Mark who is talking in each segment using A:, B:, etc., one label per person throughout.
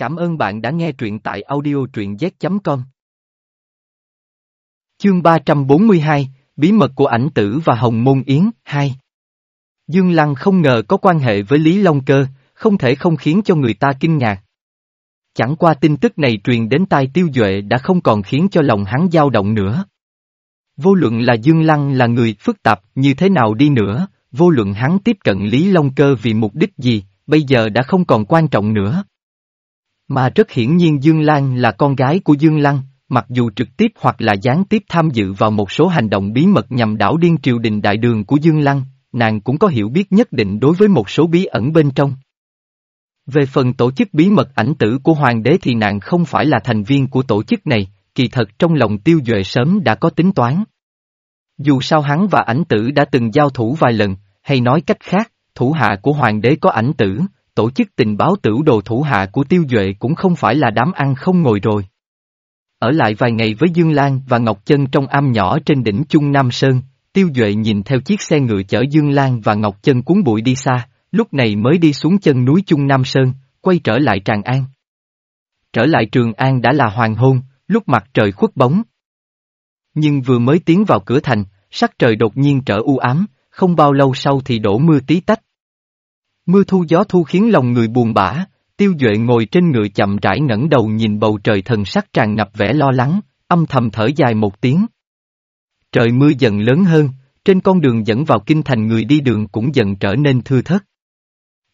A: Cảm ơn bạn đã nghe truyện tại audio truyện z.com. Chương 342, Bí mật của ảnh tử và Hồng Môn Yến, 2 Dương Lăng không ngờ có quan hệ với Lý Long Cơ, không thể không khiến cho người ta kinh ngạc. Chẳng qua tin tức này truyền đến tai tiêu duệ đã không còn khiến cho lòng hắn dao động nữa. Vô luận là Dương Lăng là người phức tạp như thế nào đi nữa, vô luận hắn tiếp cận Lý Long Cơ vì mục đích gì, bây giờ đã không còn quan trọng nữa. Mà rất hiển nhiên Dương Lan là con gái của Dương Lăng, mặc dù trực tiếp hoặc là gián tiếp tham dự vào một số hành động bí mật nhằm đảo điên triều đình đại đường của Dương Lăng, nàng cũng có hiểu biết nhất định đối với một số bí ẩn bên trong. Về phần tổ chức bí mật ảnh tử của hoàng đế thì nàng không phải là thành viên của tổ chức này, kỳ thật trong lòng tiêu duệ sớm đã có tính toán. Dù sao hắn và ảnh tử đã từng giao thủ vài lần, hay nói cách khác, thủ hạ của hoàng đế có ảnh tử, tổ chức tình báo tử đồ thủ hạ của tiêu duệ cũng không phải là đám ăn không ngồi rồi. Ở lại vài ngày với Dương Lan và Ngọc Chân trong am nhỏ trên đỉnh Trung Nam Sơn, tiêu duệ nhìn theo chiếc xe ngựa chở Dương Lan và Ngọc Chân cuốn bụi đi xa, lúc này mới đi xuống chân núi Trung Nam Sơn, quay trở lại Tràng An. Trở lại Trường An đã là hoàng hôn, lúc mặt trời khuất bóng. Nhưng vừa mới tiến vào cửa thành, sắc trời đột nhiên trở u ám, không bao lâu sau thì đổ mưa tí tách. Mưa thu gió thu khiến lòng người buồn bã, tiêu duệ ngồi trên ngựa chậm rãi ngẩng đầu nhìn bầu trời thần sắc tràn ngập vẻ lo lắng, âm thầm thở dài một tiếng. Trời mưa dần lớn hơn, trên con đường dẫn vào kinh thành người đi đường cũng dần trở nên thưa thớt.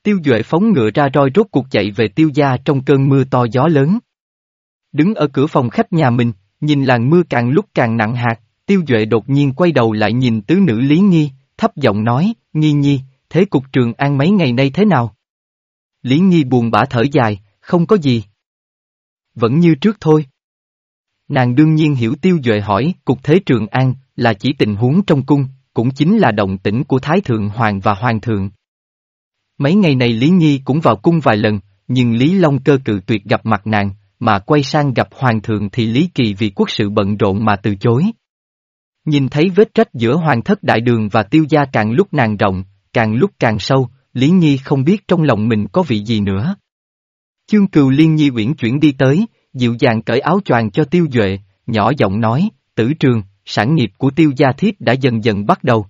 A: Tiêu Duệ phóng ngựa ra roi rốt cuộc chạy về tiêu gia trong cơn mưa to gió lớn. Đứng ở cửa phòng khách nhà mình, nhìn làn mưa càng lúc càng nặng hạt, Tiêu Duệ đột nhiên quay đầu lại nhìn tứ nữ Lý Nghi, thấp giọng nói, Nghi Nhi, thế cục trường an mấy ngày nay thế nào? Lý Nghi buồn bã thở dài, không có gì. Vẫn như trước thôi. Nàng đương nhiên hiểu Tiêu Duệ hỏi, cục thế trường an, là chỉ tình huống trong cung, cũng chính là động tĩnh của Thái Thượng Hoàng và Hoàng Thượng. Mấy ngày này Lý Nhi cũng vào cung vài lần, nhưng Lý Long cơ cự tuyệt gặp mặt nàng, mà quay sang gặp Hoàng thượng thì Lý Kỳ vì quốc sự bận rộn mà từ chối. Nhìn thấy vết trách giữa Hoàng thất đại đường và tiêu gia càng lúc nàng rộng, càng lúc càng sâu, Lý Nhi không biết trong lòng mình có vị gì nữa. Chương cừu liên nhi uyển chuyển đi tới, dịu dàng cởi áo choàng cho tiêu duệ, nhỏ giọng nói, tử trường, sản nghiệp của tiêu gia thiếp đã dần dần bắt đầu.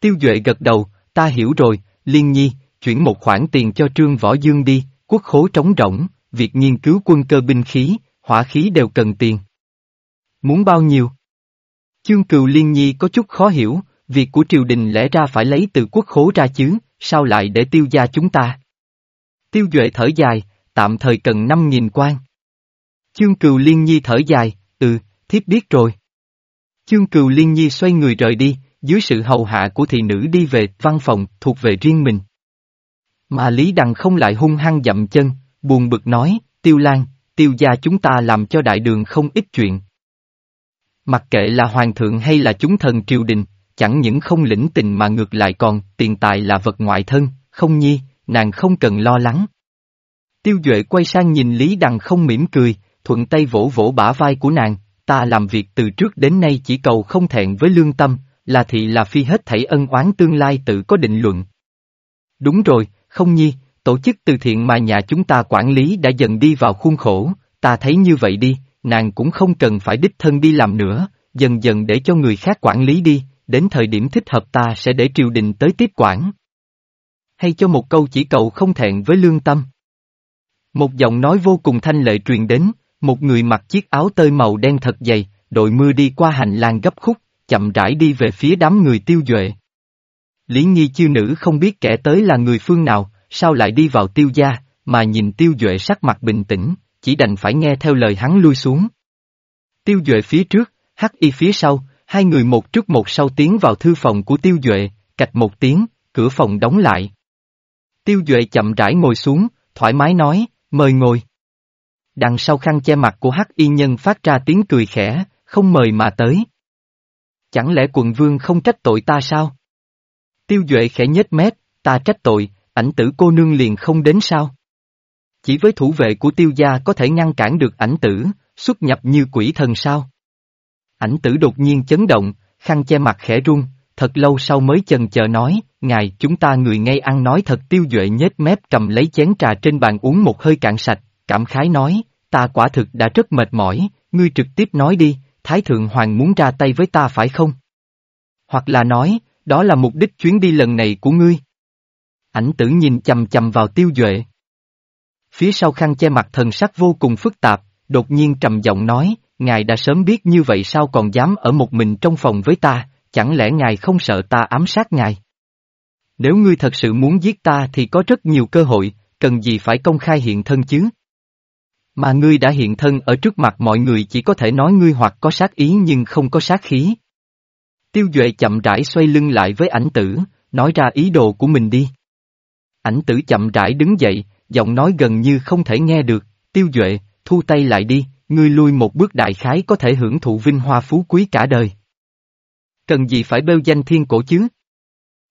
A: Tiêu duệ gật đầu, ta hiểu rồi, Liên Nhi, chuyển một khoản tiền cho Trương Võ Dương đi, quốc khố trống rỗng, việc nghiên cứu quân cơ binh khí, hỏa khí đều cần tiền. Muốn bao nhiêu? Chương Cừu Liên Nhi có chút khó hiểu, việc của triều đình lẽ ra phải lấy từ quốc khố ra chứ, sao lại để tiêu gia chúng ta? Tiêu Duệ thở dài, tạm thời cần 5.000 quan. Chương Cừu Liên Nhi thở dài, ừ, thiếp biết rồi. Chương Cừu Liên Nhi xoay người rời đi, dưới sự hầu hạ của thị nữ đi về văn phòng thuộc về riêng mình. Mà Lý Đằng không lại hung hăng dậm chân, buồn bực nói, tiêu lan, tiêu gia chúng ta làm cho đại đường không ít chuyện. Mặc kệ là hoàng thượng hay là chúng thần triều đình, chẳng những không lĩnh tình mà ngược lại còn, tiền tài là vật ngoại thân, không nhi, nàng không cần lo lắng. Tiêu Duệ quay sang nhìn Lý Đằng không mỉm cười, thuận tay vỗ vỗ bả vai của nàng, ta làm việc từ trước đến nay chỉ cầu không thẹn với lương tâm, là thị là phi hết thảy ân oán tương lai tự có định luận. Đúng rồi, không nhi, tổ chức từ thiện mà nhà chúng ta quản lý đã dần đi vào khuôn khổ, ta thấy như vậy đi, nàng cũng không cần phải đích thân đi làm nữa, dần dần để cho người khác quản lý đi, đến thời điểm thích hợp ta sẽ để triều đình tới tiếp quản. Hay cho một câu chỉ cầu không thẹn với lương tâm. Một giọng nói vô cùng thanh lệ truyền đến, một người mặc chiếc áo tơi màu đen thật dày, đội mưa đi qua hành lang gấp khúc, chậm rãi đi về phía đám người tiêu duệ. Lý Nhi chiêu nữ không biết kẻ tới là người phương nào, sao lại đi vào tiêu gia, mà nhìn tiêu duệ sắc mặt bình tĩnh, chỉ đành phải nghe theo lời hắn lui xuống. Tiêu duệ phía trước, hắc y phía sau, hai người một trước một sau tiến vào thư phòng của tiêu duệ, cạch một tiếng, cửa phòng đóng lại. Tiêu duệ chậm rãi ngồi xuống, thoải mái nói, mời ngồi. Đằng sau khăn che mặt của hắc y nhân phát ra tiếng cười khẽ, không mời mà tới. Chẳng lẽ quận vương không trách tội ta sao? Tiêu Duệ khẽ nhếch mép, ta trách tội, ảnh tử cô nương liền không đến sao? Chỉ với thủ vệ của tiêu gia có thể ngăn cản được ảnh tử, xuất nhập như quỷ thần sao? Ảnh tử đột nhiên chấn động, khăn che mặt khẽ run, thật lâu sau mới chần chờ nói, ngài chúng ta người ngay ăn nói thật tiêu duệ nhếch mép cầm lấy chén trà trên bàn uống một hơi cạn sạch, cảm khái nói, ta quả thực đã rất mệt mỏi, ngươi trực tiếp nói đi, Thái Thượng Hoàng muốn ra tay với ta phải không? Hoặc là nói, đó là mục đích chuyến đi lần này của ngươi. Ảnh tử nhìn chầm chầm vào tiêu duệ. Phía sau khăn che mặt thần sắc vô cùng phức tạp, đột nhiên trầm giọng nói, ngài đã sớm biết như vậy sao còn dám ở một mình trong phòng với ta, chẳng lẽ ngài không sợ ta ám sát ngài? Nếu ngươi thật sự muốn giết ta thì có rất nhiều cơ hội, cần gì phải công khai hiện thân chứ? Mà ngươi đã hiện thân ở trước mặt mọi người chỉ có thể nói ngươi hoặc có sát ý nhưng không có sát khí. Tiêu Duệ chậm rãi xoay lưng lại với ảnh tử, nói ra ý đồ của mình đi. Ảnh tử chậm rãi đứng dậy, giọng nói gần như không thể nghe được, Tiêu Duệ, thu tay lại đi, ngươi lui một bước đại khái có thể hưởng thụ vinh hoa phú quý cả đời. Cần gì phải bêu danh thiên cổ chứ?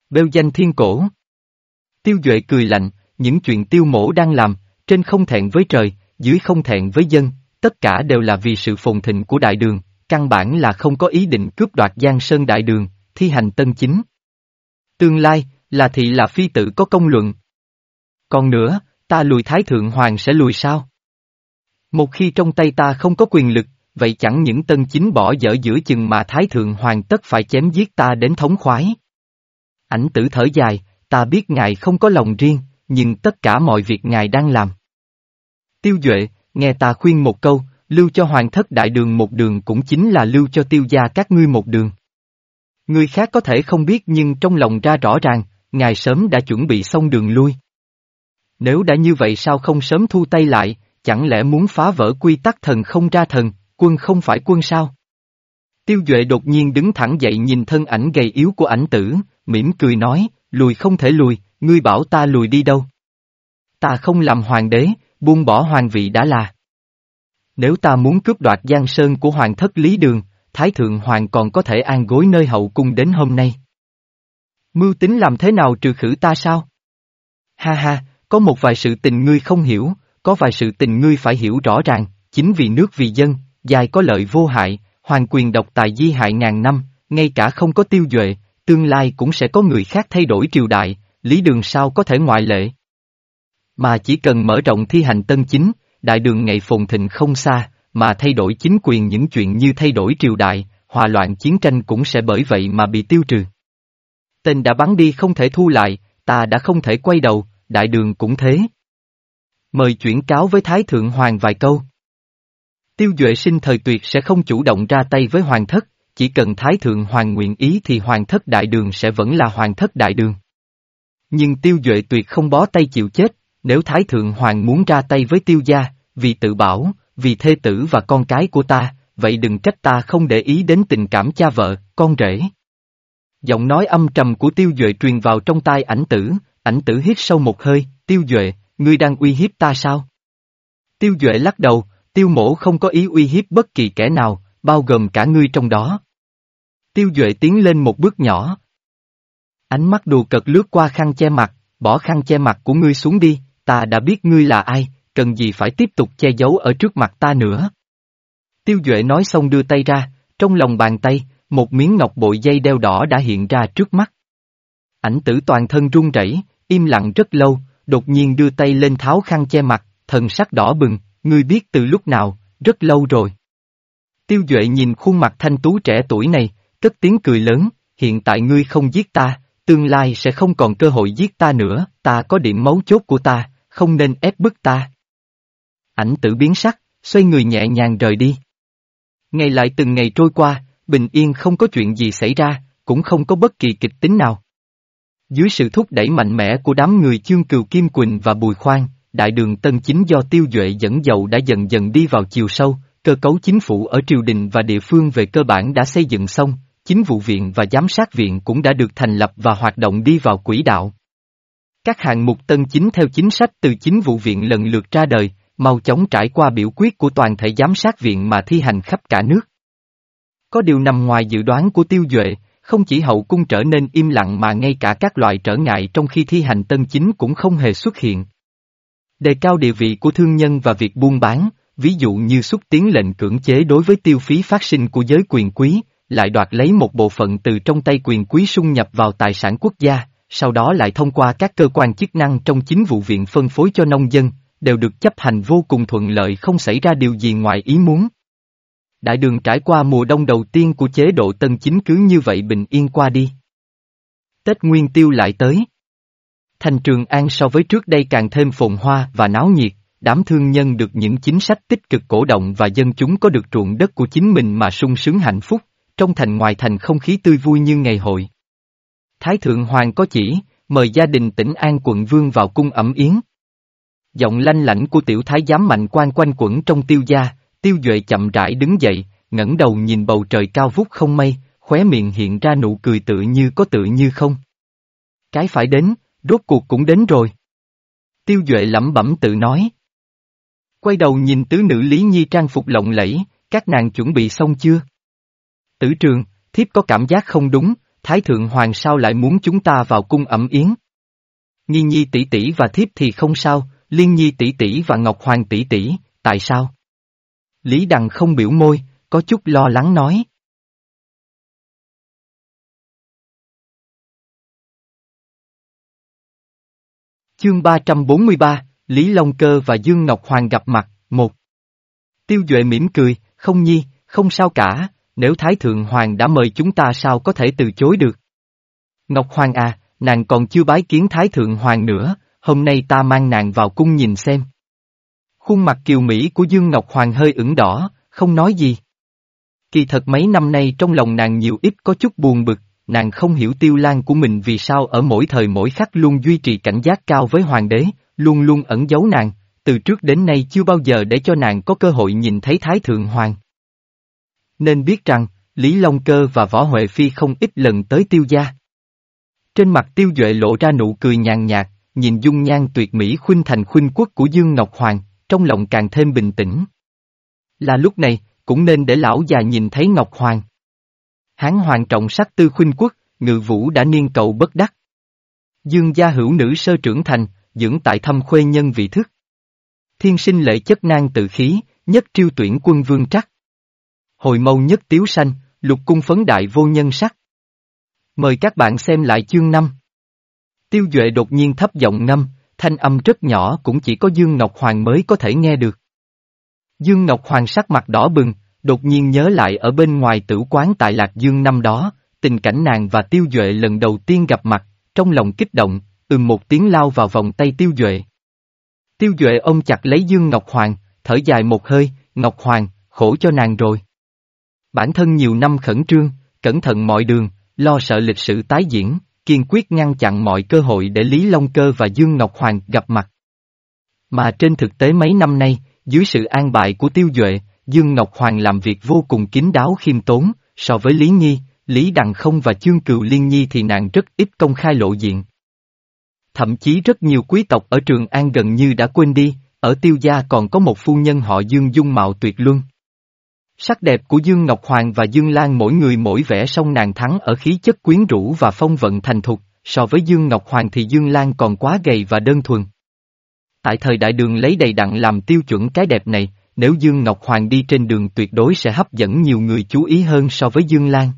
A: Bêu danh thiên cổ. Tiêu Duệ cười lạnh, những chuyện tiêu mổ đang làm, trên không thẹn với trời, dưới không thẹn với dân, tất cả đều là vì sự phồn thịnh của đại đường, căn bản là không có ý định cướp đoạt Giang Sơn đại đường, thi hành tân chính. Tương lai, là thị là phi tử có công luận. Còn nữa, ta lùi Thái Thượng Hoàng sẽ lùi sao? Một khi trong tay ta không có quyền lực, vậy chẳng những tân chính bỏ dở giữa chừng mà Thái Thượng Hoàng tất phải chém giết ta đến thống khoái. Ảnh tử thở dài, ta biết ngài không có lòng riêng, nhưng tất cả mọi việc ngài đang làm. Tiêu Duệ, nghe ta khuyên một câu, lưu cho hoàng thất đại đường một đường cũng chính là lưu cho tiêu gia các ngươi một đường. Người khác có thể không biết nhưng trong lòng ra rõ ràng, ngài sớm đã chuẩn bị xong đường lui. Nếu đã như vậy sao không sớm thu tay lại, chẳng lẽ muốn phá vỡ quy tắc thần không ra thần, quân không phải quân sao? Tiêu Duệ đột nhiên đứng thẳng dậy nhìn thân ảnh gầy yếu của ảnh tử, mỉm cười nói, lùi không thể lùi, ngươi bảo ta lùi đi đâu? Ta không làm hoàng đế, buông bỏ hoàng vị đã là. Nếu ta muốn cướp đoạt giang sơn của hoàng thất lý đường, Thái Thượng Hoàng còn có thể an gối nơi hậu cung đến hôm nay. Mưu tính làm thế nào trừ khử ta sao? Ha ha, có một vài sự tình ngươi không hiểu, có vài sự tình ngươi phải hiểu rõ ràng, chính vì nước vì dân, dài có lợi vô hại, hoàng quyền độc tài di hại ngàn năm, ngay cả không có tiêu duệ, tương lai cũng sẽ có người khác thay đổi triều đại, lý đường sao có thể ngoại lệ. Mà chỉ cần mở rộng thi hành tân chính, đại đường ngày phồn thịnh không xa, mà thay đổi chính quyền những chuyện như thay đổi triều đại, hòa loạn chiến tranh cũng sẽ bởi vậy mà bị tiêu trừ. Tên đã bắn đi không thể thu lại, ta đã không thể quay đầu, đại đường cũng thế. Mời chuyển cáo với Thái Thượng Hoàng vài câu. Tiêu Duệ sinh thời tuyệt sẽ không chủ động ra tay với Hoàng thất, chỉ cần Thái Thượng Hoàng nguyện ý thì Hoàng thất đại đường sẽ vẫn là Hoàng thất đại đường. Nhưng Tiêu Duệ tuyệt không bó tay chịu chết, nếu Thái Thượng Hoàng muốn ra tay với Tiêu gia, vì tự bảo, vì thê tử và con cái của ta, vậy đừng trách ta không để ý đến tình cảm cha vợ, con rể. Giọng nói âm trầm của Tiêu Duệ truyền vào trong tai ảnh tử, ảnh tử hít sâu một hơi, Tiêu Duệ, ngươi đang uy hiếp ta sao? Tiêu Duệ lắc đầu, Tiêu mổ không có ý uy hiếp bất kỳ kẻ nào, bao gồm cả ngươi trong đó. Tiêu Duệ tiến lên một bước nhỏ. Ánh mắt đùa cợt lướt qua khăn che mặt, bỏ khăn che mặt của ngươi xuống đi, ta đã biết ngươi là ai, cần gì phải tiếp tục che giấu ở trước mặt ta nữa. Tiêu Duệ nói xong đưa tay ra, trong lòng bàn tay, một miếng ngọc bội dây đeo đỏ đã hiện ra trước mắt. Ảnh tử toàn thân run rẩy, im lặng rất lâu, đột nhiên đưa tay lên tháo khăn che mặt, thần sắc đỏ bừng, ngươi biết từ lúc nào, rất lâu rồi. Tiêu Duệ nhìn khuôn mặt thanh tú trẻ tuổi này, cất tiếng cười lớn, hiện tại ngươi không giết ta, tương lai sẽ không còn cơ hội giết ta nữa, ta có điểm mấu chốt của ta, không nên ép bức ta. Ảnh tử biến sắc, xoay người nhẹ nhàng rời đi. Ngày lại từng ngày trôi qua, bình yên không có chuyện gì xảy ra, cũng không có bất kỳ kịch tính nào. Dưới sự thúc đẩy mạnh mẽ của đám người chương cừu Kim Quỳnh và Bùi Khoan, đại đường Tân Chính do tiêu duệ dẫn dầu đã dần dần đi vào chiều sâu, cơ cấu chính phủ ở triều đình và địa phương về cơ bản đã xây dựng xong, chính vụ viện và giám sát viện cũng đã được thành lập và hoạt động đi vào quỹ đạo. Các hạng mục tân chính theo chính sách từ chính vụ viện lần lượt ra đời, mau chóng trải qua biểu quyết của toàn thể giám sát viện mà thi hành khắp cả nước. Có điều nằm ngoài dự đoán của tiêu duệ, không chỉ hậu cung trở nên im lặng mà ngay cả các loại trở ngại trong khi thi hành tân chính cũng không hề xuất hiện. Đề cao địa vị của thương nhân và việc buôn bán, ví dụ như xúc tiến lệnh cưỡng chế đối với tiêu phí phát sinh của giới quyền quý, lại đoạt lấy một bộ phận từ trong tay quyền quý xung nhập vào tài sản quốc gia, sau đó lại thông qua các cơ quan chức năng trong chính vụ viện phân phối cho nông dân, đều được chấp hành vô cùng thuận lợi không xảy ra điều gì ngoài ý muốn. Đại đường trải qua mùa đông đầu tiên của chế độ tân chính cứ như vậy bình yên qua đi. Tết Nguyên Tiêu lại tới. Thành Trường An so với trước đây càng thêm phồn hoa và náo nhiệt, đám thương nhân được những chính sách tích cực cổ động và dân chúng có được ruộng đất của chính mình mà sung sướng hạnh phúc, trong thành ngoài thành không khí tươi vui như ngày hội. Thái Thượng Hoàng có chỉ, mời gia đình tỉnh An quận vương vào cung ẩm yến. Giọng lanh lảnh của tiểu thái giám mạnh quan quanh quẩn trong tiêu gia, tiêu duệ chậm rãi đứng dậy, ngẩng đầu nhìn bầu trời cao vút không mây, khóe miệng hiện ra nụ cười tự như có tự như không. Cái phải đến, rốt cuộc cũng đến rồi. Tiêu duệ lẩm bẩm tự nói. Quay đầu nhìn tứ nữ Lý Nhi trang phục lộng lẫy, các nàng chuẩn bị xong chưa? Tử trường, thiếp có cảm giác không đúng, Thái Thượng Hoàng sao lại muốn chúng ta vào cung ẩm yến? Nghi Nhi tỷ tỷ và thiếp thì không sao, Liên Nhi tỷ tỷ và Ngọc Hoàng tỷ tỷ, tại sao? Lý Đằng không biểu môi, có chút lo lắng nói. Chương 343, Lý Long Cơ và Dương Ngọc Hoàng gặp mặt, một. Tiêu Duệ mỉm cười, không nhi, không sao cả, nếu Thái Thượng Hoàng đã mời chúng ta sao có thể từ chối được. Ngọc Hoàng à, nàng còn chưa bái kiến Thái Thượng Hoàng nữa, hôm nay ta mang nàng vào cung nhìn xem. Khuôn mặt kiều Mỹ của Dương Ngọc Hoàng hơi ửng đỏ, không nói gì. Kỳ thật mấy năm nay trong lòng nàng nhiều ít có chút buồn bực, nàng không hiểu tiêu lan của mình vì sao ở mỗi thời mỗi khắc luôn duy trì cảnh giác cao với hoàng đế, luôn luôn ẩn giấu nàng, từ trước đến nay chưa bao giờ để cho nàng có cơ hội nhìn thấy Thái Thượng Hoàng. Nên biết rằng, Lý Long Cơ và Võ Huệ Phi không ít lần tới tiêu gia. Trên mặt tiêu duệ lộ ra nụ cười nhàn nhạt, nhìn dung nhan tuyệt mỹ khuynh thành khuynh quốc của Dương Ngọc Hoàng, trong lòng càng thêm bình tĩnh. Là lúc này, cũng nên để lão già nhìn thấy Ngọc Hoàng. Hán hoàng trọng sắc tư khuynh quốc, ngự vũ đã niên cầu bất đắc. Dương gia hữu nữ sơ trưởng thành, dưỡng tại thâm khuê nhân vị thức. Thiên sinh lệ chất nang tự khí, nhất triêu tuyển quân vương trắc. Hồi mâu nhất tiếu sanh, lục cung phấn đại vô nhân sắc. Mời các bạn xem lại chương 5. Tiêu Duệ đột nhiên thấp giọng ngâm, thanh âm rất nhỏ cũng chỉ có Dương Ngọc Hoàng mới có thể nghe được. Dương Ngọc Hoàng sắc mặt đỏ bừng, đột nhiên nhớ lại ở bên ngoài tử quán tại Lạc Dương năm đó, tình cảnh nàng và Tiêu Duệ lần đầu tiên gặp mặt, trong lòng kích động, ừm một tiếng lao vào vòng tay Tiêu Duệ. Tiêu Duệ ôm chặt lấy Dương Ngọc Hoàng, thở dài một hơi, Ngọc Hoàng, khổ cho nàng rồi. Bản thân nhiều năm khẩn trương, cẩn thận mọi đường, lo sợ lịch sử tái diễn, kiên quyết ngăn chặn mọi cơ hội để Lý Long Cơ và Dương Ngọc Hoàng gặp mặt. Mà trên thực tế mấy năm nay, dưới sự an bại của Tiêu Duệ, Dương Ngọc Hoàng làm việc vô cùng kín đáo khiêm tốn, so với Lý Nhi, Lý Đằng Không và Chương Cựu Liên Nhi thì nàng rất ít công khai lộ diện. Thậm chí rất nhiều quý tộc ở Trường An gần như đã quên đi, ở Tiêu Gia còn có một phu nhân họ Dương dung mạo tuyệt luân. Sắc đẹp của Dương Ngọc Hoàng và Dương Lan mỗi người mỗi vẻ song nàng thắng ở khí chất quyến rũ và phong vận thành thục, so với Dương Ngọc Hoàng thì Dương Lan còn quá gầy và đơn thuần. Tại thời đại đường lấy đầy đặn làm tiêu chuẩn cái đẹp này, nếu Dương Ngọc Hoàng đi trên đường tuyệt đối sẽ hấp dẫn nhiều người chú ý hơn so với Dương Lan.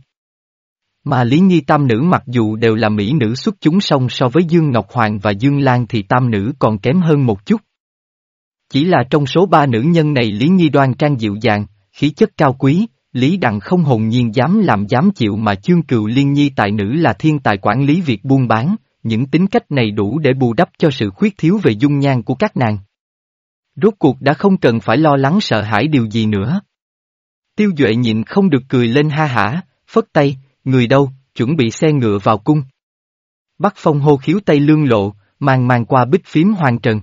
A: Mà Lý Nhi tam nữ mặc dù đều là mỹ nữ xuất chúng song so với Dương Ngọc Hoàng và Dương Lan thì tam nữ còn kém hơn một chút. Chỉ là trong số ba nữ nhân này Lý Nhi đoan trang dịu dàng, khí chất cao quý, Lý Đặng không hồn nhiên dám làm dám chịu mà chương cựu liên nhi tài nữ là thiên tài quản lý việc buôn bán, những tính cách này đủ để bù đắp cho sự khuyết thiếu về dung nhan của các nàng. Rốt cuộc đã không cần phải lo lắng sợ hãi điều gì nữa. Tiêu Duệ nhịn không được cười lên ha hả, phất tay, người đâu, chuẩn bị xe ngựa vào cung. Bắc phong hô khiếu Tây Lương lộ, màng màng qua bích phím hoàng trần.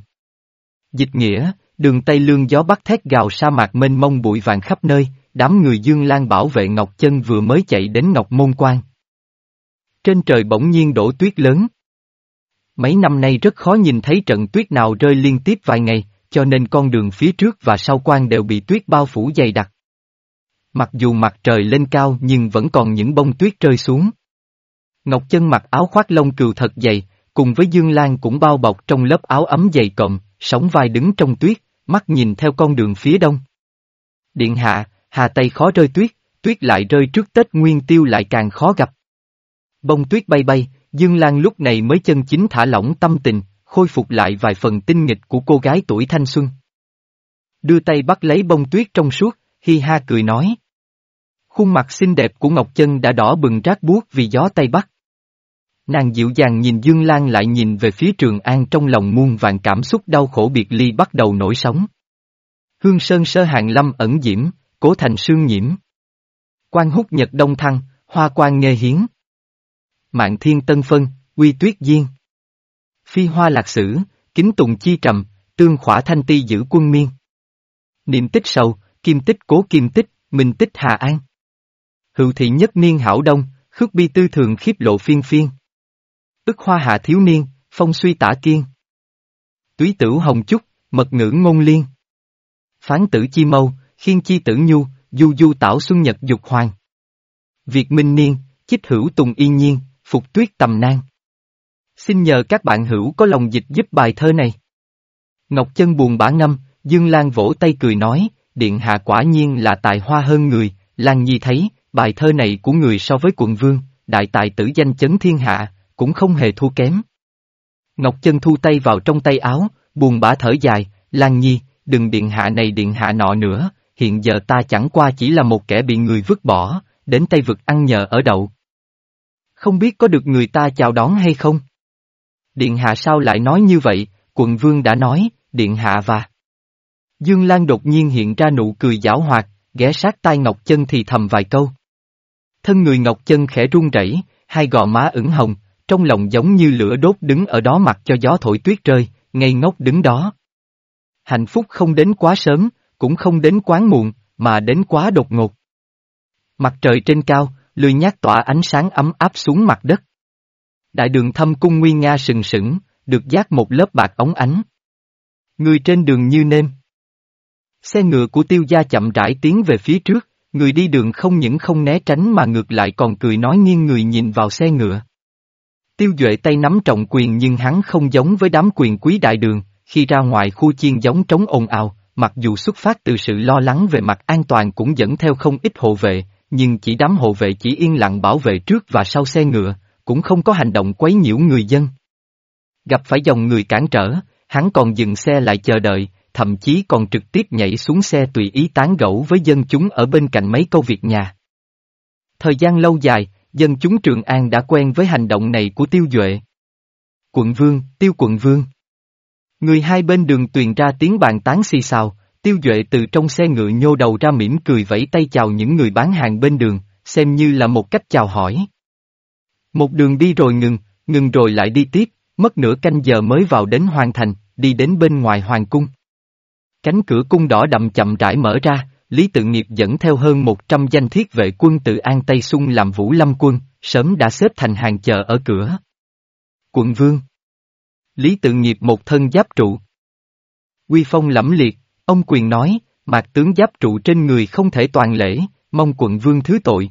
A: Dịch nghĩa, đường Tây Lương gió bắc thét gào sa mạc mênh mông bụi vàng khắp nơi, đám người Dương Lan bảo vệ Ngọc Chân vừa mới chạy đến Ngọc Môn Quan. Trên trời bỗng nhiên đổ tuyết lớn. Mấy năm nay rất khó nhìn thấy trận tuyết nào rơi liên tiếp vài ngày, cho nên con đường phía trước và sau quan đều bị tuyết bao phủ dày đặc. Mặc dù mặt trời lên cao nhưng vẫn còn những bông tuyết rơi xuống. Ngọc Chân mặc áo khoác lông cừu thật dày, cùng với Dương Lan cũng bao bọc trong lớp áo ấm dày cộm, sóng vai đứng trong tuyết, mắt nhìn theo con đường phía đông. Điện hạ, hà tây khó rơi tuyết, tuyết lại rơi trước Tết Nguyên Tiêu lại càng khó gặp. Bông tuyết bay bay, Dương Lan lúc này mới chân chính thả lỏng tâm tình, khôi phục lại vài phần tinh nghịch của cô gái tuổi thanh xuân. Đưa tay bắt lấy bông tuyết trong suốt, hi ha cười nói. Khuôn mặt xinh đẹp của Ngọc Chân đã đỏ bừng rát buốt vì gió Tây Bắc. Nàng dịu dàng nhìn Dương Lan lại nhìn về phía Trường An trong lòng muôn vàng cảm xúc đau khổ biệt ly bắt đầu nổi sóng. Hương Sơn sơ hàng lâm ẩn diễm, cố thành sương nhiễm. Quan hút nhật đông thăng, hoa quan nghê hiến. Mạng thiên tân phân, uy tuyết diên. Phi hoa lạc sử, kính tùng chi trầm, tương khỏa thanh ti giữ quân miên. Niệm tích sầu, kim tích cố kim tích, minh tích hà an. Hữu thị nhất niên hảo đông, khước bi tư thường khiếp lộ phiên phiên. Ức hoa hạ thiếu niên, phong suy tả kiên. Túy tử hồng chúc, mật ngữ ngôn liên. Phán tử chi mâu, khiên chi tử nhu, du du tảo xuân nhật dục hoàng. Việt minh niên, chích hữu tùng y nhiên, phục tuyết tầm nan. Xin nhờ các bạn hữu có lòng dịch giúp bài thơ này. Ngọc Chân buồn bã ngâm, Dương Lan vỗ tay cười nói, Điện Hạ quả nhiên là tài hoa hơn người, Lan Nhi thấy, bài thơ này của người so với quận vương, đại tài tử danh chấn thiên hạ, cũng không hề thua kém. Ngọc Chân thu tay vào trong tay áo, buồn bã thở dài, Lan Nhi, đừng điện hạ này điện hạ nọ nữa, hiện giờ ta chẳng qua chỉ là một kẻ bị người vứt bỏ, đến tay vực ăn nhờ ở đậu. Không biết có được người ta chào đón hay không? Điện hạ sao lại nói như vậy, quận vương đã nói, điện hạ và... Dương Lan đột nhiên hiện ra nụ cười giảo hoạt, ghé sát tai Ngọc Chân thì thầm vài câu. Thân người Ngọc Chân khẽ run rẩy, hai gò má ửng hồng, trong lòng giống như lửa đốt đứng ở đó mặc cho gió thổi tuyết rơi, ngây ngốc đứng đó. Hạnh phúc không đến quá sớm, cũng không đến quá muộn, mà đến quá đột ngột. Mặt trời trên cao, lười nhát tỏa ánh sáng ấm áp xuống mặt đất. Đại đường thâm cung nguy nga sừng sững, được giác một lớp bạc ống ánh. Người trên đường như nêm. Xe ngựa của tiêu gia chậm rãi tiến về phía trước, người đi đường không những không né tránh mà ngược lại còn cười nói nghiêng người nhìn vào xe ngựa. Tiêu Duệ tay nắm trọng quyền nhưng hắn không giống với đám quyền quý đại đường, khi ra ngoài khu chiên giống trống ồn ào, mặc dù xuất phát từ sự lo lắng về mặt an toàn cũng dẫn theo không ít hộ vệ, nhưng chỉ đám hộ vệ chỉ yên lặng bảo vệ trước và sau xe ngựa, cũng không có hành động quấy nhiễu người dân. Gặp phải dòng người cản trở, hắn còn dừng xe lại chờ đợi, thậm chí còn trực tiếp nhảy xuống xe tùy ý tán gẫu với dân chúng ở bên cạnh mấy câu việc nhà. Thời gian lâu dài, dân chúng Trường An đã quen với hành động này của Tiêu Duệ. Quận Vương, Tiêu Quận Vương. Người hai bên đường tuyền ra tiếng bàn tán xì xào, Tiêu Duệ từ trong xe ngựa nhô đầu ra mỉm cười vẫy tay chào những người bán hàng bên đường, xem như là một cách chào hỏi. Một đường đi rồi ngừng, ngừng rồi lại đi tiếp, mất nửa canh giờ mới vào đến hoàn thành, đi đến bên ngoài hoàng cung. Cánh cửa cung đỏ đậm chậm rãi mở ra, Lý Tự Nghiệp dẫn theo hơn 100 danh thiết vệ quân tự An Tây Xung làm vũ lâm quân, sớm đã xếp thành hàng chờ ở cửa. Quận Vương Lý Tự Nghiệp một thân giáp trụ. Quy phong lẫm liệt, ông quyền nói, mạc tướng giáp trụ trên người không thể toàn lễ, mong quận vương thứ tội.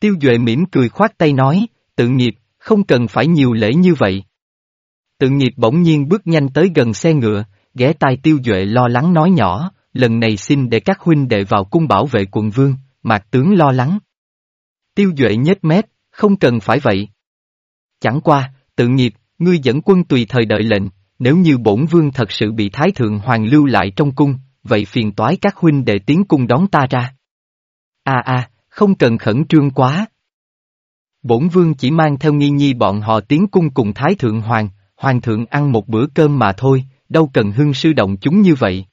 A: Tiêu Duệ mỉm cười khoát tay nói, tự nghiệp, không cần phải nhiều lễ như vậy. Tự nghiệp bỗng nhiên bước nhanh tới gần xe ngựa, ghé tai Tiêu Duệ lo lắng nói nhỏ, lần này xin để các huynh đệ vào cung bảo vệ quận vương, mạc tướng lo lắng. Tiêu Duệ nhếch mép, không cần phải vậy. Chẳng qua, tự nghiệp, ngươi dẫn quân tùy thời đợi lệnh, nếu như bổn vương thật sự bị Thái Thượng Hoàng lưu lại trong cung, vậy phiền toái các huynh đệ tiến cung đón ta ra. À à, không cần khẩn trương quá. Bổn vương chỉ mang theo nghi nhi bọn họ tiến cung cùng Thái Thượng Hoàng, Hoàng thượng ăn một bữa cơm mà thôi, đâu cần hưng sư động chúng như vậy.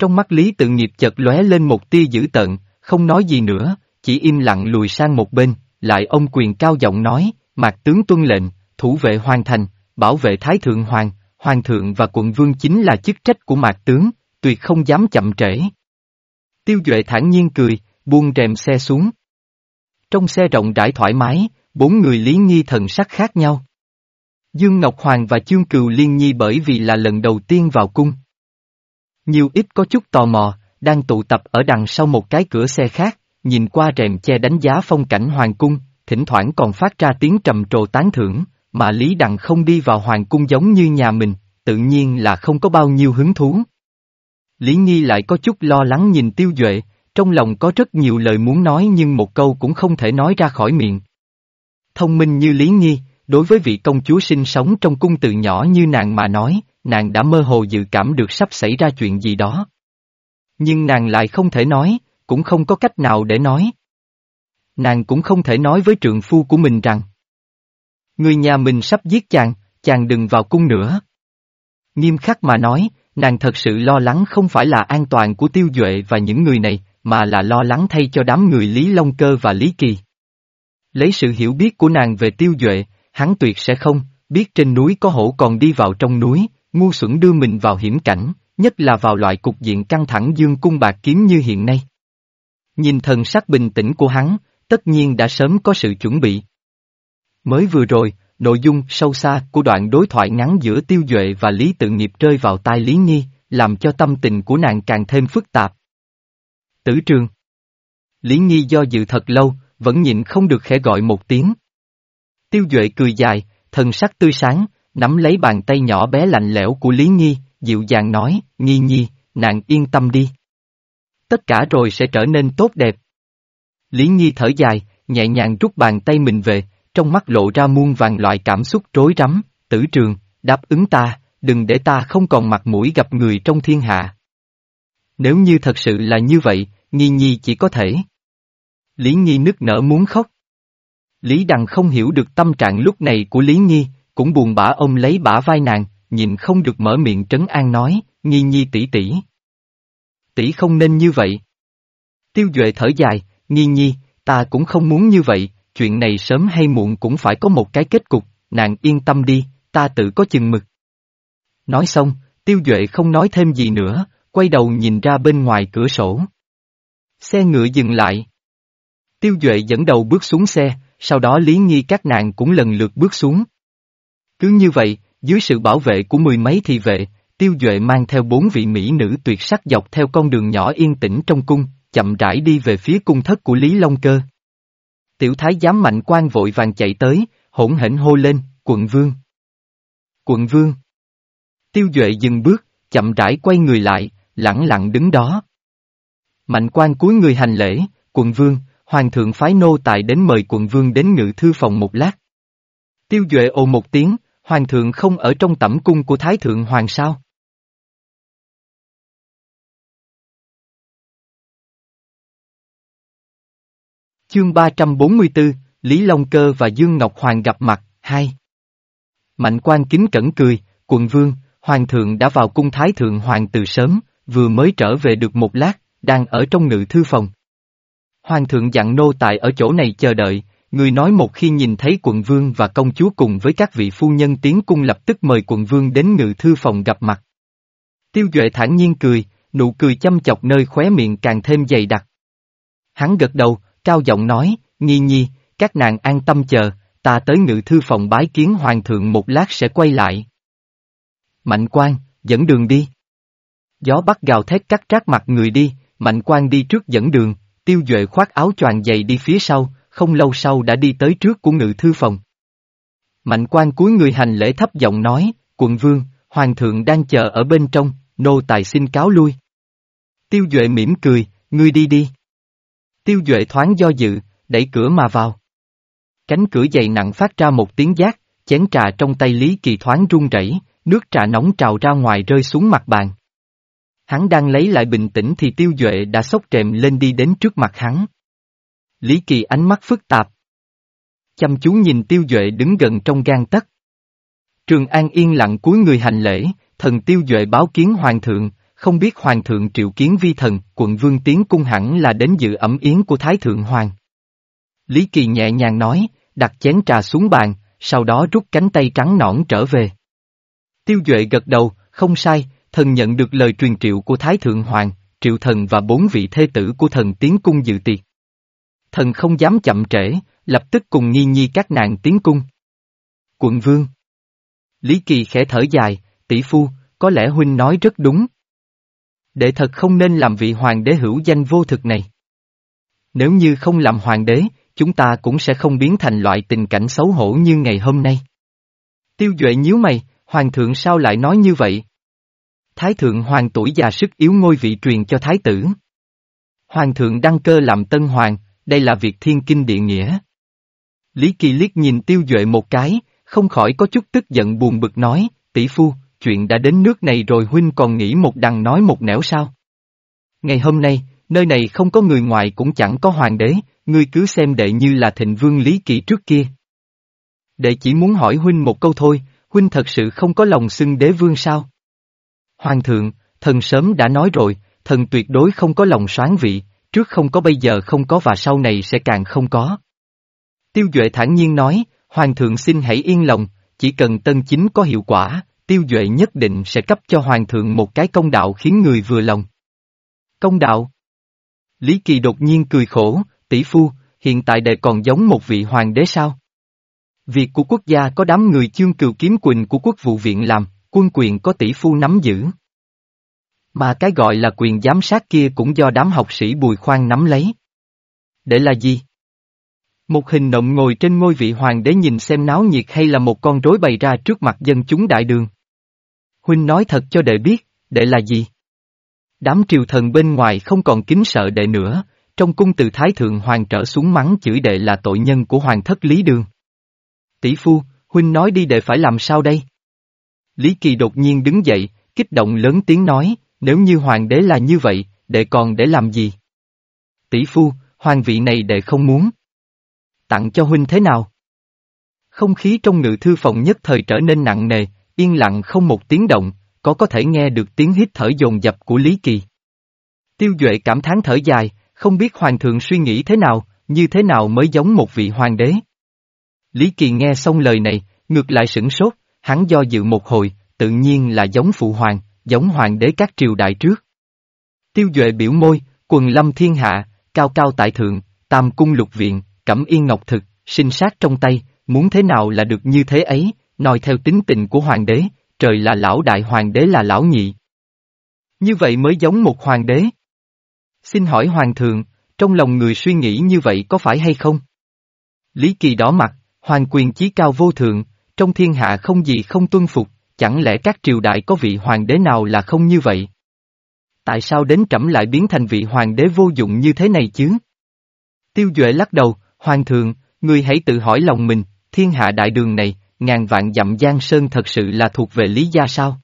A: Trong mắt Lý tự nghiệp chợt lóe lên một tia dữ tợn, không nói gì nữa, chỉ im lặng lùi sang một bên, lại ông quyền cao giọng nói, mạc tướng tuân lệnh, thủ vệ hoàn thành, bảo vệ Thái Thượng Hoàng, Hoàng thượng và quận vương chính là chức trách của mạc tướng, tuyệt không dám chậm trễ. Tiêu Duệ thản nhiên cười, buông rèm xe xuống. Trong xe rộng rãi thoải mái, bốn người lý nghi thần sắc khác nhau. Dương Ngọc Hoàng và Chương Cừu Liên Nhi bởi vì là lần đầu tiên vào cung. Nhiều ít có chút tò mò, đang tụ tập ở đằng sau một cái cửa xe khác, nhìn qua rèm che đánh giá phong cảnh hoàng cung, thỉnh thoảng còn phát ra tiếng trầm trồ tán thưởng, mà Lý Đặng không đi vào hoàng cung giống như nhà mình, tự nhiên là không có bao nhiêu hứng thú. Lý Nghi lại có chút lo lắng nhìn Tiêu Duệ, trong lòng có rất nhiều lời muốn nói nhưng một câu cũng không thể nói ra khỏi miệng. Thông minh như Lý Nghi, đối với vị công chúa sinh sống trong cung từ nhỏ như nàng mà nói, nàng đã mơ hồ dự cảm được sắp xảy ra chuyện gì đó. Nhưng nàng lại không thể nói, cũng không có cách nào để nói. Nàng cũng không thể nói với trượng phu của mình rằng Người nhà mình sắp giết chàng, chàng đừng vào cung nữa. Nghiêm khắc mà nói, nàng thật sự lo lắng không phải là an toàn của tiêu duệ và những người này, mà là lo lắng thay cho đám người Lý Long Cơ và Lý Kỳ. Lấy sự hiểu biết của nàng về tiêu duệ, hắn tuyệt sẽ không, biết trên núi có hổ còn đi vào trong núi, ngu xuẩn đưa mình vào hiểm cảnh, nhất là vào loại cục diện căng thẳng dương cung bạc kiếm như hiện nay. Nhìn thần sắc bình tĩnh của hắn, tất nhiên đã sớm có sự chuẩn bị. Mới vừa rồi, nội dung sâu xa của đoạn đối thoại ngắn giữa Tiêu Duệ và Lý Tự Nghiệp rơi vào tai Lý Nhi, làm cho tâm tình của nàng càng thêm phức tạp. Tử trường Lý Nhi do dự thật lâu, vẫn nhịn không được khẽ gọi một tiếng. Tiêu Duệ cười dài, thần sắc tươi sáng, nắm lấy bàn tay nhỏ bé lạnh lẽo của Lý Nhi, dịu dàng nói, Nhi Nhi, nàng yên tâm đi. Tất cả rồi sẽ trở nên tốt đẹp. Lý Nhi thở dài, nhẹ nhàng rút bàn tay mình về, trong mắt lộ ra muôn vàng loại cảm xúc rối rắm, tử trường, đáp ứng ta, đừng để ta không còn mặt mũi gặp người trong thiên hạ. Nếu như thật sự là như vậy, Nhi Nhi chỉ có thể. Lý Nhi nức nở muốn khóc. Lý Đằng không hiểu được tâm trạng lúc này của Lý Nhi, cũng buồn bã ôm lấy bả vai nàng, nhìn không được mở miệng trấn an nói, nghi Nhi tỷ tỷ. Tỷ không nên như vậy. Tiêu Duệ thở dài, nghi Nhi, ta cũng không muốn như vậy, chuyện này sớm hay muộn cũng phải có một cái kết cục, nàng yên tâm đi, ta tự có chừng mực. Nói xong, Tiêu Duệ không nói thêm gì nữa, quay đầu nhìn ra bên ngoài cửa sổ. Xe ngựa dừng lại. Tiêu Duệ dẫn đầu bước xuống xe, sau đó Lý Nghi các nàng cũng lần lượt bước xuống. Cứ như vậy, dưới sự bảo vệ của mười mấy thị vệ, Tiêu Duệ mang theo bốn vị mỹ nữ tuyệt sắc dọc theo con đường nhỏ yên tĩnh trong cung, chậm rãi đi về phía cung thất của Lý Long Cơ. Tiểu thái giám mạnh quan vội vàng chạy tới, hỗn hển hô lên, quận vương. Quận vương. Tiêu Duệ dừng bước, chậm rãi quay người lại, lặng lặng đứng đó. Mạnh quan cúi người hành lễ, quận vương, hoàng thượng phái nô tài đến mời quận vương đến ngự thư phòng một lát. Tiêu Duệ ồ một tiếng, hoàng thượng không ở trong tẩm cung của thái thượng hoàng sao? Chương 344, Lý Long Cơ và Dương Ngọc Hoàng gặp mặt, hai. Mạnh quan kính cẩn cười, quận vương, hoàng thượng đã vào cung thái thượng hoàng từ sớm, vừa mới trở về được một lát, đang ở trong ngự thư phòng. Hoàng thượng dặn nô tài ở chỗ này chờ đợi, người nói một khi nhìn thấy quận vương và công chúa cùng với các vị phu nhân tiến cung lập tức mời quận vương đến ngự thư phòng gặp mặt. Tiêu Duệ thản nhiên cười, nụ cười chăm chọc nơi khóe miệng càng thêm dày đặc. Hắn gật đầu, cao giọng nói, Nhi Nhi, các nàng an tâm chờ, ta tới ngự thư phòng bái kiến hoàng thượng một lát sẽ quay lại. Mạnh quan, dẫn đường đi. Gió bắt gào thét cắt trát mặt người đi, mạnh quan đi trước dẫn đường, tiêu duệ khoác áo choàng dày đi phía sau, không lâu sau đã đi tới trước của ngự thư phòng. Mạnh quan cuối người hành lễ thấp giọng nói, quận vương, hoàng thượng đang chờ ở bên trong, nô tài xin cáo lui. Tiêu duệ mỉm cười, ngươi đi đi. Tiêu Duệ thoáng do dự, đẩy cửa mà vào. Cánh cửa dày nặng phát ra một tiếng giác, chén trà trong tay Lý Kỳ thoáng run rẩy, nước trà nóng trào ra ngoài rơi xuống mặt bàn. Hắn đang lấy lại bình tĩnh thì Tiêu Duệ đã sốc trệm lên đi đến trước mặt hắn. Lý Kỳ ánh mắt phức tạp. Chăm chú nhìn Tiêu Duệ đứng gần trong gan tấc. Trường An yên lặng cúi người hành lễ, thần Tiêu Duệ báo kiến Hoàng thượng, không biết Hoàng thượng triệu kiến vi thần, quận vương tiến cung hẳn là đến dự ẩm yến của Thái Thượng Hoàng. Lý Kỳ nhẹ nhàng nói, đặt chén trà xuống bàn, sau đó rút cánh tay trắng nõn trở về. Tiêu Duệ gật đầu, không sai, thần nhận được lời truyền triệu của Thái Thượng Hoàng, triệu thần và bốn vị thê tử của thần tiến cung dự tiệc. Thần không dám chậm trễ, lập tức cùng nghi nhi các nàng tiến cung. Quận Vương Lý Kỳ khẽ thở dài, tỷ phu, có lẽ huynh nói rất đúng. Đệ thật không nên làm vị hoàng đế hữu danh vô thực này. Nếu như không làm hoàng đế, chúng ta cũng sẽ không biến thành loại tình cảnh xấu hổ như ngày hôm nay. Tiêu Duệ nhíu mày, hoàng thượng sao lại nói như vậy? Thái thượng hoàng tuổi già sức yếu ngôi vị truyền cho thái tử. Hoàng thượng đăng cơ làm tân hoàng, đây là việc thiên kinh địa nghĩa. Lý Kỳ liếc nhìn tiêu duệ một cái, không khỏi có chút tức giận buồn bực nói, tỷ phu, chuyện đã đến nước này rồi huynh còn nghĩ một đằng nói một nẻo sao? Ngày hôm nay, nơi này không có người ngoài cũng chẳng có hoàng đế, ngươi cứ xem đệ như là thịnh vương Lý Kỳ trước kia. Đệ chỉ muốn hỏi huynh một câu thôi, huynh thật sự không có lòng xưng đế vương sao? Hoàng thượng, thần sớm đã nói rồi, thần tuyệt đối không có lòng soán vị, trước không có bây giờ không có và sau này sẽ càng không có. Tiêu Duệ thản nhiên nói, Hoàng thượng xin hãy yên lòng, chỉ cần tân chính có hiệu quả, Tiêu Duệ nhất định sẽ cấp cho Hoàng thượng một cái công đạo khiến người vừa lòng. Công đạo Lý Kỳ đột nhiên cười khổ, tỷ phu, hiện tại đệ còn giống một vị hoàng đế sao? Việc của quốc gia có đám người chương cừu kiếm quỳnh của quốc vụ viện làm, quân quyền có tỷ phu nắm giữ. Mà cái gọi là quyền giám sát kia cũng do đám học sĩ bùi khoan nắm lấy. Để là gì? Một hình nộm ngồi trên ngôi vị hoàng đế nhìn xem náo nhiệt hay là một con rối bày ra trước mặt dân chúng đại đường. Huynh nói thật cho đệ biết, đệ là gì? Đám triều thần bên ngoài không còn kính sợ đệ nữa, trong cung từ Thái Thượng Hoàng trở xuống mắng chửi đệ là tội nhân của Hoàng thất Lý Đường. Tỷ phu, huynh nói đi đệ phải làm sao đây? Lý Kỳ đột nhiên đứng dậy, kích động lớn tiếng nói, nếu như hoàng đế là như vậy, đệ còn để làm gì? Tỷ phu, hoàng vị này đệ không muốn. Tặng cho huynh thế nào? Không khí trong ngự thư phòng nhất thời trở nên nặng nề, yên lặng không một tiếng động, có có thể nghe được tiếng hít thở dồn dập của Lý Kỳ. Tiêu Duệ cảm thán thở dài, không biết hoàng thượng suy nghĩ thế nào, như thế nào mới giống một vị hoàng đế. Lý Kỳ nghe xong lời này, ngược lại sửng sốt, hắn do dự một hồi, tự nhiên là giống phụ hoàng, giống hoàng đế các triều đại trước. Tiêu Duệ biểu môi, quần lâm thiên hạ, cao cao tại thượng, tam cung lục viện, cẩm yên ngọc thực, sinh sát trong tay, muốn thế nào là được như thế ấy, nói theo tính tình của hoàng đế, trời là lão đại hoàng đế là lão nhị. Như vậy mới giống một hoàng đế. Xin hỏi hoàng thượng, trong lòng người suy nghĩ như vậy có phải hay không? Lý Kỳ đỏ mặt, hoàng quyền chí cao vô thượng, trong thiên hạ không gì không tuân phục, chẳng lẽ các triều đại có vị hoàng đế nào là không như vậy? Tại sao đến trẫm lại biến thành vị hoàng đế vô dụng như thế này chứ? Tiêu Duệ lắc đầu, hoàng thượng, người hãy tự hỏi lòng mình, thiên hạ đại đường này, ngàn vạn dặm giang sơn thật sự là thuộc về Lý gia sao?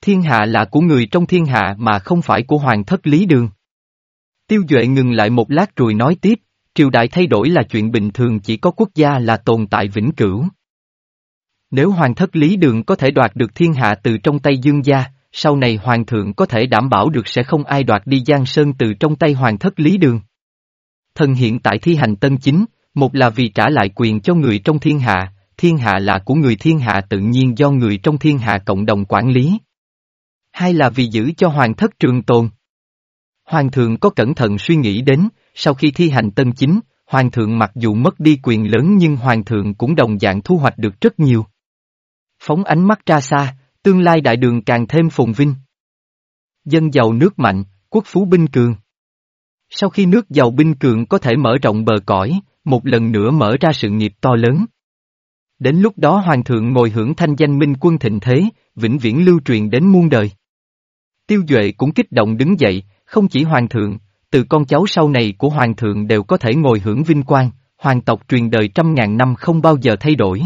A: Thiên hạ là của người trong thiên hạ mà không phải của hoàng thất Lý Đường. Tiêu Duệ ngừng lại một lát rồi nói tiếp, triều đại thay đổi là chuyện bình thường chỉ có quốc gia là tồn tại vĩnh cửu. Nếu hoàng thất Lý Đường có thể đoạt được thiên hạ từ trong tay dương gia, sau này hoàng thượng có thể đảm bảo được sẽ không ai đoạt đi Giang Sơn từ trong tay hoàng thất Lý Đường. Thần hiện tại thi hành tân chính, một là vì trả lại quyền cho người trong thiên hạ, thiên hạ là của người thiên hạ tự nhiên do người trong thiên hạ cộng đồng quản lý. Hai là vì giữ cho hoàng thất trường tồn. Hoàng thượng có cẩn thận suy nghĩ đến, sau khi thi hành tân chính, hoàng thượng mặc dù mất đi quyền lớn nhưng hoàng thượng cũng đồng dạng thu hoạch được rất nhiều. Phóng ánh mắt ra xa, tương lai đại đường càng thêm phồn vinh. Dân giàu nước mạnh, quốc phú binh cường. Sau khi nước giàu binh cường có thể mở rộng bờ cõi, một lần nữa mở ra sự nghiệp to lớn. Đến lúc đó hoàng thượng ngồi hưởng thanh danh minh quân thịnh thế, vĩnh viễn lưu truyền đến muôn đời. Tiêu Duệ cũng kích động đứng dậy, không chỉ hoàng thượng, từ con cháu sau này của hoàng thượng đều có thể ngồi hưởng vinh quang, hoàng tộc truyền đời trăm ngàn năm không bao giờ thay đổi.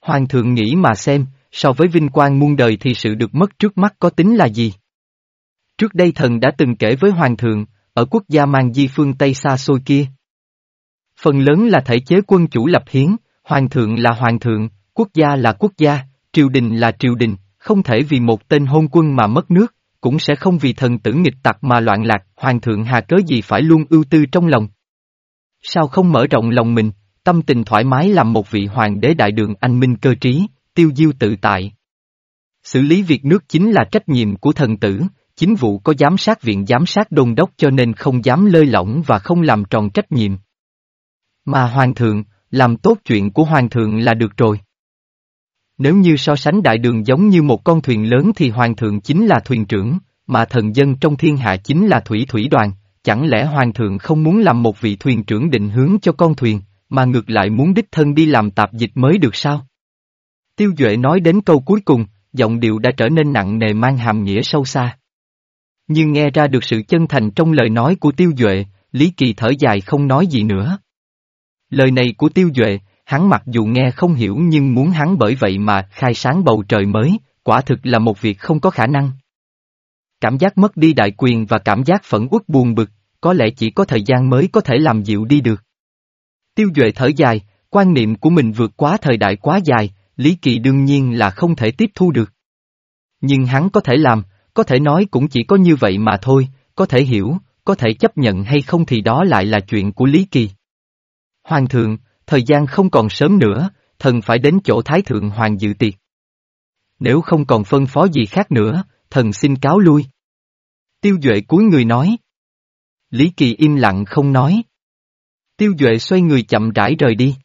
A: Hoàng thượng nghĩ mà xem, so với vinh quang muôn đời thì sự được mất trước mắt có tính là gì? Trước đây thần đã từng kể với hoàng thượng, ở quốc gia mang di phương Tây xa xôi kia. Phần lớn là thể chế quân chủ lập hiến, hoàng thượng là hoàng thượng, quốc gia là quốc gia, triều đình là triều đình, không thể vì một tên hôn quân mà mất nước, cũng sẽ không vì thần tử nghịch tặc mà loạn lạc, hoàng thượng hà cớ gì phải luôn ưu tư trong lòng. Sao không mở rộng lòng mình, tâm tình thoải mái làm một vị hoàng đế đại đường anh minh cơ trí, tiêu diêu tự tại. Xử lý việc nước chính là trách nhiệm của thần tử, chính vụ có giám sát viện giám sát đôn đốc cho nên không dám lơi lỏng và không làm tròn trách nhiệm. Mà hoàng thượng, làm tốt chuyện của hoàng thượng là được rồi. Nếu như so sánh đại đường giống như một con thuyền lớn thì hoàng thượng chính là thuyền trưởng, mà thần dân trong thiên hạ chính là thủy thủy đoàn, chẳng lẽ hoàng thượng không muốn làm một vị thuyền trưởng định hướng cho con thuyền, mà ngược lại muốn đích thân đi làm tạp dịch mới được sao? Tiêu Duệ nói đến câu cuối cùng, giọng điệu đã trở nên nặng nề mang hàm nghĩa sâu xa. Nhưng nghe ra được sự chân thành trong lời nói của Tiêu Duệ, Lý Kỳ thở dài không nói gì nữa. Lời này của Tiêu Duệ, hắn mặc dù nghe không hiểu nhưng muốn hắn bởi vậy mà khai sáng bầu trời mới, quả thực là một việc không có khả năng. Cảm giác mất đi đại quyền và cảm giác phẫn uất buồn bực, có lẽ chỉ có thời gian mới có thể làm dịu đi được. Tiêu Duệ thở dài, quan niệm của mình vượt quá thời đại quá dài, Lý Kỳ đương nhiên là không thể tiếp thu được. Nhưng hắn có thể làm, có thể nói cũng chỉ có như vậy mà thôi, có thể hiểu, có thể chấp nhận hay không thì đó lại là chuyện của Lý Kỳ. Hoàng thượng, thời gian không còn sớm nữa, thần phải đến chỗ Thái Thượng Hoàng dự tiệc. Nếu không còn phân phó gì khác nữa, thần xin cáo lui. Tiêu Duệ cúi người nói. Lý Kỳ im lặng không nói. Tiêu Duệ xoay người chậm rãi rời đi.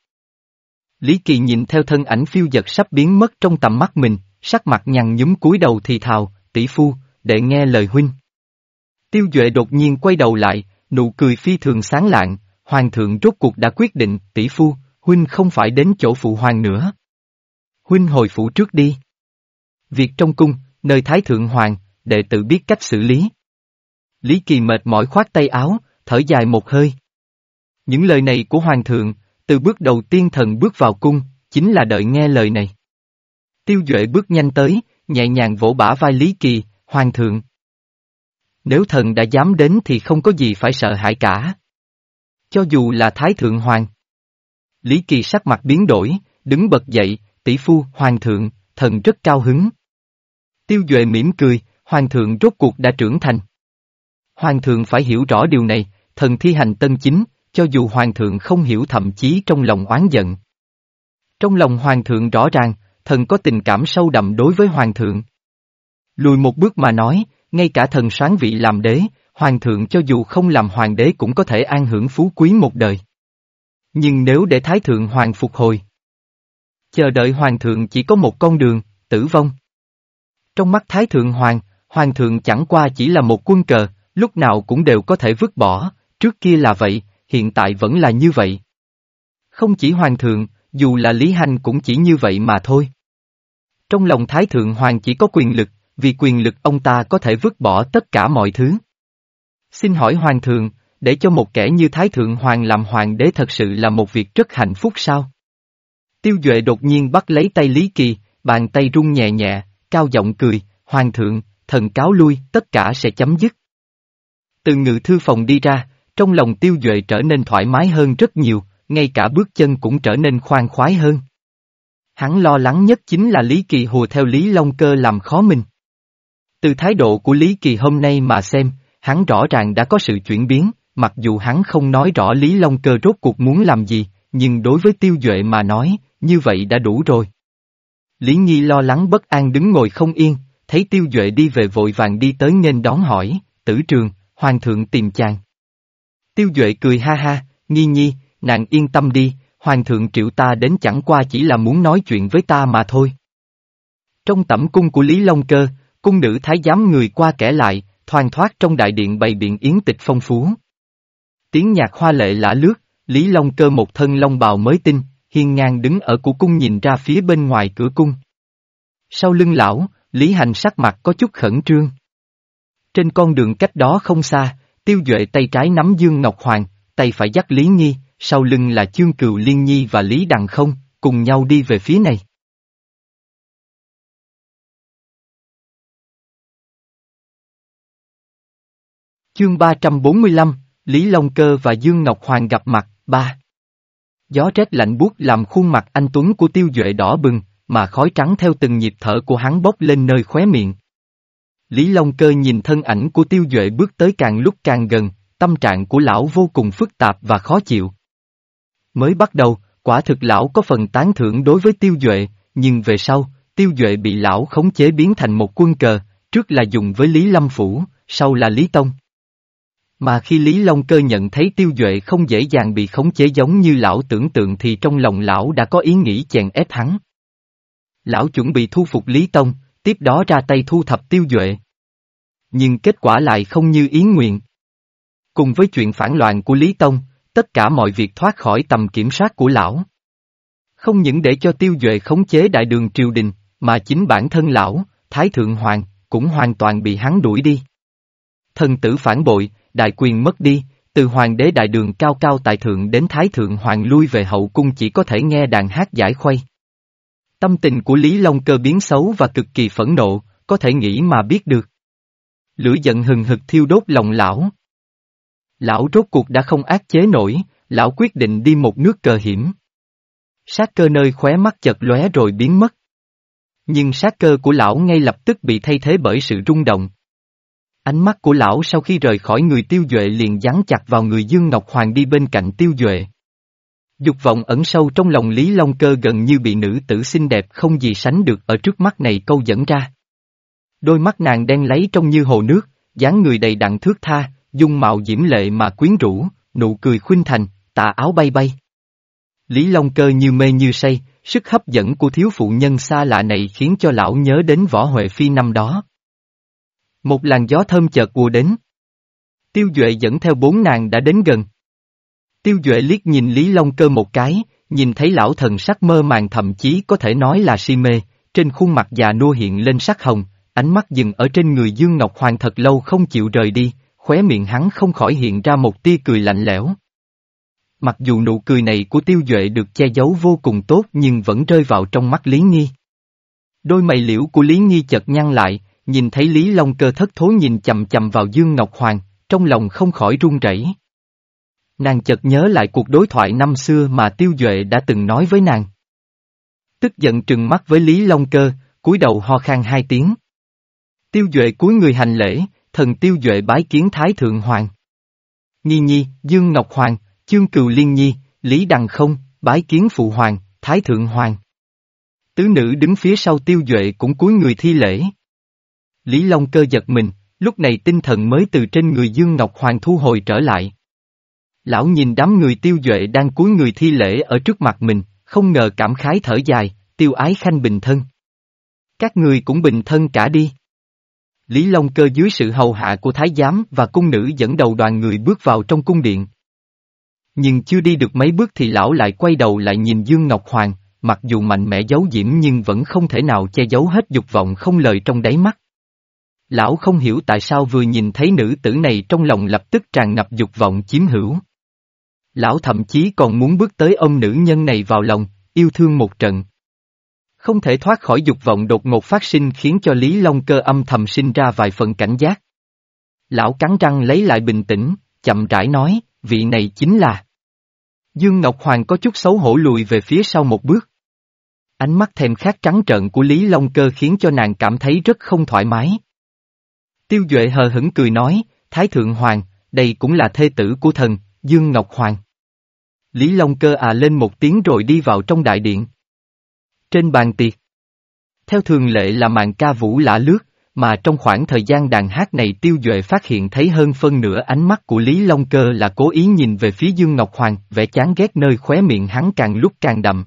A: Lý Kỳ nhìn theo thân ảnh phiêu dật sắp biến mất trong tầm mắt mình, sắc mặt nhằn nhúm cúi đầu thì thào, tỷ phu, để nghe lời huynh. Tiêu Duệ đột nhiên quay đầu lại, nụ cười phi thường sáng lạng, hoàng thượng rốt cuộc đã quyết định, tỷ phu, huynh không phải đến chỗ phụ hoàng nữa. Huynh hồi phủ trước đi. Việc trong cung, nơi thái thượng hoàng, đệ tự biết cách xử lý. Lý Kỳ mệt mỏi khoát tay áo, thở dài một hơi. Những lời này của hoàng thượng, từ bước đầu tiên thần bước vào cung, chính là đợi nghe lời này. Tiêu Duệ bước nhanh tới, nhẹ nhàng vỗ bả vai Lý Kỳ, hoàng thượng. Nếu thần đã dám đến thì không có gì phải sợ hãi cả. Cho dù là Thái Thượng Hoàng. Lý Kỳ sắc mặt biến đổi, đứng bật dậy, tỷ phu, hoàng thượng, thần rất cao hứng. Tiêu Duệ mỉm cười, hoàng thượng rốt cuộc đã trưởng thành. Hoàng thượng phải hiểu rõ điều này, thần thi hành tân chính, cho dù hoàng thượng không hiểu thậm chí trong lòng oán giận. Trong lòng hoàng thượng rõ ràng, thần có tình cảm sâu đậm đối với hoàng thượng. Lùi một bước mà nói, ngay cả thần sáng vị làm đế, hoàng thượng cho dù không làm hoàng đế cũng có thể an hưởng phú quý một đời. Nhưng nếu để thái thượng hoàng phục hồi, chờ đợi hoàng thượng chỉ có một con đường, tử vong. Trong mắt thái thượng hoàng, hoàng thượng chẳng qua chỉ là một quân cờ, lúc nào cũng đều có thể vứt bỏ, trước kia là vậy, hiện tại vẫn là như vậy. Không chỉ hoàng thượng, dù là Lý Hành cũng chỉ như vậy mà thôi. Trong lòng Thái Thượng Hoàng chỉ có quyền lực, vì quyền lực ông ta có thể vứt bỏ tất cả mọi thứ. Xin hỏi Hoàng thượng, để cho một kẻ như Thái Thượng Hoàng làm Hoàng đế thật sự là một việc rất hạnh phúc sao? Tiêu Duệ đột nhiên bắt lấy tay Lý Kỳ, bàn tay rung nhẹ nhẹ, cao giọng cười, Hoàng thượng, thần cáo lui, tất cả sẽ chấm dứt. Từ ngự thư phòng đi ra, trong lòng Tiêu Duệ trở nên thoải mái hơn rất nhiều, ngay cả bước chân cũng trở nên khoan khoái hơn. Hắn lo lắng nhất chính là Lý Kỳ hùa theo Lý Long Cơ làm khó mình. Từ thái độ của Lý Kỳ hôm nay mà xem, hắn rõ ràng đã có sự chuyển biến, mặc dù hắn không nói rõ Lý Long Cơ rốt cuộc muốn làm gì, nhưng đối với Tiêu Duệ mà nói, như vậy đã đủ rồi. Lý Nhi lo lắng bất an đứng ngồi không yên, thấy Tiêu Duệ đi về vội vàng đi tới nên đón hỏi, tử trường, hoàng thượng tìm chàng. Tiêu Duệ cười ha ha, Nhi Nhi, nàng yên tâm đi, hoàng thượng triệu ta đến chẳng qua chỉ là muốn nói chuyện với ta mà thôi. Trong tẩm cung của Lý Long Cơ, cung nữ thái giám người qua kẻ lại, thoang thoát trong đại điện bày biện yến tịch phong phú. Tiếng nhạc hoa lệ lã lướt, Lý Long Cơ một thân long bào mới tinh, hiên ngang đứng ở của cung nhìn ra phía bên ngoài cửa cung. Sau lưng lão, Lý Hành sắc mặt có chút khẩn trương. Trên con đường cách đó không xa, tiêu duệ tay trái nắm Dương Ngọc Hoàng, tay phải dắt Lý Nhi, sau lưng là Chương Cừu Liên Nhi và Lý Đằng không, cùng nhau đi về phía này. Chương 345, Lý Long Cơ và Dương Ngọc Hoàng gặp mặt, ba. Gió rét lạnh buốt làm khuôn mặt anh Tuấn của tiêu duệ đỏ bừng, mà khói trắng theo từng nhịp thở của hắn bốc lên nơi khóe miệng. Lý Long Cơ nhìn thân ảnh của tiêu duệ bước tới càng lúc càng gần, tâm trạng của lão vô cùng phức tạp và khó chịu. Mới bắt đầu, quả thực lão có phần tán thưởng đối với tiêu duệ, nhưng về sau, tiêu duệ bị lão khống chế biến thành một quân cờ, trước là dùng với Lý Lâm Phủ, sau là Lý Tông. Mà khi Lý Long Cơ nhận thấy tiêu duệ không dễ dàng bị khống chế giống như lão tưởng tượng thì trong lòng lão đã có ý nghĩ chèn ép hắn. Lão chuẩn bị thu phục Lý Tông, tiếp đó ra tay thu thập tiêu duệ. Nhưng kết quả lại không như ý nguyện. Cùng với chuyện phản loạn của Lý Tông, tất cả mọi việc thoát khỏi tầm kiểm soát của lão. Không những để cho tiêu duệ khống chế đại đường triều đình, mà chính bản thân lão, Thái Thượng Hoàng, cũng hoàn toàn bị hắn đuổi đi. Thần tử phản bội, đại quyền mất đi, từ hoàng đế đại đường cao cao tại thượng đến thái thượng hoàng lui về hậu cung chỉ có thể nghe đàn hát giải khuây. Tâm tình của Lý Long Cơ biến xấu và cực kỳ phẫn nộ, có thể nghĩ mà biết được. Lửa giận hừng hực thiêu đốt lòng lão. Lão rốt cuộc đã không ác chế nổi, lão quyết định đi một nước cờ hiểm. Sát cơ nơi khóe mắt chật lóe rồi biến mất. Nhưng sát cơ của lão ngay lập tức bị thay thế bởi sự rung động. Ánh mắt của lão sau khi rời khỏi người tiêu duệ liền dán chặt vào người Dương Ngọc Hoàng đi bên cạnh tiêu duệ. Dục vọng ẩn sâu trong lòng Lý Long Cơ gần như bị nữ tử xinh đẹp không gì sánh được ở trước mắt này câu dẫn ra. Đôi mắt nàng đen lấy trong như hồ nước, dáng người đầy đặn thước tha, dung mạo diễm lệ mà quyến rũ, nụ cười khuynh thành, tà áo bay bay. Lý Long Cơ như mê như say, sức hấp dẫn của thiếu phụ nhân xa lạ này khiến cho lão nhớ đến võ Huệ Phi năm đó. Một làn gió thơm chợt ùa đến. Tiêu Duệ dẫn theo bốn nàng đã đến gần. Tiêu Duệ liếc nhìn Lý Long Cơ một cái, nhìn thấy lão thần sắc mơ màng thậm chí có thể nói là si mê, trên khuôn mặt già nua hiện lên sắc hồng, ánh mắt dừng ở trên người Dương Ngọc Hoàng thật lâu không chịu rời đi, khóe miệng hắn không khỏi hiện ra một tia cười lạnh lẽo. Mặc dù nụ cười này của Tiêu Duệ được che giấu vô cùng tốt nhưng vẫn rơi vào trong mắt Lý Nghi. Đôi mày liễu của Lý Nghi chợt nhăn lại, nhìn thấy Lý Long cơ thất thố nhìn chầm chầm vào Dương Ngọc Hoàng, trong lòng không khỏi run rẩy. Nàng chợt nhớ lại cuộc đối thoại năm xưa mà Tiêu Duệ đã từng nói với nàng. Tức giận trừng mắt với Lý Long cơ, cúi đầu ho khan hai tiếng. Tiêu Duệ cúi người hành lễ, thần Tiêu Duệ bái kiến Thái Thượng Hoàng. Nhi Nhi, Dương Ngọc Hoàng, Chương Cừu Liên Nhi, Lý Đằng Không, bái kiến Phụ Hoàng, Thái Thượng Hoàng. Tứ nữ đứng phía sau Tiêu Duệ cũng cúi người thi lễ. Lý Long cơ giật mình, lúc này tinh thần mới từ trên người Dương Ngọc Hoàng thu hồi trở lại. Lão nhìn đám người tiêu duệ đang cúi người thi lễ ở trước mặt mình, không ngờ cảm khái thở dài, tiêu ái khanh bình thân. Các người cũng bình thân cả đi. Lý Long cơ dưới sự hầu hạ của thái giám và cung nữ dẫn đầu đoàn người bước vào trong cung điện. Nhưng chưa đi được mấy bước thì lão lại quay đầu lại nhìn Dương Ngọc Hoàng, mặc dù mạnh mẽ giấu diễm nhưng vẫn không thể nào che giấu hết dục vọng không lời trong đáy mắt. Lão không hiểu tại sao vừa nhìn thấy nữ tử này trong lòng lập tức tràn ngập dục vọng chiếm hữu. Lão thậm chí còn muốn bước tới ôm nữ nhân này vào lòng, yêu thương một trận. Không thể thoát khỏi dục vọng đột ngột phát sinh khiến cho Lý Long cơ âm thầm sinh ra vài phần cảnh giác. Lão cắn răng lấy lại bình tĩnh, chậm rãi nói, vị này chính là. Dương Ngọc Hoàng có chút xấu hổ lùi về phía sau một bước. Ánh mắt thèm khát trắng trợn của Lý Long Cơ khiến cho nàng cảm thấy rất không thoải mái. Tiêu Duệ hờ hững cười nói, Thái Thượng Hoàng, đây cũng là thê tử của thần, Dương Ngọc Hoàng. Lý Long Cơ à lên một tiếng rồi đi vào trong đại điện. Trên bàn tiệc. Theo thường lệ là màn ca vũ lạ lướt, mà trong khoảng thời gian đàn hát này Tiêu Duệ phát hiện thấy hơn phân nửa ánh mắt của Lý Long Cơ là cố ý nhìn về phía Dương Ngọc Hoàng, vẻ chán ghét nơi khóe miệng hắn càng lúc càng đậm.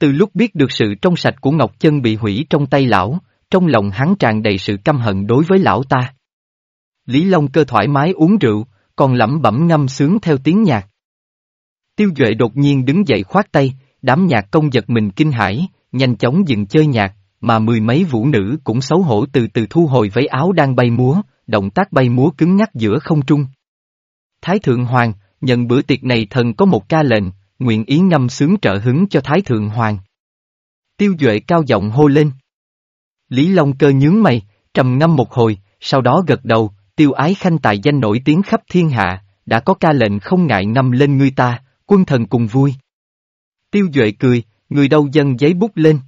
A: Từ lúc biết được sự trong sạch của Ngọc Chân bị hủy trong tay lão, trong lòng hắn tràn đầy sự căm hận đối với lão ta. Lý Long cơ thoải mái uống rượu, còn lẩm bẩm ngâm sướng theo tiếng nhạc. Tiêu Duệ đột nhiên đứng dậy khoát tay, đám nhạc công giật mình kinh hãi, nhanh chóng dừng chơi nhạc, mà mười mấy vũ nữ cũng xấu hổ từ từ thu hồi váy áo đang bay múa, động tác bay múa cứng nhắc giữa không trung. Thái Thượng Hoàng, nhận bữa tiệc này thần có một ca lệnh, nguyện ý ngâm sướng trợ hứng cho Thái Thượng Hoàng. Tiêu Duệ cao giọng hô lên. Lý Long cơ nhướng mày, trầm ngâm một hồi, sau đó gật đầu, tiêu ái khanh tài danh nổi tiếng khắp thiên hạ, đã có ca lệnh không ngại ngâm lên ngươi ta, quân thần cùng vui. Tiêu Duệ cười, người đâu dân giấy bút lên.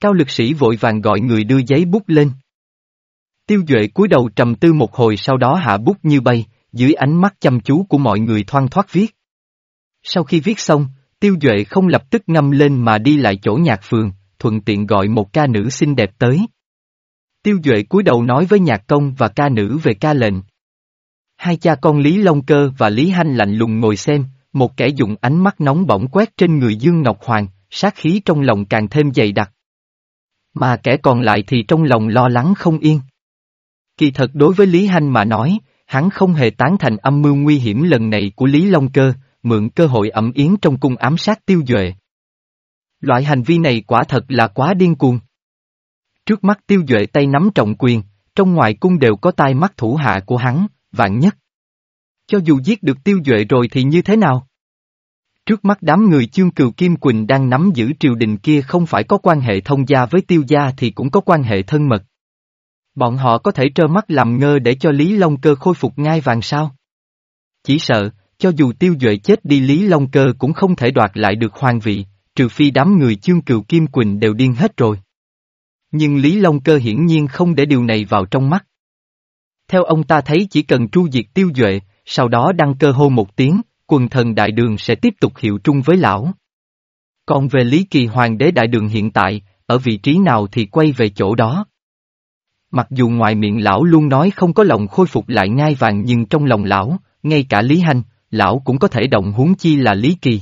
A: Cao lực sĩ vội vàng gọi người đưa giấy bút lên. Tiêu Duệ cúi đầu trầm tư một hồi sau đó hạ bút như bay, dưới ánh mắt chăm chú của mọi người thoang thoát viết. Sau khi viết xong, Tiêu Duệ không lập tức ngâm lên mà đi lại chỗ nhạc phường, thuận tiện gọi một ca nữ xinh đẹp tới. Tiêu Duệ cúi đầu nói với nhạc công và ca nữ về ca lệnh. Hai cha con Lý Long Cơ và Lý Hanh lạnh lùng ngồi xem, một kẻ dùng ánh mắt nóng bỏng quét trên người Dương Ngọc Hoàng, sát khí trong lòng càng thêm dày đặc. Mà kẻ còn lại thì trong lòng lo lắng không yên. Kỳ thật đối với Lý Hanh mà nói, hắn không hề tán thành âm mưu nguy hiểm lần này của Lý Long Cơ, mượn cơ hội ẩm yến trong cung ám sát tiêu duệ. Loại hành vi này quả thật là quá điên cuồng. Trước mắt tiêu duệ tay nắm trọng quyền, trong ngoài cung đều có tai mắt thủ hạ của hắn, vạn nhất. Cho dù giết được tiêu duệ rồi thì như thế nào? Trước mắt đám người chương cừu Kim Quỳnh đang nắm giữ triều đình kia không phải có quan hệ thông gia với tiêu gia thì cũng có quan hệ thân mật. Bọn họ có thể trơ mắt làm ngơ để cho Lý Long Cơ khôi phục ngai vàng sao? Chỉ sợ, cho dù tiêu duệ chết đi Lý Long Cơ cũng không thể đoạt lại được hoàng vị, trừ phi đám người chương cừu Kim Quỳnh đều điên hết rồi. Nhưng Lý Long Cơ hiển nhiên không để điều này vào trong mắt. Theo ông ta thấy chỉ cần tru diệt tiêu duệ, sau đó đăng cơ hô một tiếng, quần thần đại đường sẽ tiếp tục hiệu trung với lão. Còn về Lý Kỳ Hoàng đế đại đường hiện tại, ở vị trí nào thì quay về chỗ đó. Mặc dù ngoài miệng lão luôn nói không có lòng khôi phục lại ngai vàng nhưng trong lòng lão, ngay cả Lý Hanh, lão cũng có thể động huống chi là Lý Kỳ.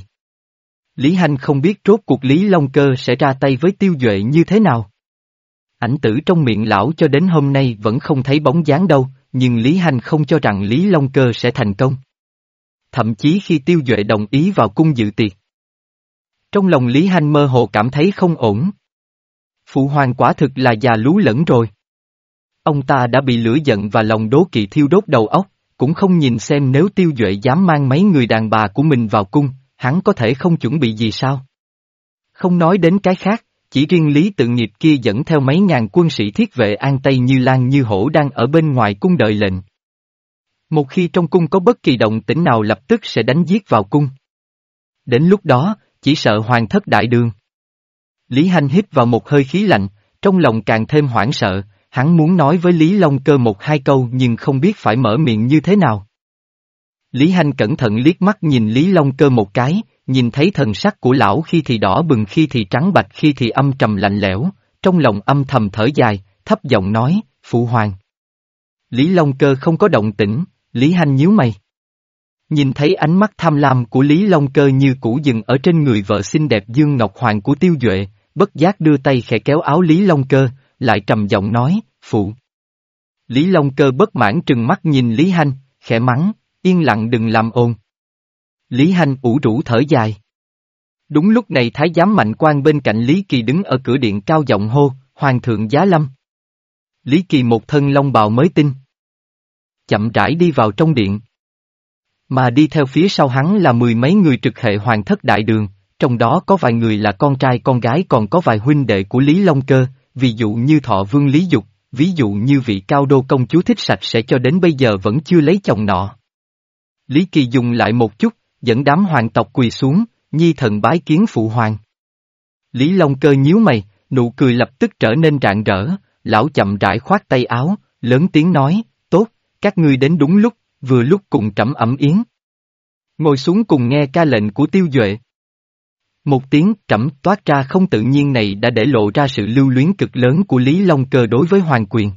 A: Lý Hanh không biết rốt cuộc Lý Long Cơ sẽ ra tay với tiêu duệ như thế nào. Ảnh tử trong miệng lão cho đến hôm nay vẫn không thấy bóng dáng đâu, nhưng Lý Hành không cho rằng Lý Long Cơ sẽ thành công. Thậm chí khi tiêu duệ đồng ý vào cung dự tiệc. Trong lòng Lý Hành mơ hồ cảm thấy không ổn. Phụ hoàng quả thực là già lú lẫn rồi. Ông ta đã bị lửa giận và lòng đố kỵ thiêu đốt đầu óc, cũng không nhìn xem nếu tiêu duệ dám mang mấy người đàn bà của mình vào cung, hắn có thể không chuẩn bị gì sao? Không nói đến cái khác, chỉ riêng Lý tự nghiệp kia dẫn theo mấy ngàn quân sĩ thiết vệ an Tây như Lan như hổ đang ở bên ngoài cung đợi lệnh. Một khi trong cung có bất kỳ động tĩnh nào lập tức sẽ đánh giết vào cung. Đến lúc đó, chỉ sợ hoàng thất đại đường. Lý Hanh hít vào một hơi khí lạnh, trong lòng càng thêm hoảng sợ, hắn muốn nói với Lý Long Cơ một hai câu nhưng không biết phải mở miệng như thế nào. Lý Hanh cẩn thận liếc mắt nhìn Lý Long Cơ một cái, nhìn thấy thần sắc của lão khi thì đỏ bừng khi thì trắng bạch khi thì âm trầm lạnh lẽo, trong lòng âm thầm thở dài, thấp giọng nói, Phụ Hoàng. Lý Long Cơ không có động tĩnh, Lý Hanh nhíu mày. Nhìn thấy ánh mắt tham lam của Lý Long Cơ như cũ dừng ở trên người vợ xinh đẹp Dương Ngọc Hoàng của Tiêu Duệ, bất giác đưa tay khẽ kéo áo Lý Long Cơ, lại trầm giọng nói, Phụ. Lý Long Cơ bất mãn trừng mắt nhìn Lý Hanh, khẽ mắng, yên lặng đừng làm ồn. Lý Hanh ủ rũ thở dài. Đúng lúc này Thái giám mạnh quan bên cạnh Lý Kỳ đứng ở cửa điện cao giọng hô, Hoàng thượng giá lâm. Lý Kỳ một thân long bào mới tinh. Chậm rãi đi vào trong điện. Mà đi theo phía sau hắn là mười mấy người trực hệ hoàng thất đại đường, trong đó có vài người là con trai con gái còn có vài huynh đệ của Lý Long Cơ, ví dụ như thọ vương Lý Dục, ví dụ như vị cao đô công chúa thích sạch sẽ cho đến bây giờ vẫn chưa lấy chồng nọ. Lý Kỳ dùng lại một chút, dẫn đám hoàng tộc quỳ xuống, nhi thần bái kiến phụ hoàng. Lý Long cơ nhíu mày, nụ cười lập tức trở nên rạng rỡ, lão chậm rãi khoát tay áo, lớn tiếng nói, tốt, các ngươi đến đúng lúc, vừa lúc cùng trẫm ẩm yến. Ngồi xuống cùng nghe ca lệnh của tiêu duệ. Một tiếng trẫm toát ra không tự nhiên này đã để lộ ra sự lưu luyến cực lớn của Lý Long Cơ đối với hoàng quyền.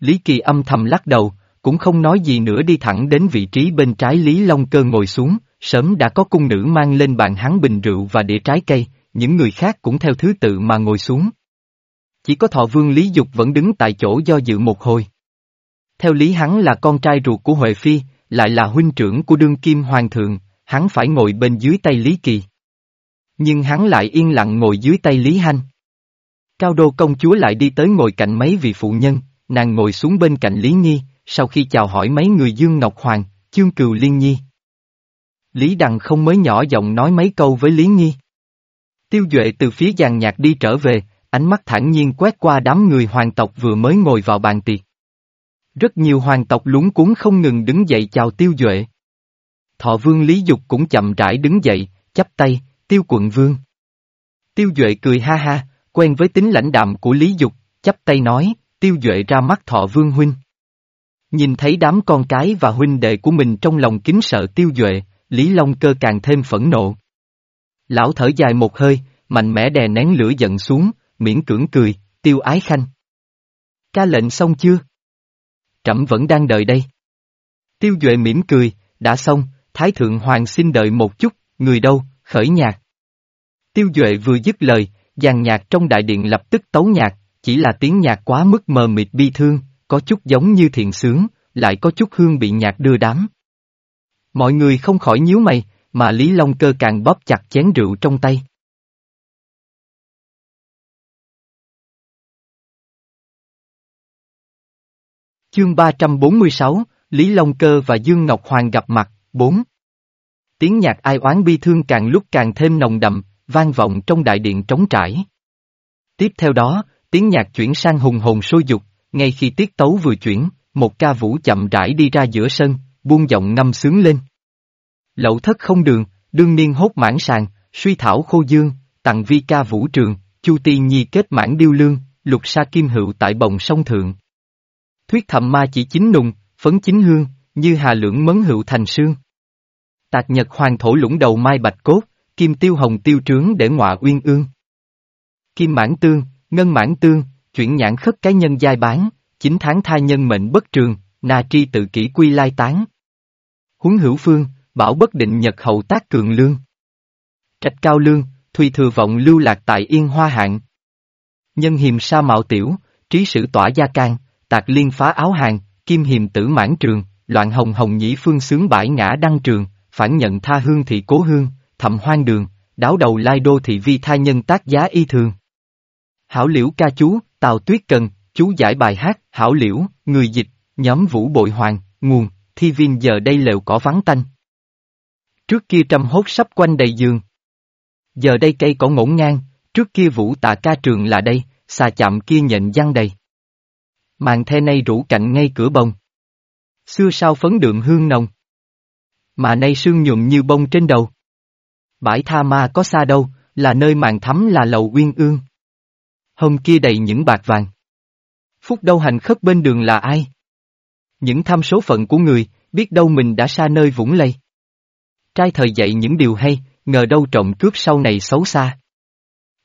A: Lý Kỳ âm thầm lắc đầu, cũng không nói gì nữa đi thẳng đến vị trí bên trái Lý Long Cơ ngồi xuống, sớm đã có cung nữ mang lên bàn hắn bình rượu và đĩa trái cây, những người khác cũng theo thứ tự mà ngồi xuống. Chỉ có thọ vương Lý Dục vẫn đứng tại chỗ do dự một hồi. Theo lý hắn là con trai ruột của Huệ Phi, lại là huynh trưởng của đương kim hoàng thượng, hắn phải ngồi bên dưới tay Lý Kỳ. Nhưng hắn lại yên lặng ngồi dưới tay Lý Hanh. Cao đô công chúa lại đi tới ngồi cạnh mấy vị phụ nhân, nàng ngồi xuống bên cạnh Lý Nhi, sau khi chào hỏi mấy người Dương Ngọc Hoàng, Chương Cừu Liên Nhi. Lý Đằng không mới nhỏ giọng nói mấy câu với Lý Nhi. Tiêu Duệ từ phía giàn nhạc đi trở về, ánh mắt thản nhiên quét qua đám người hoàng tộc vừa mới ngồi vào bàn tiệc. Rất nhiều hoàng tộc lúng cuốn không ngừng đứng dậy chào Tiêu Duệ. Thọ vương Lý Dục cũng chậm rãi đứng dậy, chắp tay, Tiêu quận vương. Tiêu Duệ cười ha ha, quen với tính lãnh đạm của Lý Dục, chắp tay nói, Tiêu Duệ ra mắt thọ vương huynh. Nhìn thấy đám con cái và huynh đệ của mình trong lòng kính sợ tiêu duệ, Lý Long Cơ càng thêm phẫn nộ. Lão thở dài một hơi, mạnh mẽ đè nén lửa giận xuống, miễn cưỡng cười, tiêu ái khanh. Ca lệnh xong chưa? Trẫm vẫn đang đợi đây. Tiêu Duệ mỉm cười, đã xong, Thái Thượng Hoàng xin đợi một chút, người đâu, khởi nhạc. Tiêu Duệ vừa dứt lời, dàn nhạc trong đại điện lập tức tấu nhạc, chỉ là tiếng nhạc quá mức mờ mịt bi thương, có chút giống như thiện sướng, lại có chút hương bị nhạc đưa đám. Mọi người không khỏi nhíu mày, mà Lý Long Cơ càng bóp chặt chén rượu trong tay. Chương 346, Lý Long Cơ và Dương Ngọc Hoàng gặp mặt, bốn. Tiếng nhạc ai oán bi thương càng lúc càng thêm nồng đậm, vang vọng trong đại điện trống trải. Tiếp theo đó, tiếng nhạc chuyển sang hùng hồn sôi dục, ngay khi tiết tấu vừa chuyển, một ca vũ chậm rãi đi ra giữa sân, buông giọng ngâm sướng lên. Lậu thất không đường, đương niên hốt mãn sàng, suy thảo khô dương, tặng vi ca vũ trường, chu ti nhi kết mãn điêu lương, lục sa kim hữu tại bồng sông thượng. Thuyết thầm ma chỉ chính nùng, phấn chính hương, như hà lưỡng mấn hữu thành sương. Tạc nhật hoàng thổ lũng đầu mai bạch cốt, kim tiêu hồng tiêu trướng để ngọa uyên ương. Kim mãn tương, ngân mãn tương, chuyển nhãn khất cái nhân giai bán, chính tháng thai nhân mệnh bất trường, na tri tự kỷ quy lai tán. Huấn hữu phương, bảo bất định nhật hậu tác cường lương. Trạch cao lương, thùy thừa vọng lưu lạc tại yên hoa hạng. Nhân hiềm sa mạo tiểu, trí sử tỏa gia can, tạc liên phá áo hàng, kim hiềm tử mãn trường, loạn hồng hồng nhĩ phương sướng bãi ngã đăng trường, phản nhận tha hương thị cố hương, thầm hoang đường, đáo đầu lai đô thị vi tha nhân tác giá y thường. Hảo liễu ca chú, Tào Tuyết Cần, chú giải bài hát, Hảo liễu, người dịch, nhóm vũ bội hoàng, nguồn, thi viên giờ đây lều cỏ vắng tanh. Trước kia trăm hốt sắp quanh đầy giường. Giờ đây cây cỏ ngổn ngang, trước kia vũ tạ ca trường là đây, xà chạm kia nhện giăng đầy. Màn the nay rủ cạnh ngay cửa bông. Xưa sao phấn đượm hương nồng. Mà nay sương nhuộm như bông trên đầu. Bãi tha ma có xa đâu, là nơi màn thắm là lầu uyên ương. Hôm kia đầy những bạc vàng. Phúc đâu hành khất bên đường là ai? Những tham số phận của người, biết đâu mình đã xa nơi vũng lây. Trai thời dạy những điều hay, ngờ đâu trộm cướp sau này xấu xa.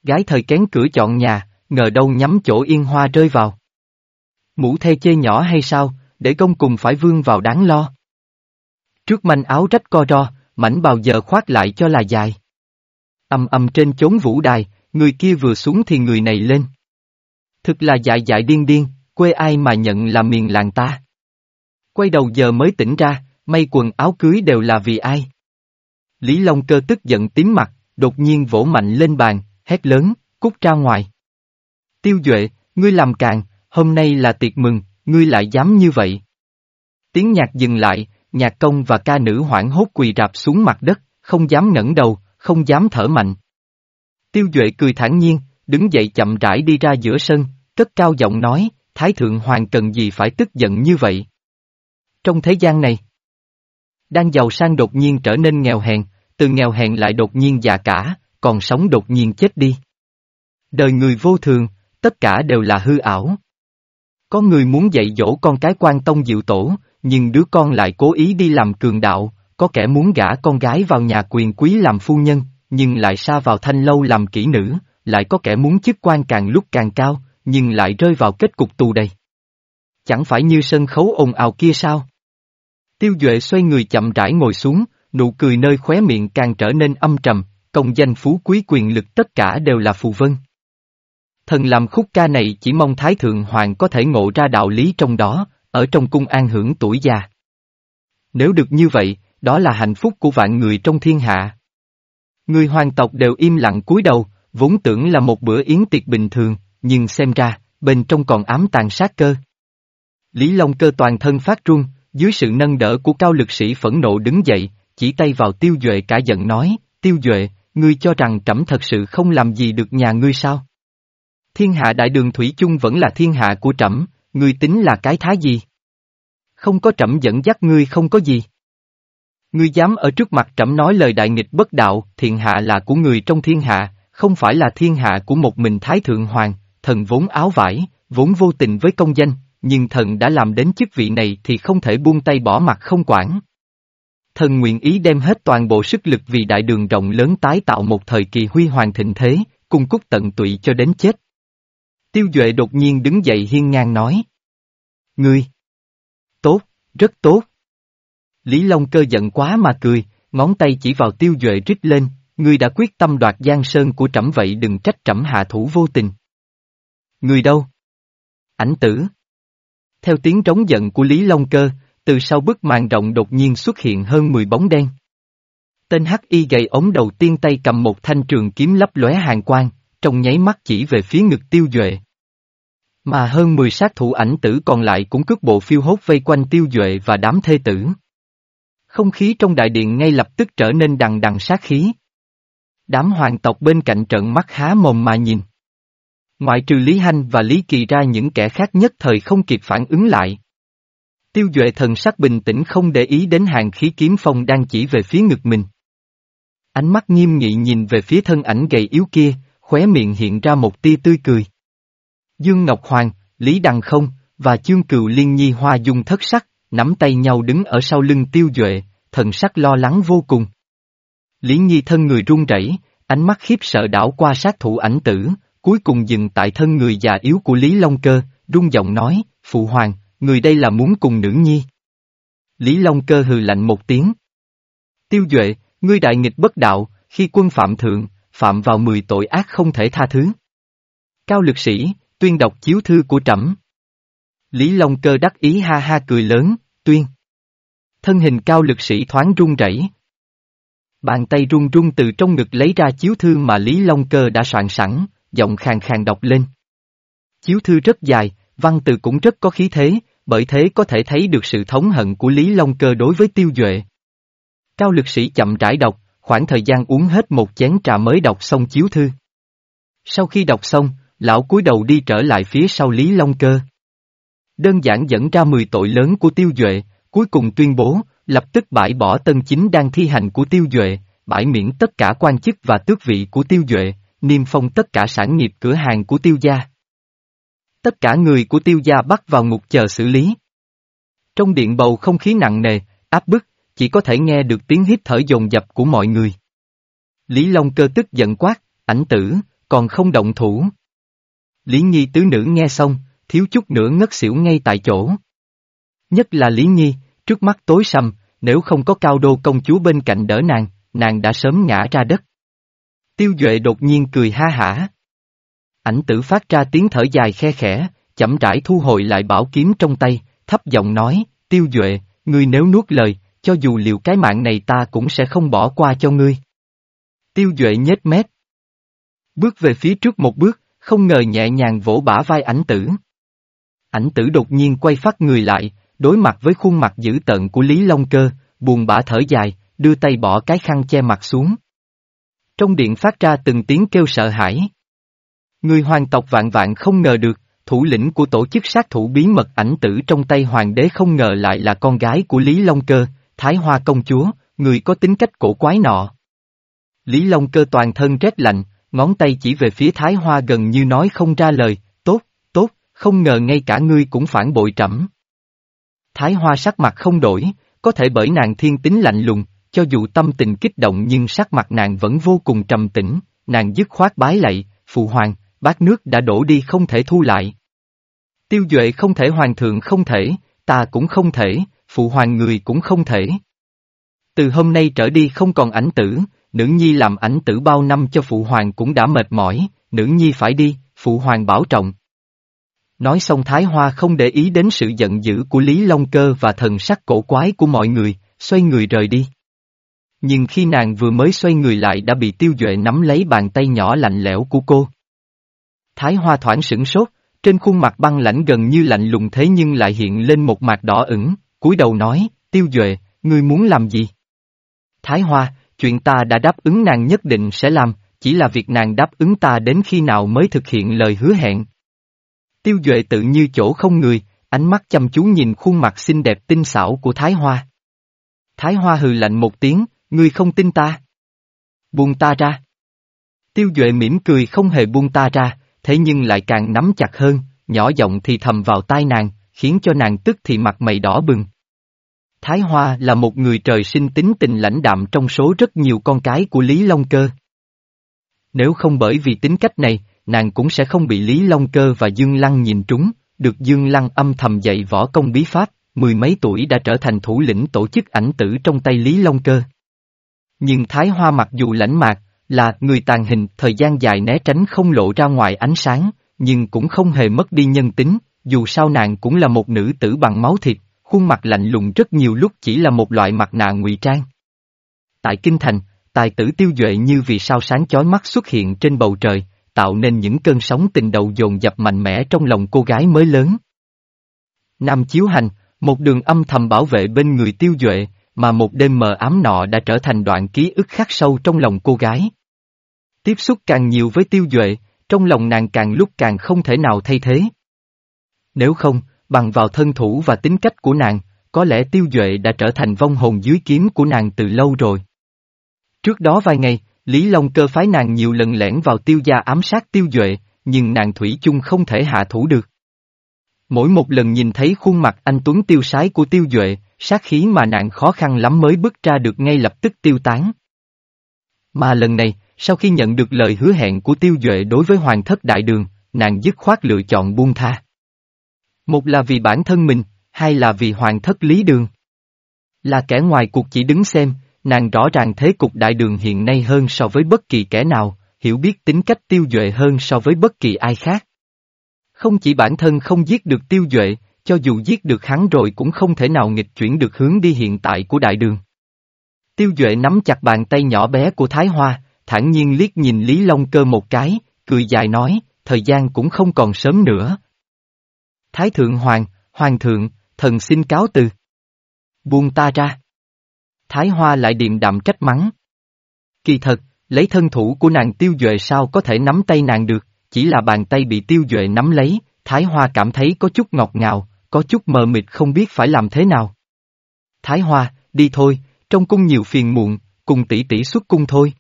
A: Gái thời kén cửa chọn nhà, ngờ đâu nhắm chỗ yên hoa rơi vào. Mũ thê chê nhỏ hay sao, để công cùng phải vương vào đáng lo. Trước manh áo rách co ro, mảnh bào giờ khoác lại cho là dài. Âm âm trên chốn vũ đài, người kia vừa xuống thì người này lên. Thực là dại dại điên điên, quê ai mà nhận là miền làng ta. Quay đầu giờ mới tỉnh ra, may quần áo cưới đều là vì ai. Lý Long cơ tức giận tím mặt, đột nhiên vỗ mạnh lên bàn, hét lớn, cút ra ngoài. Tiêu Duệ, ngươi làm càng, hôm nay là tiệc mừng, ngươi lại dám như vậy. Tiếng nhạc dừng lại, nhạc công và ca nữ hoảng hốt quỳ rạp xuống mặt đất, không dám ngẩng đầu, không dám thở mạnh. Tiêu Duệ cười thản nhiên, đứng dậy chậm rãi đi ra giữa sân, cất cao giọng nói, Thái Thượng Hoàng cần gì phải tức giận như vậy? Trong thế gian này, đang giàu sang đột nhiên trở nên nghèo hèn, từ nghèo hèn lại đột nhiên già cả, còn sống đột nhiên chết đi. Đời người vô thường, tất cả đều là hư ảo. Có người muốn dạy dỗ con cái quan tông diệu tổ, nhưng đứa con lại cố ý đi làm cường đạo, có kẻ muốn gả con gái vào nhà quyền quý làm phu nhân, nhưng lại xa vào thanh lâu làm kỹ nữ, lại có kẻ muốn chức quan càng lúc càng cao, nhưng lại rơi vào kết cục tù đầy. Chẳng phải như sân khấu ồn ào kia sao? Tiêu Duệ xoay người chậm rãi ngồi xuống, nụ cười nơi khóe miệng càng trở nên âm trầm, công danh phú quý quyền lực tất cả đều là phù vân. Thần làm khúc ca này chỉ mong Thái Thượng Hoàng có thể ngộ ra đạo lý trong đó, ở trong cung an hưởng tuổi già. Nếu được như vậy, đó là hạnh phúc của vạn người trong thiên hạ. Người hoàng tộc đều im lặng cúi đầu, vốn tưởng là một bữa yến tiệc bình thường, nhưng xem ra, bên trong còn ám tàn sát cơ. Lý Long cơ toàn thân phát run, dưới sự nâng đỡ của cao lực sĩ phẫn nộ đứng dậy, chỉ tay vào tiêu duệ cả giận nói, tiêu duệ, ngươi cho rằng trẫm thật sự không làm gì được nhà ngươi sao? Thiên hạ đại đường Thủy chung vẫn là thiên hạ của trẫm, ngươi tính là cái thái gì? Không có trẫm dẫn dắt ngươi không có gì. Ngươi dám ở trước mặt trẫm nói lời đại nghịch bất đạo, thiên hạ là của người trong thiên hạ, không phải là thiên hạ của một mình Thái Thượng Hoàng, thần vốn áo vải, vốn vô tình với công danh, nhưng thần đã làm đến chức vị này thì không thể buông tay bỏ mặt không quản. Thần nguyện ý đem hết toàn bộ sức lực vì đại đường rộng lớn tái tạo một thời kỳ huy hoàng thịnh thế, cung cúc tận tụy cho đến chết. Tiêu Duệ đột nhiên đứng dậy hiên ngang nói. Ngươi! Tốt, rất tốt. Lý Long cơ giận quá mà cười, ngón tay chỉ vào Tiêu Duệ rít lên, ngươi đã quyết tâm đoạt giang sơn của trẫm vậy đừng trách trẫm hạ thủ vô tình. Người đâu? Ảnh tử. Theo tiếng trống giận của Lý Long Cơ, từ sau bức màn rộng đột nhiên xuất hiện hơn 10 bóng đen. Tên hắc y gầy ống đầu tiên tay cầm một thanh trường kiếm lấp lóe hàng quang, trong nháy mắt chỉ về phía ngực tiêu duệ. Mà hơn 10 sát thủ ảnh tử còn lại cũng cướp bộ phiêu hốt vây quanh tiêu duệ và đám thê tử. Không khí trong đại điện ngay lập tức trở nên đằng đằng sát khí. Đám hoàng tộc bên cạnh trận mắt há mồm mà nhìn. Ngoại trừ Lý Hanh và Lý Kỳ ra những kẻ khác nhất thời không kịp phản ứng lại. Tiêu Duệ thần sắc bình tĩnh không để ý đến hàng khí kiếm phong đang chỉ về phía ngực mình. Ánh mắt nghiêm nghị nhìn về phía thân ảnh gầy yếu kia, khóe miệng hiện ra một tia tươi cười. Dương Ngọc Hoàng, Lý Đằng Không, và Chương Cừu Liên Nhi hoa dung thất sắc, nắm tay nhau đứng ở sau lưng Tiêu Duệ, thần sắc lo lắng vô cùng. Lý Nhi thân người run rẩy, ánh mắt khiếp sợ đảo qua sát thủ ảnh tử, cuối cùng dừng tại thân người già yếu của Lý Long Cơ, rung giọng nói, Phụ Hoàng, người đây là muốn cùng nữ nhi. Lý Long Cơ hừ lạnh một tiếng. Tiêu Duệ, ngươi đại nghịch bất đạo, khi quân phạm thượng, phạm vào mười tội ác không thể tha thứ. Cao lực sĩ, tuyên đọc chiếu thư của trẫm. Lý Long Cơ đắc ý ha ha cười lớn, tuyên. Thân hình cao lực sĩ thoáng run rẩy. Bàn tay run run từ trong ngực lấy ra chiếu thư mà Lý Long Cơ đã soạn sẵn, giọng khàn khàn đọc lên. Chiếu thư rất dài, văn từ cũng rất có khí thế, bởi thế có thể thấy được sự thống hận của Lý Long Cơ đối với tiêu duệ. Cao lực sĩ chậm rãi đọc, khoảng thời gian uống hết một chén trà mới đọc xong chiếu thư. Sau khi đọc xong, lão cúi đầu đi trở lại phía sau Lý Long Cơ. Đơn giản dẫn ra 10 tội lớn của tiêu duệ, cuối cùng tuyên bố, lập tức bãi bỏ tân chính đang thi hành của tiêu duệ, bãi miễn tất cả quan chức và tước vị của tiêu duệ, niêm phong tất cả sản nghiệp cửa hàng của tiêu gia. Tất cả người của tiêu gia bắt vào ngục chờ xử lý. Trong điện bầu không khí nặng nề, áp bức, chỉ có thể nghe được tiếng hít thở dồn dập của mọi người. Lý Long cơ tức giận quát, ảnh tử, còn không động thủ. Lý Nhi tứ nữ nghe xong, thiếu chút nữa ngất xỉu ngay tại chỗ. Nhất là Lý Nhi, trước mắt tối sầm, nếu không có cao đô công chúa bên cạnh đỡ nàng, nàng đã sớm ngã ra đất. Tiêu Duệ đột nhiên cười ha hả. Ảnh tử phát ra tiếng thở dài khe khẽ, chậm rãi thu hồi lại bảo kiếm trong tay, thấp giọng nói, Tiêu Duệ, ngươi nếu nuốt lời, cho dù liều cái mạng này ta cũng sẽ không bỏ qua cho ngươi. Tiêu Duệ nhếch mép. Bước về phía trước một bước, không ngờ nhẹ nhàng vỗ bả vai ảnh tử. Ảnh tử đột nhiên quay phát người lại, đối mặt với khuôn mặt dữ tợn của Lý Long Cơ, buồn bã thở dài, đưa tay bỏ cái khăn che mặt xuống. Trong điện phát ra từng tiếng kêu sợ hãi. Người hoàng tộc vạn vạn không ngờ được, thủ lĩnh của tổ chức sát thủ bí mật ảnh tử trong tay hoàng đế không ngờ lại là con gái của Lý Long Cơ, Thái Hoa công chúa, người có tính cách cổ quái nọ. Lý Long Cơ toàn thân rét lạnh, ngón tay chỉ về phía Thái Hoa gần như nói không ra lời, không ngờ ngay cả ngươi cũng phản bội trẫm. Thái Hoa sắc mặt không đổi, có thể bởi nàng thiên tính lạnh lùng, cho dù tâm tình kích động nhưng sắc mặt nàng vẫn vô cùng trầm tĩnh, nàng dứt khoát bái lạy, phụ hoàng, bát nước đã đổ đi không thể thu lại. Tiêu Duệ không thể hoàng thượng không thể, ta cũng không thể, phụ hoàng người cũng không thể. Từ hôm nay trở đi không còn ảnh tử, nữ nhi làm ảnh tử bao năm cho phụ hoàng cũng đã mệt mỏi, nữ nhi phải đi, phụ hoàng bảo trọng. Nói xong Thái Hoa không để ý đến sự giận dữ của Lý Long Cơ và thần sắc cổ quái của mọi người, xoay người rời đi. Nhưng khi nàng vừa mới xoay người lại đã bị tiêu duệ nắm lấy bàn tay nhỏ lạnh lẽo của cô. Thái Hoa thoảng sửng sốt, trên khuôn mặt băng lãnh gần như lạnh lùng thế nhưng lại hiện lên một mặt đỏ ửng, cúi đầu nói, tiêu duệ, ngươi muốn làm gì? Thái Hoa, chuyện ta đã đáp ứng nàng nhất định sẽ làm, chỉ là việc nàng đáp ứng ta đến khi nào mới thực hiện lời hứa hẹn. Tiêu Duệ tự như chỗ không người, ánh mắt chăm chú nhìn khuôn mặt xinh đẹp tinh xảo của Thái Hoa. Thái Hoa hừ lạnh một tiếng, ngươi không tin ta. Buông ta ra. Tiêu Duệ mỉm cười không hề buông ta ra, thế nhưng lại càng nắm chặt hơn, nhỏ giọng thì thầm vào tai nàng, khiến cho nàng tức thì mặt mày đỏ bừng. Thái Hoa là một người trời sinh tính tình lãnh đạm trong số rất nhiều con cái của Lý Long Cơ. Nếu không bởi vì tính cách này, nàng cũng sẽ không bị Lý Long Cơ và Dương Lăng nhìn trúng, được Dương Lăng âm thầm dạy võ công bí pháp, mười mấy tuổi đã trở thành thủ lĩnh tổ chức ảnh tử trong tay Lý Long Cơ. Nhưng Thái Hoa mặc dù lãnh mạc, là người tàn hình thời gian dài né tránh không lộ ra ngoài ánh sáng, nhưng cũng không hề mất đi nhân tính, dù sao nàng cũng là một nữ tử bằng máu thịt, khuôn mặt lạnh lùng rất nhiều lúc chỉ là một loại mặt nạ ngụy trang. Tại Kinh Thành, tài tử tiêu duệ như vì sao sáng chói mắt xuất hiện trên bầu trời, tạo nên những cơn sóng tình đầu dồn dập mạnh mẽ trong lòng cô gái mới lớn. Nam Chiếu Hành, một đường âm thầm bảo vệ bên người tiêu duệ, mà một đêm mờ ám nọ đã trở thành đoạn ký ức khắc sâu trong lòng cô gái. Tiếp xúc càng nhiều với tiêu duệ, trong lòng nàng càng lúc càng không thể nào thay thế. Nếu không, bằng vào thân thủ và tính cách của nàng, có lẽ tiêu duệ đã trở thành vong hồn dưới kiếm của nàng từ lâu rồi. Trước đó vài ngày, Lý Long cơ phái nàng nhiều lần lẻn vào tiêu gia ám sát tiêu duệ, nhưng nàng thủy chung không thể hạ thủ được. Mỗi một lần nhìn thấy khuôn mặt anh Tuấn tiêu sái của tiêu duệ, sát khí mà nàng khó khăn lắm mới bước ra được ngay lập tức tiêu tán. Mà lần này, sau khi nhận được lời hứa hẹn của tiêu duệ đối với hoàng thất đại đường, nàng dứt khoát lựa chọn buông tha. Một là vì bản thân mình, hai là vì hoàng thất lý đường. Là kẻ ngoài cuộc chỉ đứng xem, nàng rõ ràng thế cục đại đường hiện nay hơn so với bất kỳ kẻ nào, hiểu biết tính cách tiêu duệ hơn so với bất kỳ ai khác. Không chỉ bản thân không giết được tiêu duệ, cho dù giết được hắn rồi cũng không thể nào nghịch chuyển được hướng đi hiện tại của đại đường. Tiêu duệ nắm chặt bàn tay nhỏ bé của Thái Hoa, thản nhiên liếc nhìn Lý Long Cơ một cái, cười dài nói, thời gian cũng không còn sớm nữa. Thái Thượng Hoàng, Hoàng Thượng, thần xin cáo từ. Buông ta ra. Thái Hoa lại điềm đạm trách mắng. Kỳ thật, lấy thân thủ của nàng tiêu duệ sao có thể nắm tay nàng được, chỉ là bàn tay bị tiêu duệ nắm lấy, Thái Hoa cảm thấy có chút ngọt ngào, có chút mờ mịt không biết phải làm thế nào. Thái Hoa, đi thôi, trong cung nhiều phiền muộn, cùng tỷ tỷ xuất cung thôi.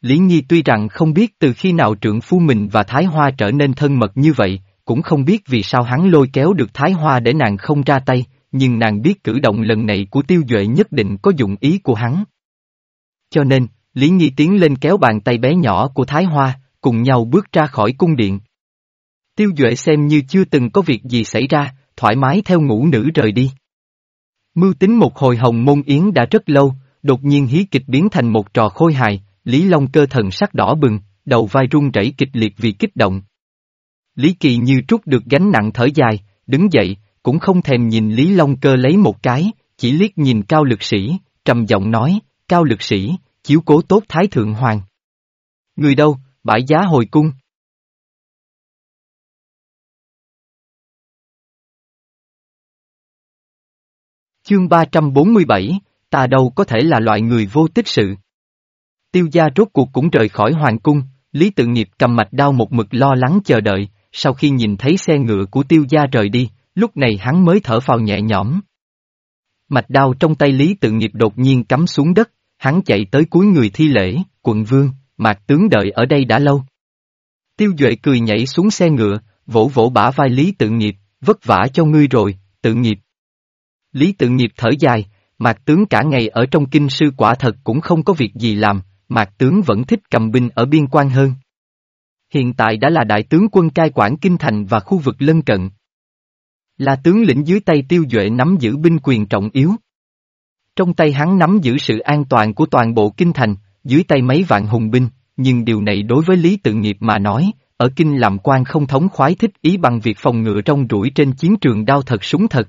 A: Lý Nhi tuy rằng không biết từ khi nào trượng phu mình và Thái Hoa trở nên thân mật như vậy, cũng không biết vì sao hắn lôi kéo được Thái Hoa để nàng không ra tay, nhưng nàng biết cử động lần này của Tiêu Duệ nhất định có dụng ý của hắn. Cho nên, Lý Nhi tiến lên kéo bàn tay bé nhỏ của Thái Hoa, cùng nhau bước ra khỏi cung điện. Tiêu Duệ xem như chưa từng có việc gì xảy ra, thoải mái theo ngũ nữ rời đi. Mưu tính một hồi hồng môn yến đã rất lâu, đột nhiên hí kịch biến thành một trò khôi hài, Lý Long cơ thần sắc đỏ bừng, đầu vai run rẩy kịch liệt vì kích động. Lý Kỳ như trút được gánh nặng thở dài, đứng dậy, cũng không thèm nhìn Lý Long cơ lấy một cái, chỉ liếc nhìn cao lực sĩ, trầm giọng nói, cao lực sĩ, chiếu cố tốt Thái Thượng Hoàng. Người đâu, bãi giá hồi cung. Chương 347, ta đâu có thể là loại người vô tích sự. Tiêu gia rốt cuộc cũng rời khỏi hoàng cung, Lý tự nghiệp cầm mạch đao một mực lo lắng chờ đợi, sau khi nhìn thấy xe ngựa của tiêu gia rời đi, lúc này hắn mới thở phào nhẹ nhõm. Mạch đao trong tay Lý tự nghiệp đột nhiên cắm xuống đất, hắn chạy tới cuối người thi lễ, quận vương, mạc tướng đợi ở đây đã lâu. Tiêu Duệ cười nhảy xuống xe ngựa, vỗ vỗ bả vai Lý tự nghiệp, vất vả cho ngươi rồi, tự nghiệp. Lý tự nghiệp thở dài, mạc tướng cả ngày ở trong kinh sư quả thật cũng không có việc gì làm, mạc tướng vẫn thích cầm binh ở biên quan hơn. Hiện tại đã là đại tướng quân cai quản kinh thành và khu vực lân cận. Là tướng lĩnh dưới tay tiêu duệ nắm giữ binh quyền trọng yếu. Trong tay hắn nắm giữ sự an toàn của toàn bộ kinh thành, dưới tay mấy vạn hùng binh, nhưng điều này đối với Lý Tự Nghiệp mà nói, ở kinh làm quan không thống khoái thích ý bằng việc phòng ngự trong rủi trên chiến trường đao thật súng thật.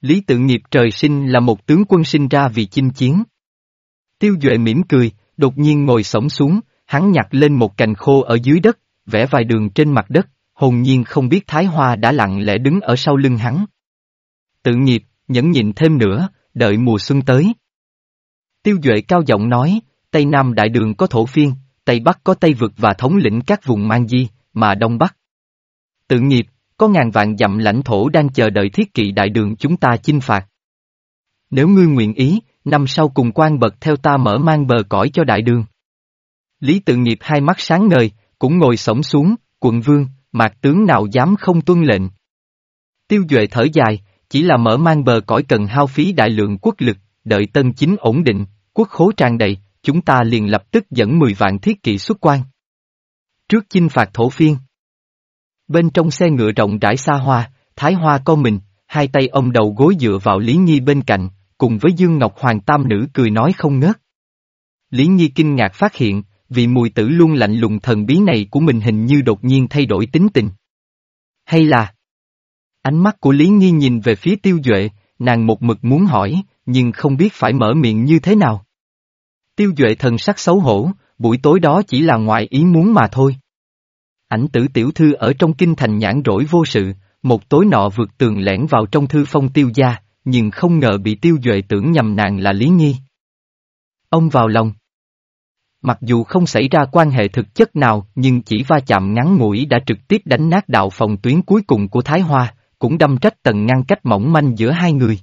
A: Lý Tự Nghiệp trời sinh là một tướng quân sinh ra vì chinh chiến. Tiêu Duệ mỉm cười, đột nhiên ngồi sổng xuống, hắn nhặt lên một cành khô ở dưới đất, vẽ vài đường trên mặt đất, hồn nhiên không biết Thái Hoa đã lặng lẽ đứng ở sau lưng hắn. Tự nghiệp, nhẫn nhịn thêm nữa, đợi mùa xuân tới. Tiêu Duệ cao giọng nói, Tây Nam Đại Đường có thổ phiên, Tây Bắc có Tây Vực và thống lĩnh các vùng mang di, mà Đông Bắc. Tự nghiệp, có ngàn vạn dặm lãnh thổ đang chờ đợi thiết kỵ đại đường chúng ta chinh phạt. Nếu ngươi nguyện ý, năm sau cùng quan bật theo ta mở mang bờ cõi cho đại đường. Lý tự nghiệp hai mắt sáng ngời, cũng ngồi sổng xuống, quận vương, mạc tướng nào dám không tuân lệnh. Tiêu Duệ thở dài, chỉ là mở mang bờ cõi cần hao phí đại lượng quốc lực, đợi tân chính ổn định, quốc khố tràn đầy, chúng ta liền lập tức dẫn 10 vạn thiết kỵ xuất quan. Trước chinh phạt thổ phiên. Bên trong xe ngựa rộng rãi xa hoa, Thái Hoa con mình, hai tay ông đầu gối dựa vào Lý Nhi bên cạnh, cùng với Dương Ngọc Hoàng tam nữ cười nói không ngớt. Lý Nhi kinh ngạc phát hiện, vị mùi tử luôn lạnh lùng thần bí này của mình hình như đột nhiên thay đổi tính tình. Hay là... Ánh mắt của Lý Nhi nhìn về phía tiêu duệ, nàng một mực muốn hỏi, nhưng không biết phải mở miệng như thế nào. Tiêu duệ thần sắc xấu hổ, buổi tối đó chỉ là ngoại ý muốn mà thôi. Ảnh tử tiểu thư ở trong kinh thành nhãn rỗi vô sự, một tối nọ vượt tường lẻn vào trong thư phong tiêu gia, nhưng không ngờ bị tiêu duệ tưởng nhầm nàng là Lý Nhi. Ông vào lòng. Mặc dù không xảy ra quan hệ thực chất nào nhưng chỉ va chạm ngắn ngủi đã trực tiếp đánh nát đạo phòng tuyến cuối cùng của Thái Hoa, cũng đâm trách tầng ngăn cách mỏng manh giữa hai người.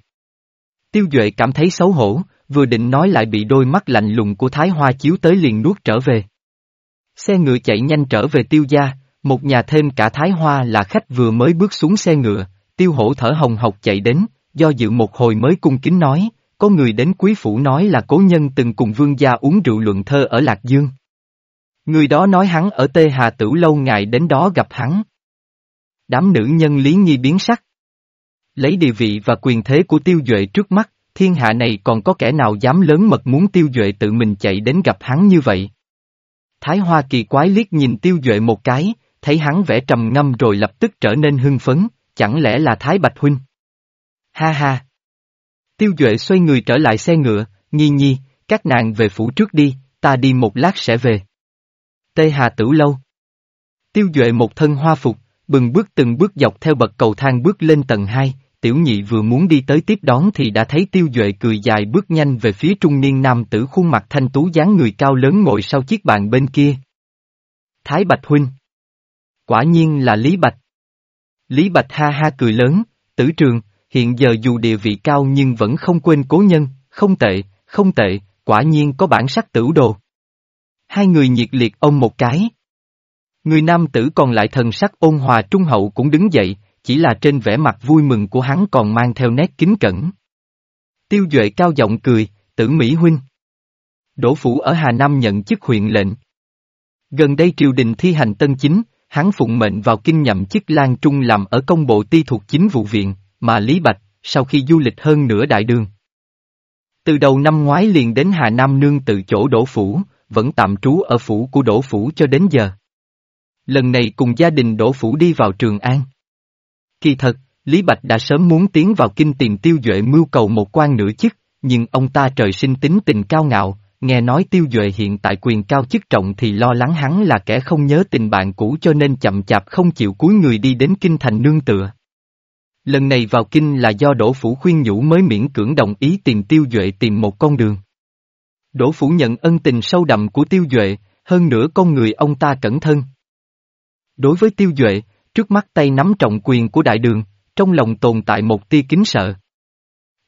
A: Tiêu Duệ cảm thấy xấu hổ, vừa định nói lại bị đôi mắt lạnh lùng của Thái Hoa chiếu tới liền nuốt trở về. Xe ngựa chạy nhanh trở về tiêu gia, một nhà thêm cả Thái Hoa là khách vừa mới bước xuống xe ngựa, tiêu hổ thở hồng hộc chạy đến, do dự một hồi mới cung kính nói, có người đến quý phủ nói là cố nhân từng cùng vương gia uống rượu luận thơ ở Lạc Dương. Người đó nói hắn ở Tê Hà Tử lâu ngài đến đó gặp hắn. Đám nữ nhân Lý Nhi biến sắc. Lấy địa vị và quyền thế của tiêu duệ trước mắt, thiên hạ này còn có kẻ nào dám lớn mật muốn tiêu duệ tự mình chạy đến gặp hắn như vậy. Thái Hoa kỳ quái liếc nhìn tiêu duệ một cái, thấy hắn vẽ trầm ngâm rồi lập tức trở nên hưng phấn, chẳng lẽ là Thái Bạch Huynh? Ha ha! Tiêu Duệ xoay người trở lại xe ngựa, nhi nhi, các nàng về phủ trước đi, ta đi một lát sẽ về. Tê Hà Tử Lâu Tiêu Duệ một thân hoa phục, bừng bước từng bước dọc theo bậc cầu thang bước lên tầng 2, tiểu nhị vừa muốn đi tới tiếp đón thì đã thấy Tiêu Duệ cười dài bước nhanh về phía trung niên nam tử khuôn mặt thanh tú dáng người cao lớn ngồi sau chiếc bàn bên kia. Thái Bạch Huynh Quả nhiên là Lý Bạch. Lý Bạch ha ha cười lớn, tử trường, hiện giờ dù địa vị cao nhưng vẫn không quên cố nhân, không tệ, không tệ, quả nhiên có bản sắc tử đồ. Hai người nhiệt liệt ông một cái. Người nam tử còn lại thần sắc ôn hòa trung hậu cũng đứng dậy, chỉ là trên vẻ mặt vui mừng của hắn còn mang theo nét kính cẩn. Tiêu Duệ cao giọng cười, tử Mỹ Huynh. Đỗ Phủ ở Hà Nam nhận chức huyện lệnh. Gần đây triều đình thi hành tân chính, hắn phụng mệnh vào kinh nhậm chức Lan Trung làm ở công bộ ti thuộc chính vụ viện, mà Lý Bạch, sau khi du lịch hơn nửa đại đường. Từ đầu năm ngoái liền đến Hà Nam nương tự chỗ Đỗ phủ, vẫn tạm trú ở phủ của Đỗ phủ cho đến giờ. Lần này cùng gia đình Đỗ phủ đi vào Trường An. Kỳ thật, Lý Bạch đã sớm muốn tiến vào kinh tìm tiêu duệ mưu cầu một quan nửa chức, nhưng ông ta trời sinh tính tình cao ngạo, nghe nói tiêu duệ hiện tại quyền cao chức trọng thì lo lắng hắn là kẻ không nhớ tình bạn cũ cho nên chậm chạp không chịu cúi người đi đến kinh thành nương tựa. Lần này vào kinh là do Đỗ Phủ khuyên nhủ mới miễn cưỡng đồng ý tìm Tiêu Duệ tìm một con đường. Đỗ Phủ nhận ân tình sâu đậm của Tiêu Duệ, hơn nữa con người ông ta cẩn thân. Đối với Tiêu Duệ, trước mắt tay nắm trọng quyền của đại đường, trong lòng tồn tại một tia kính sợ.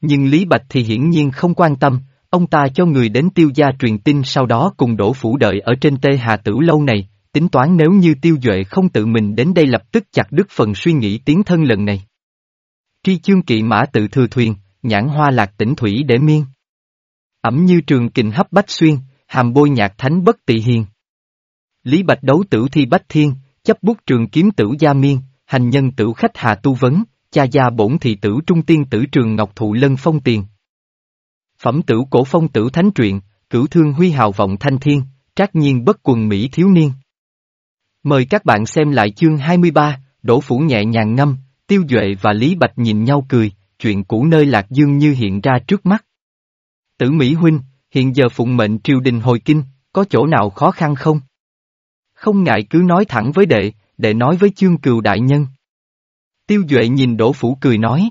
A: Nhưng Lý Bạch thì hiển nhiên không quan tâm, ông ta cho người đến tiêu gia truyền tin sau đó cùng đổ phủ đợi ở trên tê hà tử lâu này, tính toán nếu như tiêu duệ không tự mình đến đây lập tức chặt đứt phần suy nghĩ tiến thân lần này. Tri chương kỵ mã tự thừa thuyền, nhãn hoa lạc tỉnh thủy để miên. Ẩm như trường kình hấp bách xuyên, hàm bôi nhạc thánh bất tị hiền. Lý Bạch đấu tử thi bách thiên, chấp bút trường kiếm tử gia miên, hành nhân tử khách hà tu vấn, cha gia bổn thị tử trung tiên tử trường ngọc thụ lân phong tiền. Phẩm tử cổ phong tử thánh truyện, cửu thương huy hào vọng thanh thiên, trác nhiên bất quần Mỹ thiếu niên. Mời các bạn xem lại chương 23, đổ phủ nhẹ nhàng ngâm, Tiêu Duệ và Lý Bạch nhìn nhau cười, chuyện cũ nơi Lạc Dương như hiện ra trước mắt. Tử Mỹ Huynh, hiện giờ phụng mệnh triều đình hồi kinh, có chỗ nào khó khăn không? Không ngại cứ nói thẳng với đệ, đệ nói với chương cừu đại nhân. Tiêu Duệ nhìn Đỗ Phủ cười nói.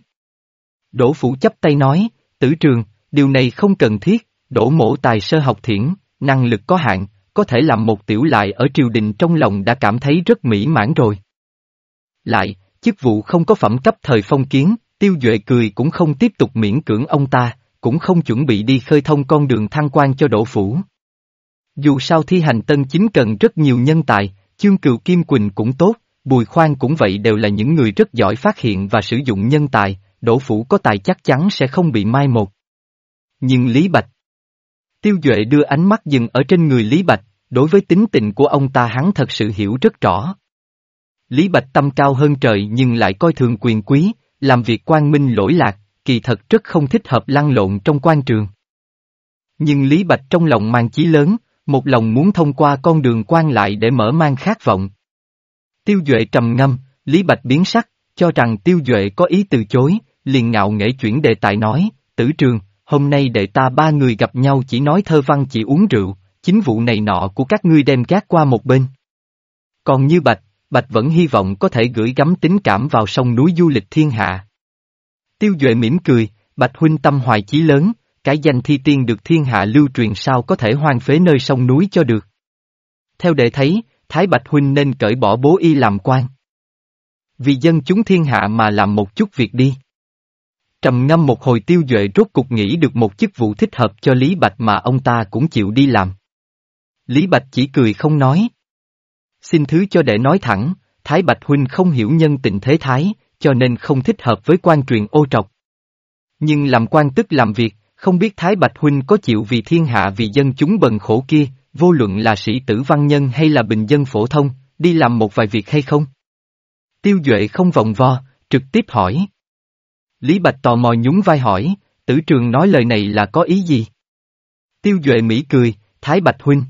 A: Đỗ Phủ chấp tay nói, tử trường, điều này không cần thiết, Đỗ mổ tài sơ học thiển, năng lực có hạn, có thể làm một tiểu lại ở triều đình trong lòng đã cảm thấy rất mỹ mãn rồi. Lại, chức vụ không có phẩm cấp thời phong kiến, tiêu duệ cười cũng không tiếp tục miễn cưỡng ông ta, cũng không chuẩn bị đi khơi thông con đường thăng quan cho đổ phủ. Dù sao thi hành tân chính cần rất nhiều nhân tài, chương cựu Kim Quỳnh cũng tốt, Bùi Khoan cũng vậy đều là những người rất giỏi phát hiện và sử dụng nhân tài, đổ phủ có tài chắc chắn sẽ không bị mai một. Nhưng Lý Bạch Tiêu Duệ đưa ánh mắt dừng ở trên người Lý Bạch, đối với tính tình của ông ta hắn thật sự hiểu rất rõ. Lý Bạch tâm cao hơn trời nhưng lại coi thường quyền quý, làm việc quan minh lỗi lạc, kỳ thật rất không thích hợp lăn lộn trong quan trường. Nhưng Lý Bạch trong lòng mang chí lớn, một lòng muốn thông qua con đường quan lại để mở mang khát vọng. Tiêu Duệ trầm ngâm, Lý Bạch biến sắc, cho rằng Tiêu Duệ có ý từ chối, liền ngạo nghễ chuyển đề tài nói, tử trường, hôm nay đệ ta ba người gặp nhau chỉ nói thơ văn chỉ uống rượu, chính vụ này nọ của các ngươi đem gác qua một bên. Còn như Bạch, Bạch vẫn hy vọng có thể gửi gắm tính cảm vào sông núi du lịch thiên hạ. Tiêu Duệ mỉm cười, Bạch huynh tâm hoài chí lớn, cái danh thi tiên được thiên hạ lưu truyền sao có thể hoang phế nơi sông núi cho được. Theo đệ thấy, Thái Bạch huynh nên cởi bỏ bố y làm quan. Vì dân chúng thiên hạ mà làm một chút việc đi. Trầm ngâm một hồi tiêu duệ rốt cục nghĩ được một chức vụ thích hợp cho Lý Bạch mà ông ta cũng chịu đi làm. Lý Bạch chỉ cười không nói. Xin thứ cho để nói thẳng, Thái Bạch Huynh không hiểu nhân tình thế thái, cho nên không thích hợp với quan truyền ô trọc. Nhưng làm quan tức làm việc, không biết Thái Bạch Huynh có chịu vì thiên hạ vì dân chúng bần khổ kia, vô luận là sĩ tử văn nhân hay là bình dân phổ thông, đi làm một vài việc hay không? Tiêu Duệ không vòng vo, trực tiếp hỏi. Lý Bạch tò mò nhún vai hỏi, tử trường nói lời này là có ý gì? Tiêu Duệ Mỹ cười, Thái Bạch Huynh.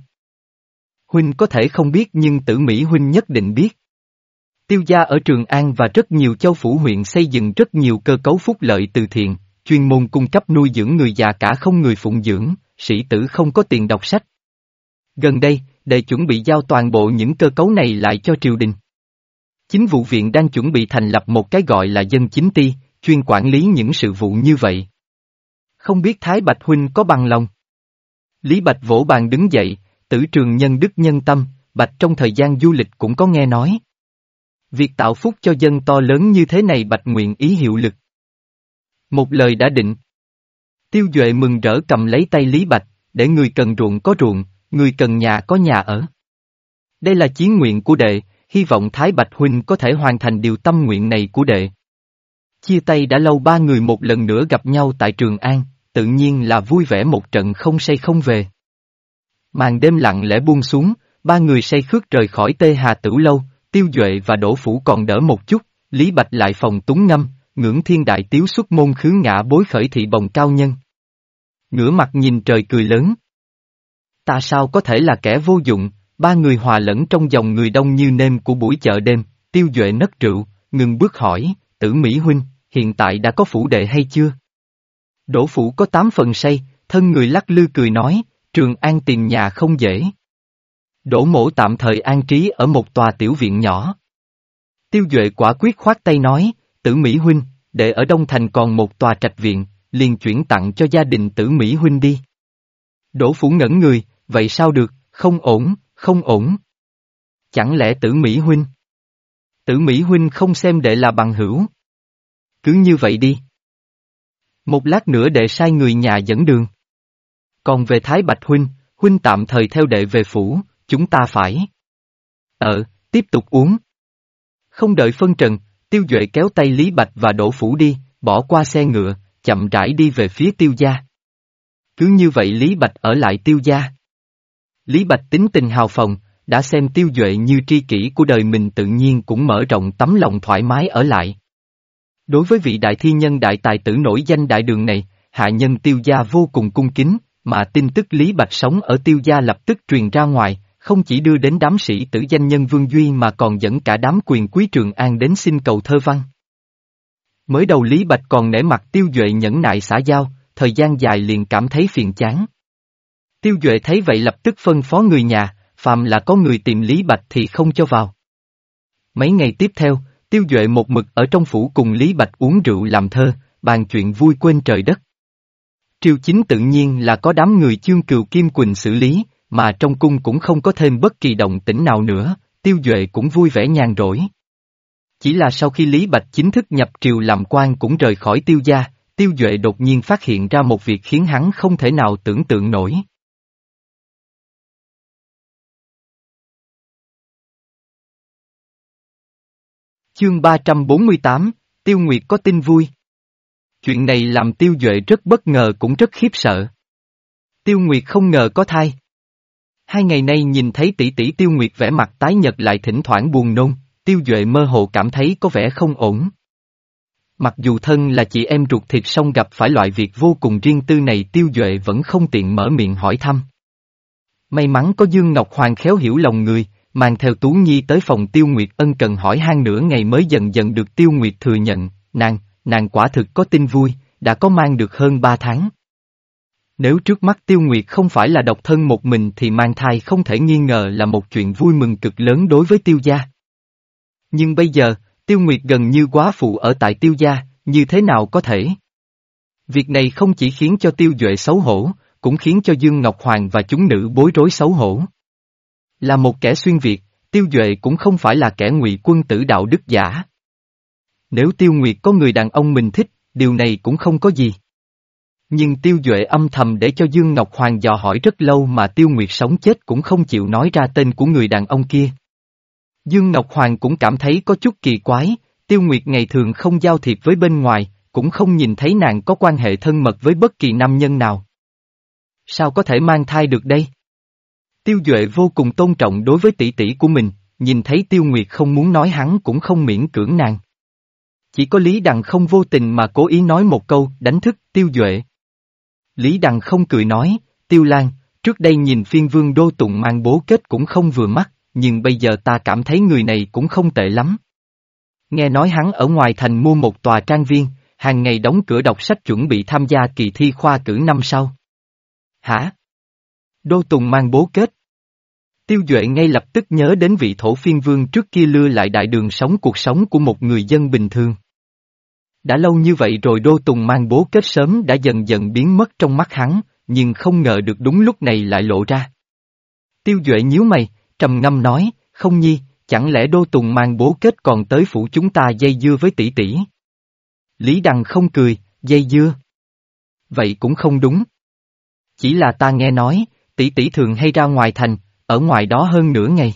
A: Huynh có thể không biết nhưng tử Mỹ Huynh nhất định biết. Tiêu gia ở Trường An và rất nhiều châu phủ huyện xây dựng rất nhiều cơ cấu phúc lợi từ thiện, chuyên môn cung cấp nuôi dưỡng người già cả không người phụng dưỡng, sĩ tử không có tiền đọc sách. Gần đây, để chuẩn bị giao toàn bộ những cơ cấu này lại cho triều đình. Chính vụ viện đang chuẩn bị thành lập một cái gọi là dân chính ti, chuyên quản lý những sự vụ như vậy. Không biết Thái Bạch Huynh có bằng lòng? Lý Bạch vỗ bàn đứng dậy, tử trường nhân đức nhân tâm, Bạch trong thời gian du lịch cũng có nghe nói. Việc tạo phúc cho dân to lớn như thế này Bạch nguyện ý hiệu lực. Một lời đã định. Tiêu Duệ mừng rỡ cầm lấy tay Lý Bạch, để người cần ruộng có ruộng, người cần nhà có nhà ở. Đây là chiến nguyện của đệ, hy vọng Thái Bạch Huynh có thể hoàn thành điều tâm nguyện này của đệ. Chia tay đã lâu ba người một lần nữa gặp nhau tại Trường An, tự nhiên là vui vẻ một trận không say không về. Màn đêm lặng lẽ buông xuống, ba người say khước rời khỏi Tê Hà Tử Lâu, Tiêu Duệ và Đỗ Phủ còn đỡ một chút, Lý Bạch lại phòng túng ngâm, ngưỡng thiên đại tiếu xuất môn khứ ngã bối khởi thị bồng cao nhân. Ngửa mặt nhìn trời cười lớn. Ta sao có thể là kẻ vô dụng, ba người hòa lẫn trong dòng người đông như nêm của buổi chợ đêm, tiêu duệ nấc rượu, ngừng bước hỏi, tử Mỹ Huynh, hiện tại đã có phủ đệ hay chưa? Đỗ phủ có tám phần say, thân người lắc lư cười nói, trường an tìm nhà không dễ. Đỗ mổ tạm thời an trí ở một tòa tiểu viện nhỏ. Tiêu Duệ quả quyết khoát tay nói, tử Mỹ Huynh, để ở Đông Thành còn một tòa trạch viện, liền chuyển tặng cho gia đình tử Mỹ Huynh đi. Đỗ Phủ ngẩn người, vậy sao được, không ổn, không ổn. Chẳng lẽ tử Mỹ Huynh? Tử Mỹ Huynh không xem đệ là bằng hữu. Cứ như vậy đi. Một lát nữa đệ sai người nhà dẫn đường. Còn về Thái Bạch Huynh, Huynh tạm thời theo đệ về phủ, chúng ta phải. Ờ, tiếp tục uống. Không đợi phân trần, Tiêu Duệ kéo tay Lý Bạch và đổ Phủ đi, bỏ qua xe ngựa, chậm rãi đi về phía Tiêu Gia. Cứ như vậy Lý Bạch ở lại Tiêu Gia. Lý Bạch tính tình hào phóng, đã xem Tiêu Duệ như tri kỷ của đời mình tự nhiên cũng mở rộng tấm lòng thoải mái ở lại. Đối với vị đại thi nhân đại tài tử nổi danh đại đường này, hạ nhân Tiêu Gia vô cùng cung kính, mà tin tức Lý Bạch sống ở Tiêu Gia lập tức truyền ra ngoài, không chỉ đưa đến đám sĩ tử danh nhân Vương Duy mà còn dẫn cả đám quyền quý Trường An đến xin cầu thơ văn. Mới đầu Lý Bạch còn nể mặt Tiêu Duệ nhẫn nại xã giao, thời gian dài liền cảm thấy phiền chán. Tiêu Duệ thấy vậy lập tức phân phó người nhà, phàm là có người tìm Lý Bạch thì không cho vào. Mấy ngày tiếp theo, Tiêu Duệ một mực ở trong phủ cùng Lý Bạch uống rượu làm thơ, bàn chuyện vui quên trời đất. Triều chính tự nhiên là có đám người chương cừu Kim Quỳnh xử lý, mà trong cung cũng không có thêm bất kỳ động tĩnh nào nữa, tiêu duệ cũng vui vẻ nhàn rỗi. Chỉ là sau khi Lý Bạch chính thức nhập triều làm quan cũng rời khỏi tiêu gia, tiêu duệ đột nhiên phát hiện ra một việc khiến hắn không thể nào tưởng tượng nổi. Chương 348, Tiêu Nguyệt có tin vui. Chuyện này làm Tiêu Duệ rất bất ngờ cũng rất khiếp sợ. Tiêu Nguyệt không ngờ có thai. Hai ngày nay nhìn thấy tỷ tỷ tiêu nguyệt vẻ mặt tái nhật lại thỉnh thoảng buồn nôn, tiêu duệ mơ hồ cảm thấy có vẻ không ổn. Mặc dù thân là chị em ruột thịt song gặp phải loại việc vô cùng riêng tư này tiêu duệ vẫn không tiện mở miệng hỏi thăm. May mắn có Dương Ngọc Hoàng khéo hiểu lòng người, mang theo Tú Nhi tới phòng Tiêu Nguyệt ân cần hỏi han nửa ngày mới dần dần được Tiêu Nguyệt thừa nhận, nàng, nàng quả thực có tin vui, đã có mang được hơn ba tháng. Nếu trước mắt Tiêu Nguyệt không phải là độc thân một mình thì mang thai không thể nghi ngờ là một chuyện vui mừng cực lớn đối với Tiêu gia. Nhưng bây giờ, Tiêu Nguyệt gần như quá phụ ở tại Tiêu gia, như thế nào có thể? Việc này không chỉ khiến cho Tiêu Duệ xấu hổ, cũng khiến cho Dương Ngọc Hoàng và chúng nữ bối rối xấu hổ. Là một kẻ xuyên Việt, Tiêu Duệ cũng không phải là kẻ ngụy quân tử đạo đức giả. Nếu Tiêu Nguyệt có người đàn ông mình thích, điều này cũng không có gì. Nhưng Tiêu Duệ âm thầm để cho Dương Ngọc Hoàng dò hỏi rất lâu mà Tiêu Nguyệt sống chết cũng không chịu nói ra tên của người đàn ông kia. Dương Ngọc Hoàng cũng cảm thấy có chút kỳ quái, Tiêu Nguyệt ngày thường không giao thiệp với bên ngoài, cũng không nhìn thấy nàng có quan hệ thân mật với bất kỳ nam nhân nào. Sao có thể mang thai được đây? Tiêu Duệ vô cùng tôn trọng đối với tỷ tỷ của mình, nhìn thấy Tiêu Nguyệt không muốn nói hắn cũng không miễn cưỡng nàng. Chỉ có Lý Đằng không vô tình mà cố ý nói một câu, đánh thức Tiêu Duệ. Lý Đằng không cười nói, Tiêu Lan, trước đây nhìn phiên vương đô tụng mang bố kết cũng không vừa mắt, nhưng bây giờ ta cảm thấy người này cũng không tệ lắm. Nghe nói hắn ở ngoài thành mua một tòa trang viên, hàng ngày đóng cửa đọc sách chuẩn bị tham gia kỳ thi khoa cử năm sau. Hả? Đô Tùng mang bố kết. Tiêu Duệ ngay lập tức nhớ đến vị thổ phiên vương trước kia lưa lại đại đường sống cuộc sống của một người dân bình thường. Đã lâu như vậy rồi Đô Tùng mang bố kết sớm đã dần dần biến mất trong mắt hắn, nhưng không ngờ được đúng lúc này lại lộ ra. Tiêu Duệ nhíu mày, trầm ngâm nói, không nhi, chẳng lẽ Đô Tùng mang bố kết còn tới phủ chúng ta dây dưa với tỷ tỷ? Lý Đằng không cười, dây dưa. Vậy cũng không đúng. Chỉ là ta nghe nói, tỷ tỷ thường hay ra ngoài thành, ở ngoài đó hơn nửa ngày.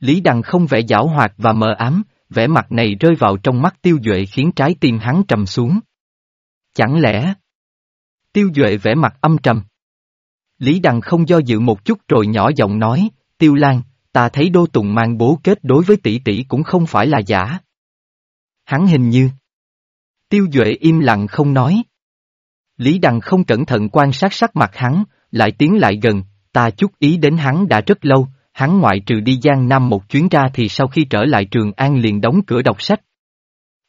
A: Lý Đằng không vẻ giảo hoạt và mờ ám, vẻ mặt này rơi vào trong mắt tiêu duệ khiến trái tim hắn trầm xuống. Chẳng lẽ... Tiêu duệ vẻ mặt âm trầm. Lý Đằng không do dự một chút rồi nhỏ giọng nói, Tiêu Lan, ta thấy Đô Tùng mang bố kết đối với tỷ tỷ cũng không phải là giả. Hắn hình như... Tiêu Duệ im lặng không nói. Lý Đằng không cẩn thận quan sát sắc mặt hắn, lại tiến lại gần, ta chút ý đến hắn đã rất lâu, hắn ngoại trừ đi Giang Nam một chuyến ra thì sau khi trở lại Trường An liền đóng cửa đọc sách.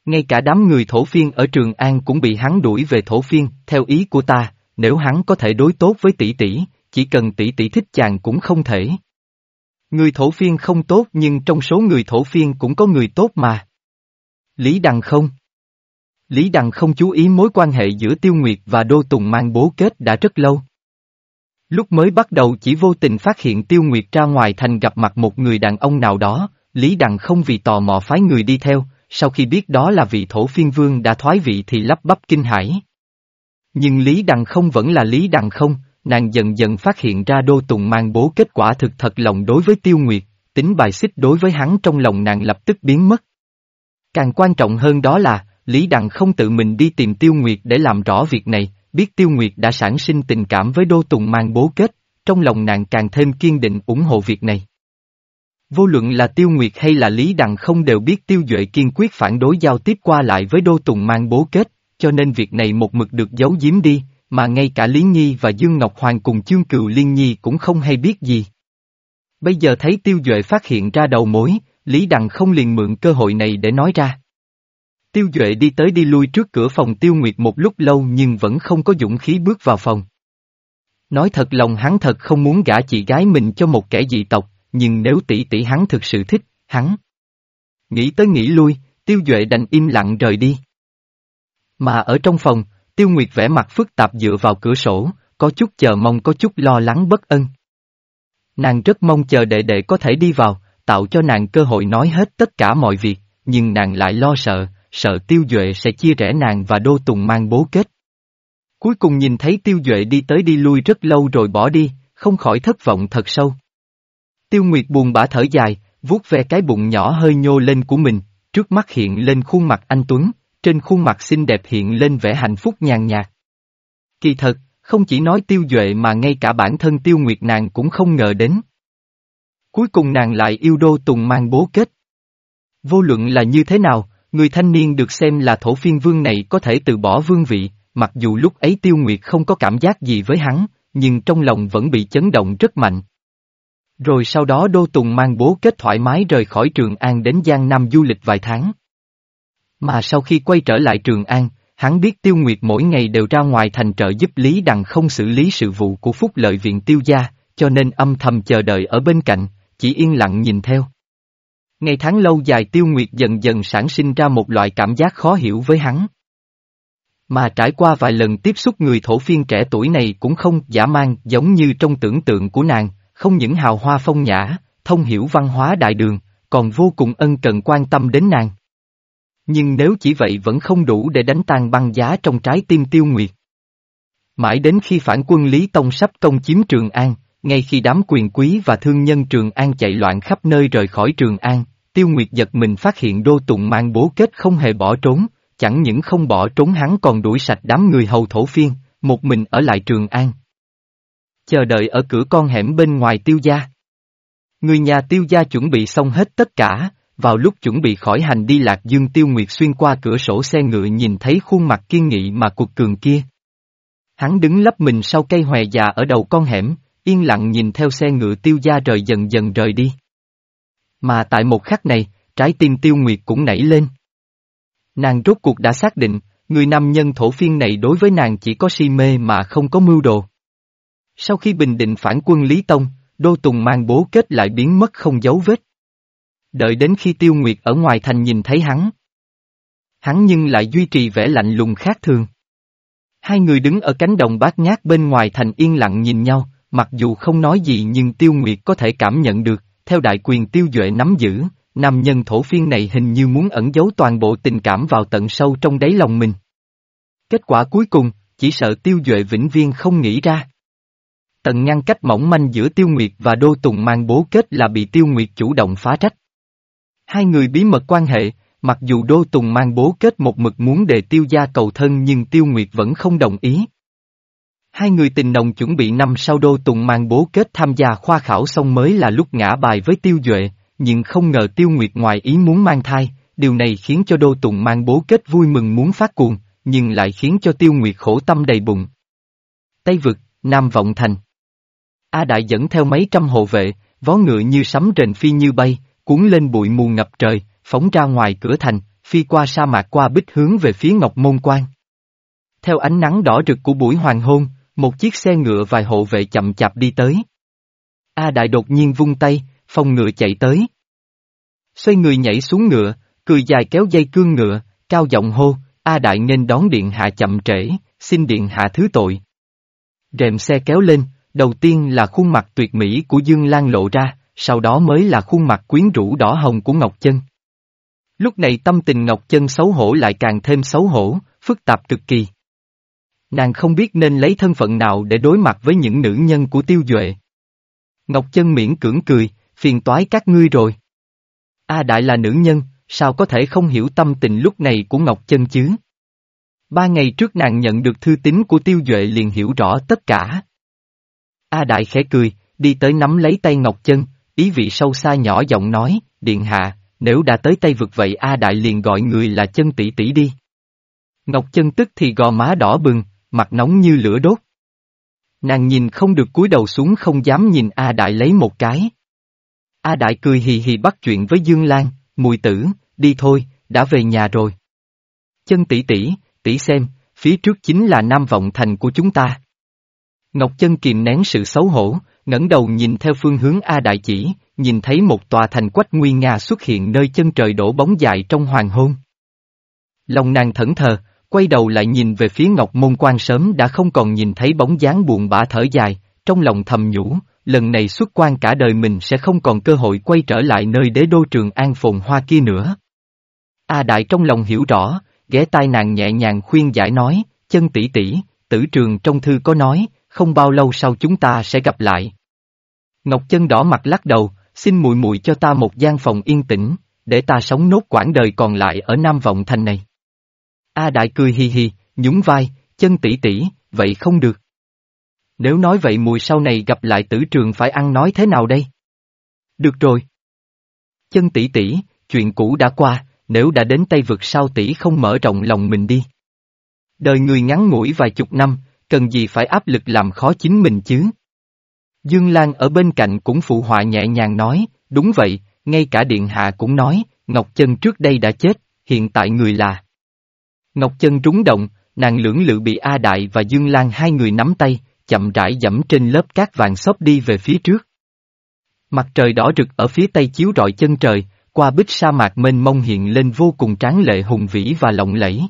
A: Ngay cả đám người thổ phiên ở Trường An cũng bị hắn đuổi về thổ phiên, theo ý của ta, nếu hắn có thể đối tốt với tỷ tỷ, chỉ cần tỷ tỷ thích chàng cũng không thể. Người thổ phiên không tốt nhưng trong số người thổ phiên cũng có người tốt mà. Lý Đằng không? Lý Đằng không chú ý mối quan hệ giữa Tiêu Nguyệt và Đô Tùng mang bố kết đã rất lâu. Lúc mới bắt đầu chỉ vô tình phát hiện Tiêu Nguyệt ra ngoài thành gặp mặt một người đàn ông nào đó, Lý Đằng không vì tò mò phái người đi theo, sau khi biết đó là vị thổ phiên vương đã thoái vị thì lắp bắp kinh hãi. Nhưng Lý Đằng không vẫn là Lý Đằng không, nàng dần dần phát hiện ra Đô Tùng mang bố kết quả thực thật lòng đối với Tiêu Nguyệt, tính bài xích đối với hắn trong lòng nàng lập tức biến mất. Càng quan trọng hơn đó là, Lý Đằng không tự mình đi tìm Tiêu Nguyệt để làm rõ việc này, biết Tiêu Nguyệt đã sản sinh tình cảm với Đô Tùng mang bố kết, trong lòng nàng càng thêm kiên định ủng hộ việc này. Vô luận là Tiêu Nguyệt hay là Lý Đằng không đều biết Tiêu Duệ kiên quyết phản đối giao tiếp qua lại với Đô Tùng mang bố kết, cho nên việc này một mực được giấu giếm đi, mà ngay cả Lý Nhi và Dương Ngọc Hoàng cùng Chương Cựu Liên Nhi cũng không hay biết gì. Bây giờ thấy Tiêu Duệ phát hiện ra đầu mối, Lý Đằng không liền mượn cơ hội này để nói ra. Tiêu Duệ đi tới đi lui trước cửa phòng Tiêu Nguyệt một lúc lâu nhưng vẫn không có dũng khí bước vào phòng. Nói thật lòng hắn thật không muốn gả chị gái mình cho một kẻ dị tộc, nhưng nếu tỷ tỷ hắn thực sự thích, hắn. Nghĩ tới nghĩ lui, Tiêu Duệ đành im lặng rời đi. Mà ở trong phòng, Tiêu Nguyệt vẻ mặt phức tạp dựa vào cửa sổ, có chút chờ mong có chút lo lắng bất ân. Nàng rất mong chờ đệ đệ có thể đi vào, tạo cho nàng cơ hội nói hết tất cả mọi việc, nhưng nàng lại lo sợ, sợ Tiêu Duệ sẽ chia rẽ nàng và Đô Tùng mang bố kết. Cuối cùng nhìn thấy Tiêu Duệ đi tới đi lui rất lâu rồi bỏ đi, không khỏi thất vọng thật sâu. Tiêu Nguyệt buồn bã thở dài, vuốt ve cái bụng nhỏ hơi nhô lên của mình, trước mắt hiện lên khuôn mặt anh Tuấn, trên khuôn mặt xinh đẹp hiện lên vẻ hạnh phúc nhàn nhạt. Kỳ thật, không chỉ nói Tiêu Duệ mà ngay cả bản thân Tiêu Nguyệt nàng cũng không ngờ đến. Cuối cùng nàng lại yêu Đô Tùng mang bố kết. Vô luận là như thế nào, Người thanh niên được xem là thổ phiên vương này có thể từ bỏ vương vị, mặc dù lúc ấy tiêu nguyệt không có cảm giác gì với hắn, nhưng trong lòng vẫn bị chấn động rất mạnh. Rồi sau đó Đô Tùng mang bố kết thoải mái rời khỏi Trường An đến Giang Nam du lịch vài tháng. Mà sau khi quay trở lại Trường An, hắn biết Tiêu Nguyệt mỗi ngày đều ra ngoài thành trợ giúp Lý Đằng không xử lý sự vụ của Phúc Lợi Viện Tiêu Gia, cho nên âm thầm chờ đợi ở bên cạnh, chỉ yên lặng nhìn theo. Ngày tháng lâu dài tiêu nguyệt dần dần sản sinh ra một loại cảm giác khó hiểu với hắn. Mà trải qua vài lần tiếp xúc người thổ phiên trẻ tuổi này cũng không giả mang giống như trong tưởng tượng của nàng, không những hào hoa phong nhã, thông hiểu văn hóa đại đường, còn vô cùng ân cần quan tâm đến nàng. Nhưng nếu chỉ vậy vẫn không đủ để đánh tan băng giá trong trái tim tiêu nguyệt. Mãi đến khi phản quân Lý Tông sắp công chiếm Trường An, ngay khi đám quyền quý và thương nhân Trường An chạy loạn khắp nơi rời khỏi Trường An, Tiêu Nguyệt giật mình phát hiện Đô Tùng mang bố kết không hề bỏ trốn, chẳng những không bỏ trốn hắn còn đuổi sạch đám người hầu thổ phiên, một mình ở lại Trường An. Chờ đợi ở cửa con hẻm bên ngoài tiêu gia. Người nhà tiêu gia chuẩn bị xong hết tất cả, vào lúc chuẩn bị khỏi hành đi lạc dương tiêu nguyệt xuyên qua cửa sổ xe ngựa nhìn thấy khuôn mặt kiên nghị mà cuộc cường kia. Hắn đứng lấp mình sau cây hòe già ở đầu con hẻm, yên lặng nhìn theo xe ngựa tiêu gia rời dần dần rời đi. Mà tại một khắc này, trái tim tiêu nguyệt cũng nảy lên. Nàng rốt cuộc đã xác định, người nam nhân thổ phiên này đối với nàng chỉ có si mê mà không có mưu đồ. Sau khi bình định phản quân Lý Tông, Đô Tùng mang bố kết lại biến mất không dấu vết. Đợi đến khi Tiêu Nguyệt ở ngoài thành nhìn thấy hắn. Hắn nhưng lại duy trì vẻ lạnh lùng khác thường. Hai người đứng ở cánh đồng bát ngát bên ngoài thành yên lặng nhìn nhau, mặc dù không nói gì nhưng Tiêu Nguyệt có thể cảm nhận được, theo đại quyền Tiêu Duệ nắm giữ, nam nhân thổ phiên này hình như muốn ẩn giấu toàn bộ tình cảm vào tận sâu trong đáy lòng mình. Kết quả cuối cùng, chỉ sợ Tiêu Duệ vĩnh viên không nghĩ ra. Tận ngăn cách mỏng manh giữa Tiêu Nguyệt và Đô Tùng mang bố kết là bị Tiêu Nguyệt chủ động phá trách. Hai người bí mật quan hệ, mặc dù Đô Tùng mang bố kết một mực muốn để Tiêu gia cầu thân nhưng Tiêu Nguyệt vẫn không đồng ý. Hai người tình đồng chuẩn bị năm sau Đô Tùng mang bố kết tham gia khoa khảo xong mới là lúc ngã bài với Tiêu Duệ, nhưng không ngờ Tiêu Nguyệt ngoài ý muốn mang thai, điều này khiến cho Đô Tùng mang bố kết vui mừng muốn phát cuồng, nhưng lại khiến cho Tiêu Nguyệt khổ tâm đầy bụng. Tây Vực, Nam Vọng Thành A Đại dẫn theo mấy trăm hộ vệ, vó ngựa như sấm rền phi như bay, cuốn lên bụi mù ngập trời, phóng ra ngoài cửa thành, phi qua sa mạc qua bích hướng về phía Ngọc Môn Quan. Theo ánh nắng đỏ rực của buổi hoàng hôn, một chiếc xe ngựa vài hộ vệ chậm chạp đi tới. A Đại đột nhiên vung tay, phong ngựa chạy tới. Xoay người nhảy xuống ngựa, cười dài kéo dây cương ngựa, cao giọng hô, A Đại nên đón điện hạ chậm trễ, xin điện hạ thứ tội. Rèm xe kéo lên, đầu tiên là khuôn mặt tuyệt mỹ của Dương Lan lộ ra, sau đó mới là khuôn mặt quyến rũ đỏ hồng của Ngọc Chân. Lúc này tâm tình Ngọc Chân xấu hổ lại càng thêm xấu hổ, phức tạp cực kỳ. Nàng không biết nên lấy thân phận nào để đối mặt với những nữ nhân của tiêu duệ. Ngọc Chân miễn cưỡng cười, phiền toái các ngươi rồi. A Đại là nữ nhân, sao có thể không hiểu tâm tình lúc này của Ngọc Chân chứ? Ba ngày trước nàng nhận được thư tín của tiêu duệ liền hiểu rõ tất cả. A Đại khẽ cười, đi tới nắm lấy tay Ngọc Chân, ý vị sâu xa nhỏ giọng nói, Điện Hạ, nếu đã tới Tây vực vậy A Đại liền gọi người là chân tỷ tỷ đi. Ngọc Chân tức thì gò má đỏ bừng, mặt nóng như lửa đốt. Nàng nhìn không được cúi đầu xuống không dám nhìn A Đại lấy một cái. A Đại cười hì hì bắt chuyện với Dương Lan, mùi tử, đi thôi, đã về nhà rồi. Chân tỷ tỷ, tỷ xem, phía trước chính là Nam Vọng Thành của chúng ta. Ngọc Chân kìm nén sự xấu hổ, ngẩng đầu nhìn theo phương hướng A Đại chỉ, nhìn thấy một tòa thành quách nguy nga xuất hiện nơi chân trời đổ bóng dài trong hoàng hôn. Lòng nàng thẫn thờ, quay đầu lại nhìn về phía Ngọc Môn Quan sớm đã không còn nhìn thấy bóng dáng buồn bã thở dài, trong lòng thầm nhủ, lần này xuất quan cả đời mình sẽ không còn cơ hội quay trở lại nơi đế đô trường an phồn hoa kia nữa. A Đại trong lòng hiểu rõ, ghé tai nàng nhẹ nhàng khuyên giải nói, chân tỷ tỷ, tử trường trong thư có nói, không bao lâu sau chúng ta sẽ gặp lại. Ngọc chân đỏ mặt lắc đầu, xin mùi mùi cho ta một gian phòng yên tĩnh, để ta sống nốt quãng đời còn lại ở Nam Vọng Thành này. A Đại cười hi hi, nhún vai, chân tỷ tỷ, vậy không được. Nếu nói vậy mùi sau này gặp lại tử trường phải ăn nói thế nào đây? Được rồi. Chân tỷ tỷ, chuyện cũ đã qua, nếu đã đến Tây vực sao tỷ không mở rộng lòng mình đi. Đời người ngắn ngủi vài chục năm, cần gì phải áp lực làm khó chính mình chứ? Dương Lan ở bên cạnh cũng phụ họa nhẹ nhàng nói, đúng vậy, ngay cả Điện Hạ cũng nói, Ngọc Chân trước đây đã chết, hiện tại người là. Ngọc Chân rúng động, nàng lưỡng lự bị A Đại và Dương Lan hai người nắm tay, chậm rãi dẫm trên lớp cát vàng xốp đi về phía trước. Mặt trời đỏ rực ở phía tây chiếu rọi chân trời, qua bích sa mạc mênh mông hiện lên vô cùng tráng lệ hùng vĩ và lộng lẫy.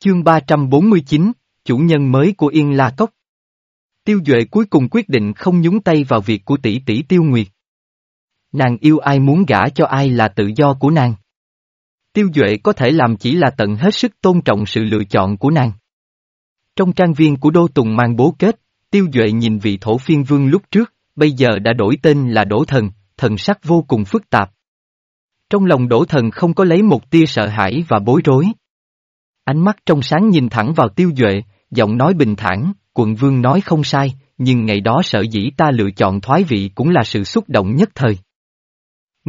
A: Chương 349, chủ nhân mới của Yên La Cốc. Tiêu Duệ cuối cùng quyết định không nhúng tay vào việc của tỷ tỷ Tiêu Nguyệt. Nàng yêu ai muốn gả cho ai là tự do của nàng. Tiêu Duệ có thể làm chỉ là tận hết sức tôn trọng sự lựa chọn của nàng. Trong trang viên của Đô Tùng mang bố kết, Tiêu Duệ nhìn vị thổ phiên vương lúc trước, bây giờ đã đổi tên là Đỗ Thần, thần sắc vô cùng phức tạp. Trong lòng Đỗ Thần không có lấy một tia sợ hãi và bối rối. Ánh mắt trong sáng nhìn thẳng vào Tiêu Duệ, giọng nói bình thản, quận vương nói không sai, nhưng ngày đó sợ dĩ ta lựa chọn thoái vị cũng là sự xúc động nhất thời.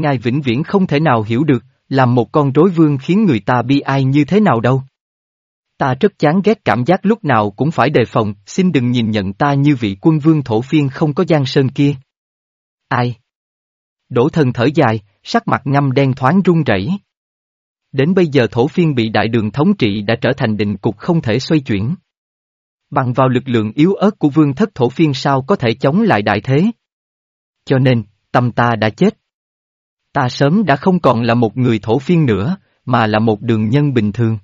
A: Ngài vĩnh viễn không thể nào hiểu được, làm một con rối vương khiến người ta bi ai như thế nào đâu. Ta rất chán ghét cảm giác lúc nào cũng phải đề phòng, xin đừng nhìn nhận ta như vị quân vương thổ phiên không có giang sơn kia. Ai? Đỗ thần thở dài, sắc mặt ngâm đen thoáng run rẩy. Đến bây giờ thổ phiên bị đại đường thống trị đã trở thành định cục không thể xoay chuyển. Bằng vào lực lượng yếu ớt của vương thất thổ phiên sao có thể chống lại đại thế. Cho nên, tâm ta đã chết. Ta sớm đã không còn là một người thổ phiên nữa, mà là một đường nhân bình thường.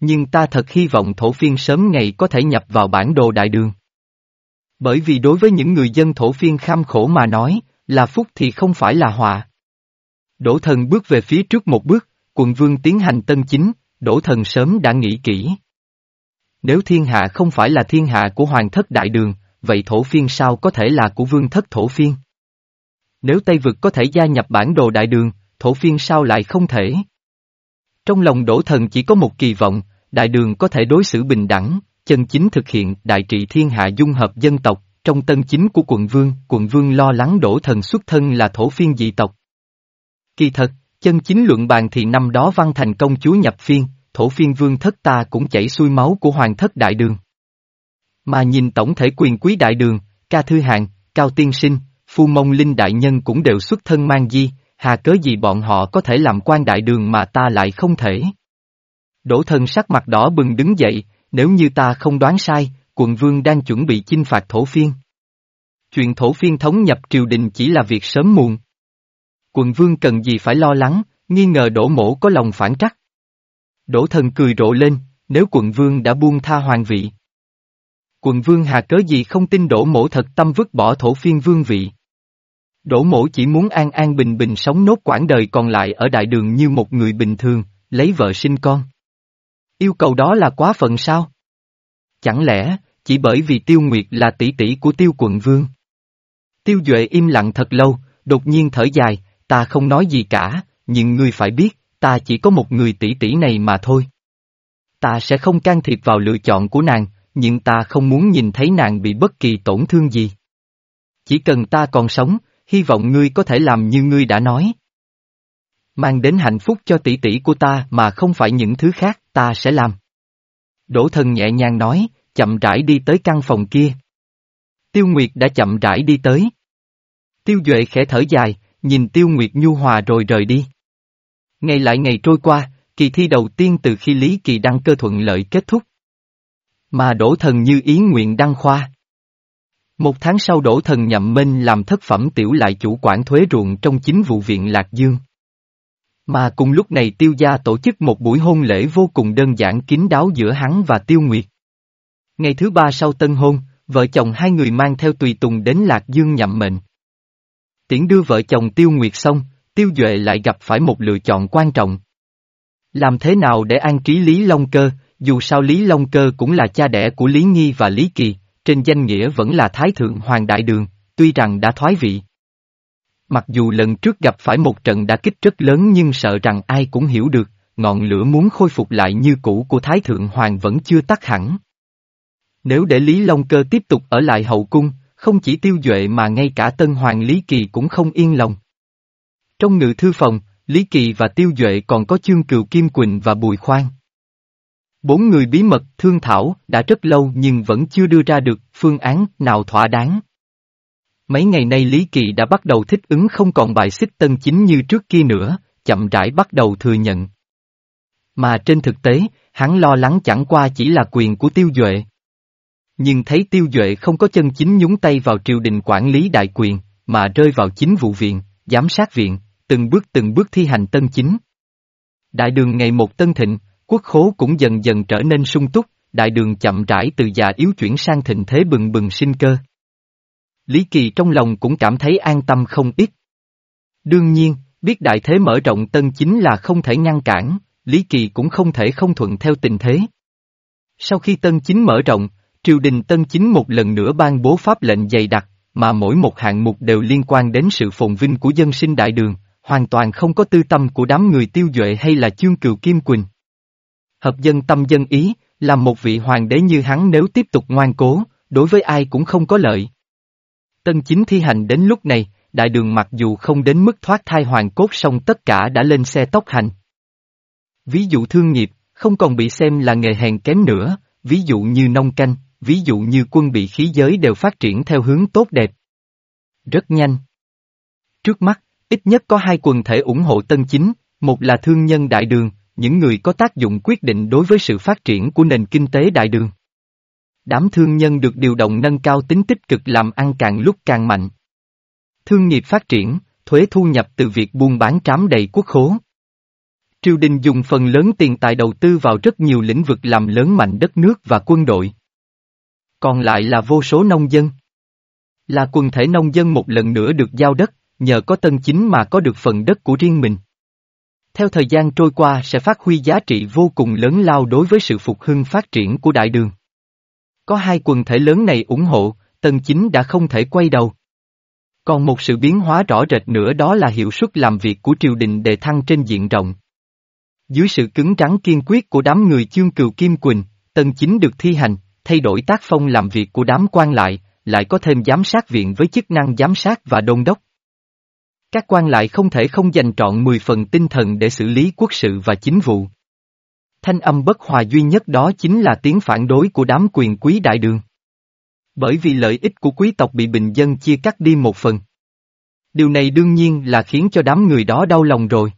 A: Nhưng ta thật hy vọng thổ phiên sớm ngày có thể nhập vào bản đồ đại đường. Bởi vì đối với những người dân thổ phiên kham khổ mà nói, là phúc thì không phải là họa. Đỗ thần bước về phía trước một bước, quận vương tiến hành tân chính, đỗ thần sớm đã nghĩ kỹ. Nếu thiên hạ không phải là thiên hạ của hoàng thất đại đường, vậy thổ phiên sao có thể là của vương thất thổ phiên? Nếu Tây Vực có thể gia nhập bản đồ đại đường, thổ phiên sao lại không thể? Trong lòng đổ thần chỉ có một kỳ vọng, đại đường có thể đối xử bình đẳng, chân chính thực hiện đại trị thiên hạ dung hợp dân tộc, trong tân chính của quận vương, quận vương lo lắng đổ thần xuất thân là thổ phiên dị tộc. Kỳ thật, chân chính luận bàn thì năm đó văn thành công chúa nhập phiên, thổ phiên vương thất ta cũng chảy xuôi máu của hoàng thất đại đường. Mà nhìn tổng thể quyền quý đại đường, ca thư hạng, cao tiên sinh, phu mông linh đại nhân cũng đều xuất thân mang di, hà cớ gì bọn họ có thể làm quan đại đường mà ta lại không thể. Đỗ thần sắc mặt đỏ bừng đứng dậy, nếu như ta không đoán sai, quận vương đang chuẩn bị chinh phạt thổ phiên. Chuyện thổ phiên thống nhập triều đình chỉ là việc sớm muộn. Quận vương cần gì phải lo lắng, nghi ngờ đỗ mổ có lòng phản trắc. Đỗ thần cười rộ lên, nếu quận vương đã buông tha hoàng vị. Quận vương hà cớ gì không tin đỗ mổ thật tâm vứt bỏ thổ phiên vương vị. Đỗ mổ chỉ muốn an an bình bình sống nốt quãng đời còn lại ở đại đường như một người bình thường, lấy vợ sinh con. Yêu cầu đó là quá phận sao? Chẳng lẽ, chỉ bởi vì tiêu nguyệt là tỷ tỷ của tiêu quận vương? Tiêu Duệ im lặng thật lâu, đột nhiên thở dài, ta không nói gì cả, nhưng ngươi phải biết, ta chỉ có một người tỷ tỷ này mà thôi. Ta sẽ không can thiệp vào lựa chọn của nàng, nhưng ta không muốn nhìn thấy nàng bị bất kỳ tổn thương gì. Chỉ cần ta còn sống, hy vọng ngươi có thể làm như ngươi đã nói. Mang đến hạnh phúc cho tỷ tỷ của ta mà không phải những thứ khác, ta sẽ làm. Đỗ thần nhẹ nhàng nói, chậm rãi đi tới căn phòng kia. Tiêu Nguyệt đã chậm rãi đi tới. Tiêu Duệ khẽ thở dài, nhìn Tiêu Nguyệt nhu hòa rồi rời đi. Ngày lại ngày trôi qua, kỳ thi đầu tiên từ khi Lý Kỳ đăng cơ thuận lợi kết thúc. Mà đỗ thần như ý nguyện đăng khoa. Một tháng sau đổ thần nhậm minh làm thất phẩm tiểu lại chủ quản thuế ruộng trong chính vụ viện Lạc Dương. Mà cùng lúc này tiêu gia tổ chức một buổi hôn lễ vô cùng đơn giản kín đáo giữa hắn và tiêu nguyệt. Ngày thứ ba sau tân hôn, vợ chồng hai người mang theo tùy tùng đến Lạc Dương nhậm mệnh. Tiễn đưa vợ chồng tiêu nguyệt xong, tiêu duệ lại gặp phải một lựa chọn quan trọng. Làm thế nào để an trí Lý Long Cơ, dù sao Lý Long Cơ cũng là cha đẻ của Lý Nghi và Lý Kỳ, trên danh nghĩa vẫn là Thái Thượng Hoàng Đại Đường, tuy rằng đã thoái vị. Mặc dù lần trước gặp phải một trận đả kích rất lớn nhưng sợ rằng ai cũng hiểu được, ngọn lửa muốn khôi phục lại như cũ của Thái Thượng Hoàng vẫn chưa tắt hẳn. Nếu để Lý Long Cơ tiếp tục ở lại hậu cung, không chỉ tiêu duệ mà ngay cả Tân Hoàng Lý Kỳ cũng không yên lòng. Trong ngự thư phòng, Lý Kỳ và Tiêu Duệ còn có chương cừu Kim Quỳnh và Bùi Khoan. Bốn người bí mật thương thảo đã rất lâu nhưng vẫn chưa đưa ra được phương án nào thỏa đáng. Mấy ngày nay Lý Kỳ đã bắt đầu thích ứng không còn bài xích tân chính như trước kia nữa, chậm rãi bắt đầu thừa nhận. Mà trên thực tế, hắn lo lắng chẳng qua chỉ là quyền của tiêu duệ. Nhưng thấy tiêu duệ không có chân chính nhúng tay vào triều đình quản lý đại quyền, mà rơi vào chính vụ viện, giám sát viện, từng bước từng bước thi hành tân chính. Đại đường ngày một tân thịnh, quốc khố cũng dần dần trở nên sung túc, đại đường chậm rãi từ già yếu chuyển sang thịnh thế bừng bừng sinh cơ. Lý Kỳ trong lòng cũng cảm thấy an tâm không ít. Đương nhiên, biết đại thế mở rộng tân chính là không thể ngăn cản, Lý Kỳ cũng không thể không thuận theo tình thế. Sau khi tân chính mở rộng, triều đình tân chính một lần nữa ban bố pháp lệnh dày đặc, mà mỗi một hạng mục đều liên quan đến sự phồn vinh của dân sinh đại đường, hoàn toàn không có tư tâm của đám người tiêu duệ hay là chương cừu Kim Quỳnh. Hợp dân tâm dân ý, làm một vị hoàng đế như hắn nếu tiếp tục ngoan cố, đối với ai cũng không có lợi. Tân chính thi hành đến lúc này, đại đường mặc dù không đến mức thoát thai hoàng cốt song tất cả đã lên xe tốc hành. Ví dụ thương nghiệp, không còn bị xem là nghề hèn kém nữa, ví dụ như nông canh, ví dụ như quân bị khí giới đều phát triển theo hướng tốt đẹp. Rất nhanh. Trước mắt, ít nhất có hai quần thể ủng hộ tân chính, một là thương nhân đại đường, những người có tác dụng quyết định đối với sự phát triển của nền kinh tế đại đường. Đám thương nhân được điều động nâng cao tính tích cực làm ăn càng lúc càng mạnh. Thương nghiệp phát triển, thuế thu nhập từ việc buôn bán trám đầy quốc khố. Triều đình dùng phần lớn tiền tài đầu tư vào rất nhiều lĩnh vực làm lớn mạnh đất nước và quân đội. Còn lại là vô số nông dân. Là quần thể nông dân một lần nữa được giao đất, nhờ có tân chính mà có được phần đất của riêng mình. Theo thời gian trôi qua sẽ phát huy giá trị vô cùng lớn lao đối với sự phục hưng phát triển của đại đường. Có hai quần thể lớn này ủng hộ, tần chính đã không thể quay đầu. Còn một sự biến hóa rõ rệt nữa đó là hiệu suất làm việc của triều đình đề thăng trên diện rộng. Dưới sự cứng rắn kiên quyết của đám người chương cừu Kim Quỳnh, tần chính được thi hành, thay đổi tác phong làm việc của đám quan lại, lại có thêm giám sát viện với chức năng giám sát và đôn đốc. Các quan lại không thể không dành trọn 10 phần tinh thần để xử lý quốc sự và chính vụ. Thanh âm bất hòa duy nhất đó chính là tiếng phản đối của đám quyền quý đại đường. Bởi vì lợi ích của quý tộc bị bình dân chia cắt đi một phần. Điều này đương nhiên là khiến cho đám người đó đau lòng rồi.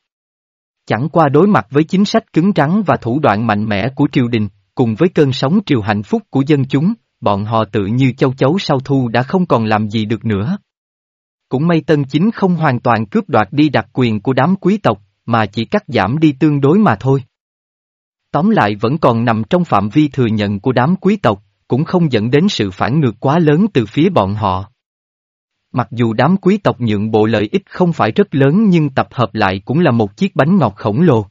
A: Chẳng qua đối mặt với chính sách cứng rắn và thủ đoạn mạnh mẽ của triều đình, cùng với cơn sóng triều hạnh phúc của dân chúng, bọn họ tự như châu chấu sau thu đã không còn làm gì được nữa. Cũng may tân chính không hoàn toàn cướp đoạt đi đặc quyền của đám quý tộc, mà chỉ cắt giảm đi tương đối mà thôi. Tóm lại vẫn còn nằm trong phạm vi thừa nhận của đám quý tộc, cũng không dẫn đến sự phản ngược quá lớn từ phía bọn họ. Mặc dù đám quý tộc nhượng bộ lợi ích không phải rất lớn nhưng tập hợp lại cũng là một chiếc bánh ngọt khổng lồ.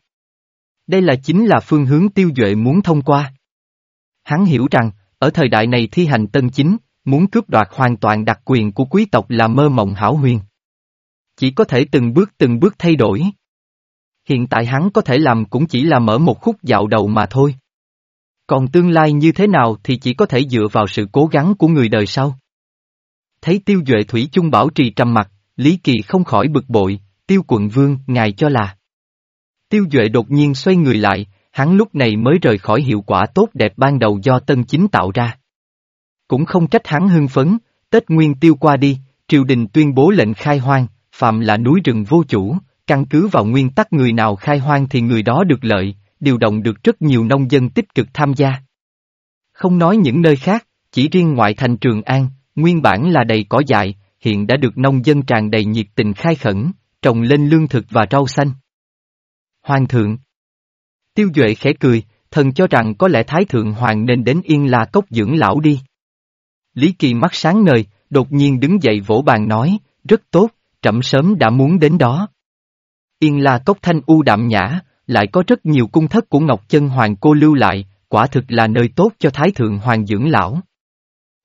A: Đây là chính là phương hướng tiêu duệ muốn thông qua. Hắn hiểu rằng, ở thời đại này thi hành tân chính, muốn cướp đoạt hoàn toàn đặc quyền của quý tộc là mơ mộng hảo huyền. Chỉ có thể từng bước từng bước thay đổi. Hiện tại hắn có thể làm cũng chỉ là mở một khúc dạo đầu mà thôi. Còn tương lai như thế nào thì chỉ có thể dựa vào sự cố gắng của người đời sau. Thấy tiêu duệ thủy chung bảo trì trầm mặt, Lý Kỳ không khỏi bực bội, tiêu quận vương, ngài cho là. Tiêu duệ đột nhiên xoay người lại, hắn lúc này mới rời khỏi hiệu quả tốt đẹp ban đầu do tân chính tạo ra. Cũng không trách hắn hưng phấn, Tết Nguyên tiêu qua đi, triều đình tuyên bố lệnh khai hoang, phạm là núi rừng vô chủ, căn cứ vào nguyên tắc người nào khai hoang thì người đó được lợi, điều động được rất nhiều nông dân tích cực tham gia. Không nói những nơi khác, chỉ riêng ngoại thành Trường An, nguyên bản là đầy cỏ dại, hiện đã được nông dân tràn đầy nhiệt tình khai khẩn, trồng lên lương thực và rau xanh. Hoàng thượng Tiêu Duệ khẽ cười, thần cho rằng có lẽ Thái Thượng Hoàng nên đến Yên La Cốc dưỡng lão đi. Lý Kỳ mắt sáng ngời, đột nhiên đứng dậy vỗ bàn nói, rất tốt, trẫm sớm đã muốn đến đó. Yên La Cốc thanh u đạm nhã, lại có rất nhiều cung thất của Ngọc Chân Hoàng cô lưu lại, quả thực là nơi tốt cho Thái Thượng Hoàng dưỡng lão.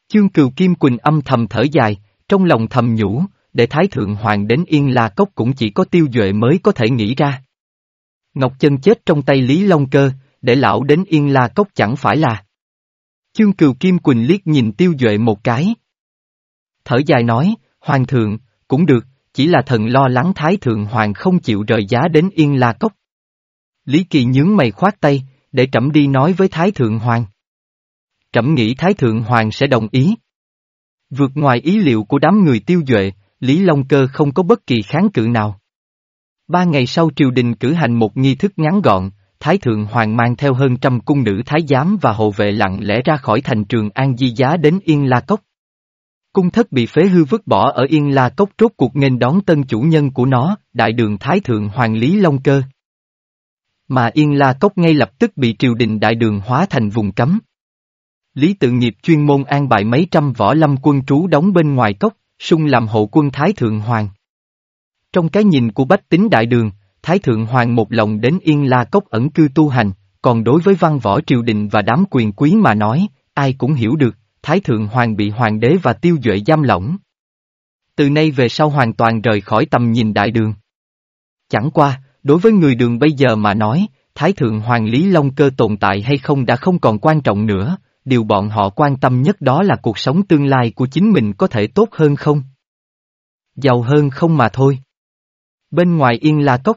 A: Chương Cừu Kim Quỳnh âm thầm thở dài, trong lòng thầm nhủ, để Thái Thượng Hoàng đến Yên La Cốc cũng chỉ có tiêu duệ mới có thể nghĩ ra. Ngọc Chân chết trong tay Lý Long Cơ, để lão đến Yên La Cốc chẳng phải là. Chương Cừu Kim Quỳnh liếc nhìn tiêu duệ một cái. Thở dài nói, Hoàng thượng, cũng được, chỉ là thần lo lắng Thái Thượng Hoàng không chịu rời giá đến Yên La Cốc. Lý Kỳ nhướng mày khoát tay, để trẫm đi nói với Thái Thượng Hoàng. Trẫm nghĩ Thái Thượng Hoàng sẽ đồng ý. Vượt ngoài ý liệu của đám người tiêu duệ, Lý Long Cơ không có bất kỳ kháng cự nào. Ba ngày sau triều đình cử hành một nghi thức ngắn gọn, Thái Thượng Hoàng mang theo hơn trăm cung nữ thái giám và hộ vệ lặng lẽ ra khỏi thành trường An Di Giá đến Yên La Cốc. Cung thất bị phế hư vứt bỏ ở Yên La Cốc rốt cuộc nghênh đón tân chủ nhân của nó, đại đường Thái Thượng Hoàng Lý Long Cơ. Mà Yên La Cốc ngay lập tức bị triều đình đại đường hóa thành vùng cấm. Lý tự nghiệp chuyên môn an bài mấy trăm võ lâm quân trú đóng bên ngoài cốc, sung làm hộ quân Thái Thượng Hoàng. Trong cái nhìn của bách tính đại đường, Thái Thượng Hoàng một lòng đến Yên La Cốc ẩn cư tu hành, còn đối với văn võ triều đình và đám quyền quý mà nói, ai cũng hiểu được, Thái Thượng Hoàng bị Hoàng đế và tiêu duệ giam lỏng. Từ nay về sau hoàn toàn rời khỏi tầm nhìn đại đường. Chẳng qua, đối với người đường bây giờ mà nói, Thái Thượng Hoàng Lý Long Cơ tồn tại hay không đã không còn quan trọng nữa, điều bọn họ quan tâm nhất đó là cuộc sống tương lai của chính mình có thể tốt hơn không? Giàu hơn không mà thôi. Bên ngoài yên la cốc.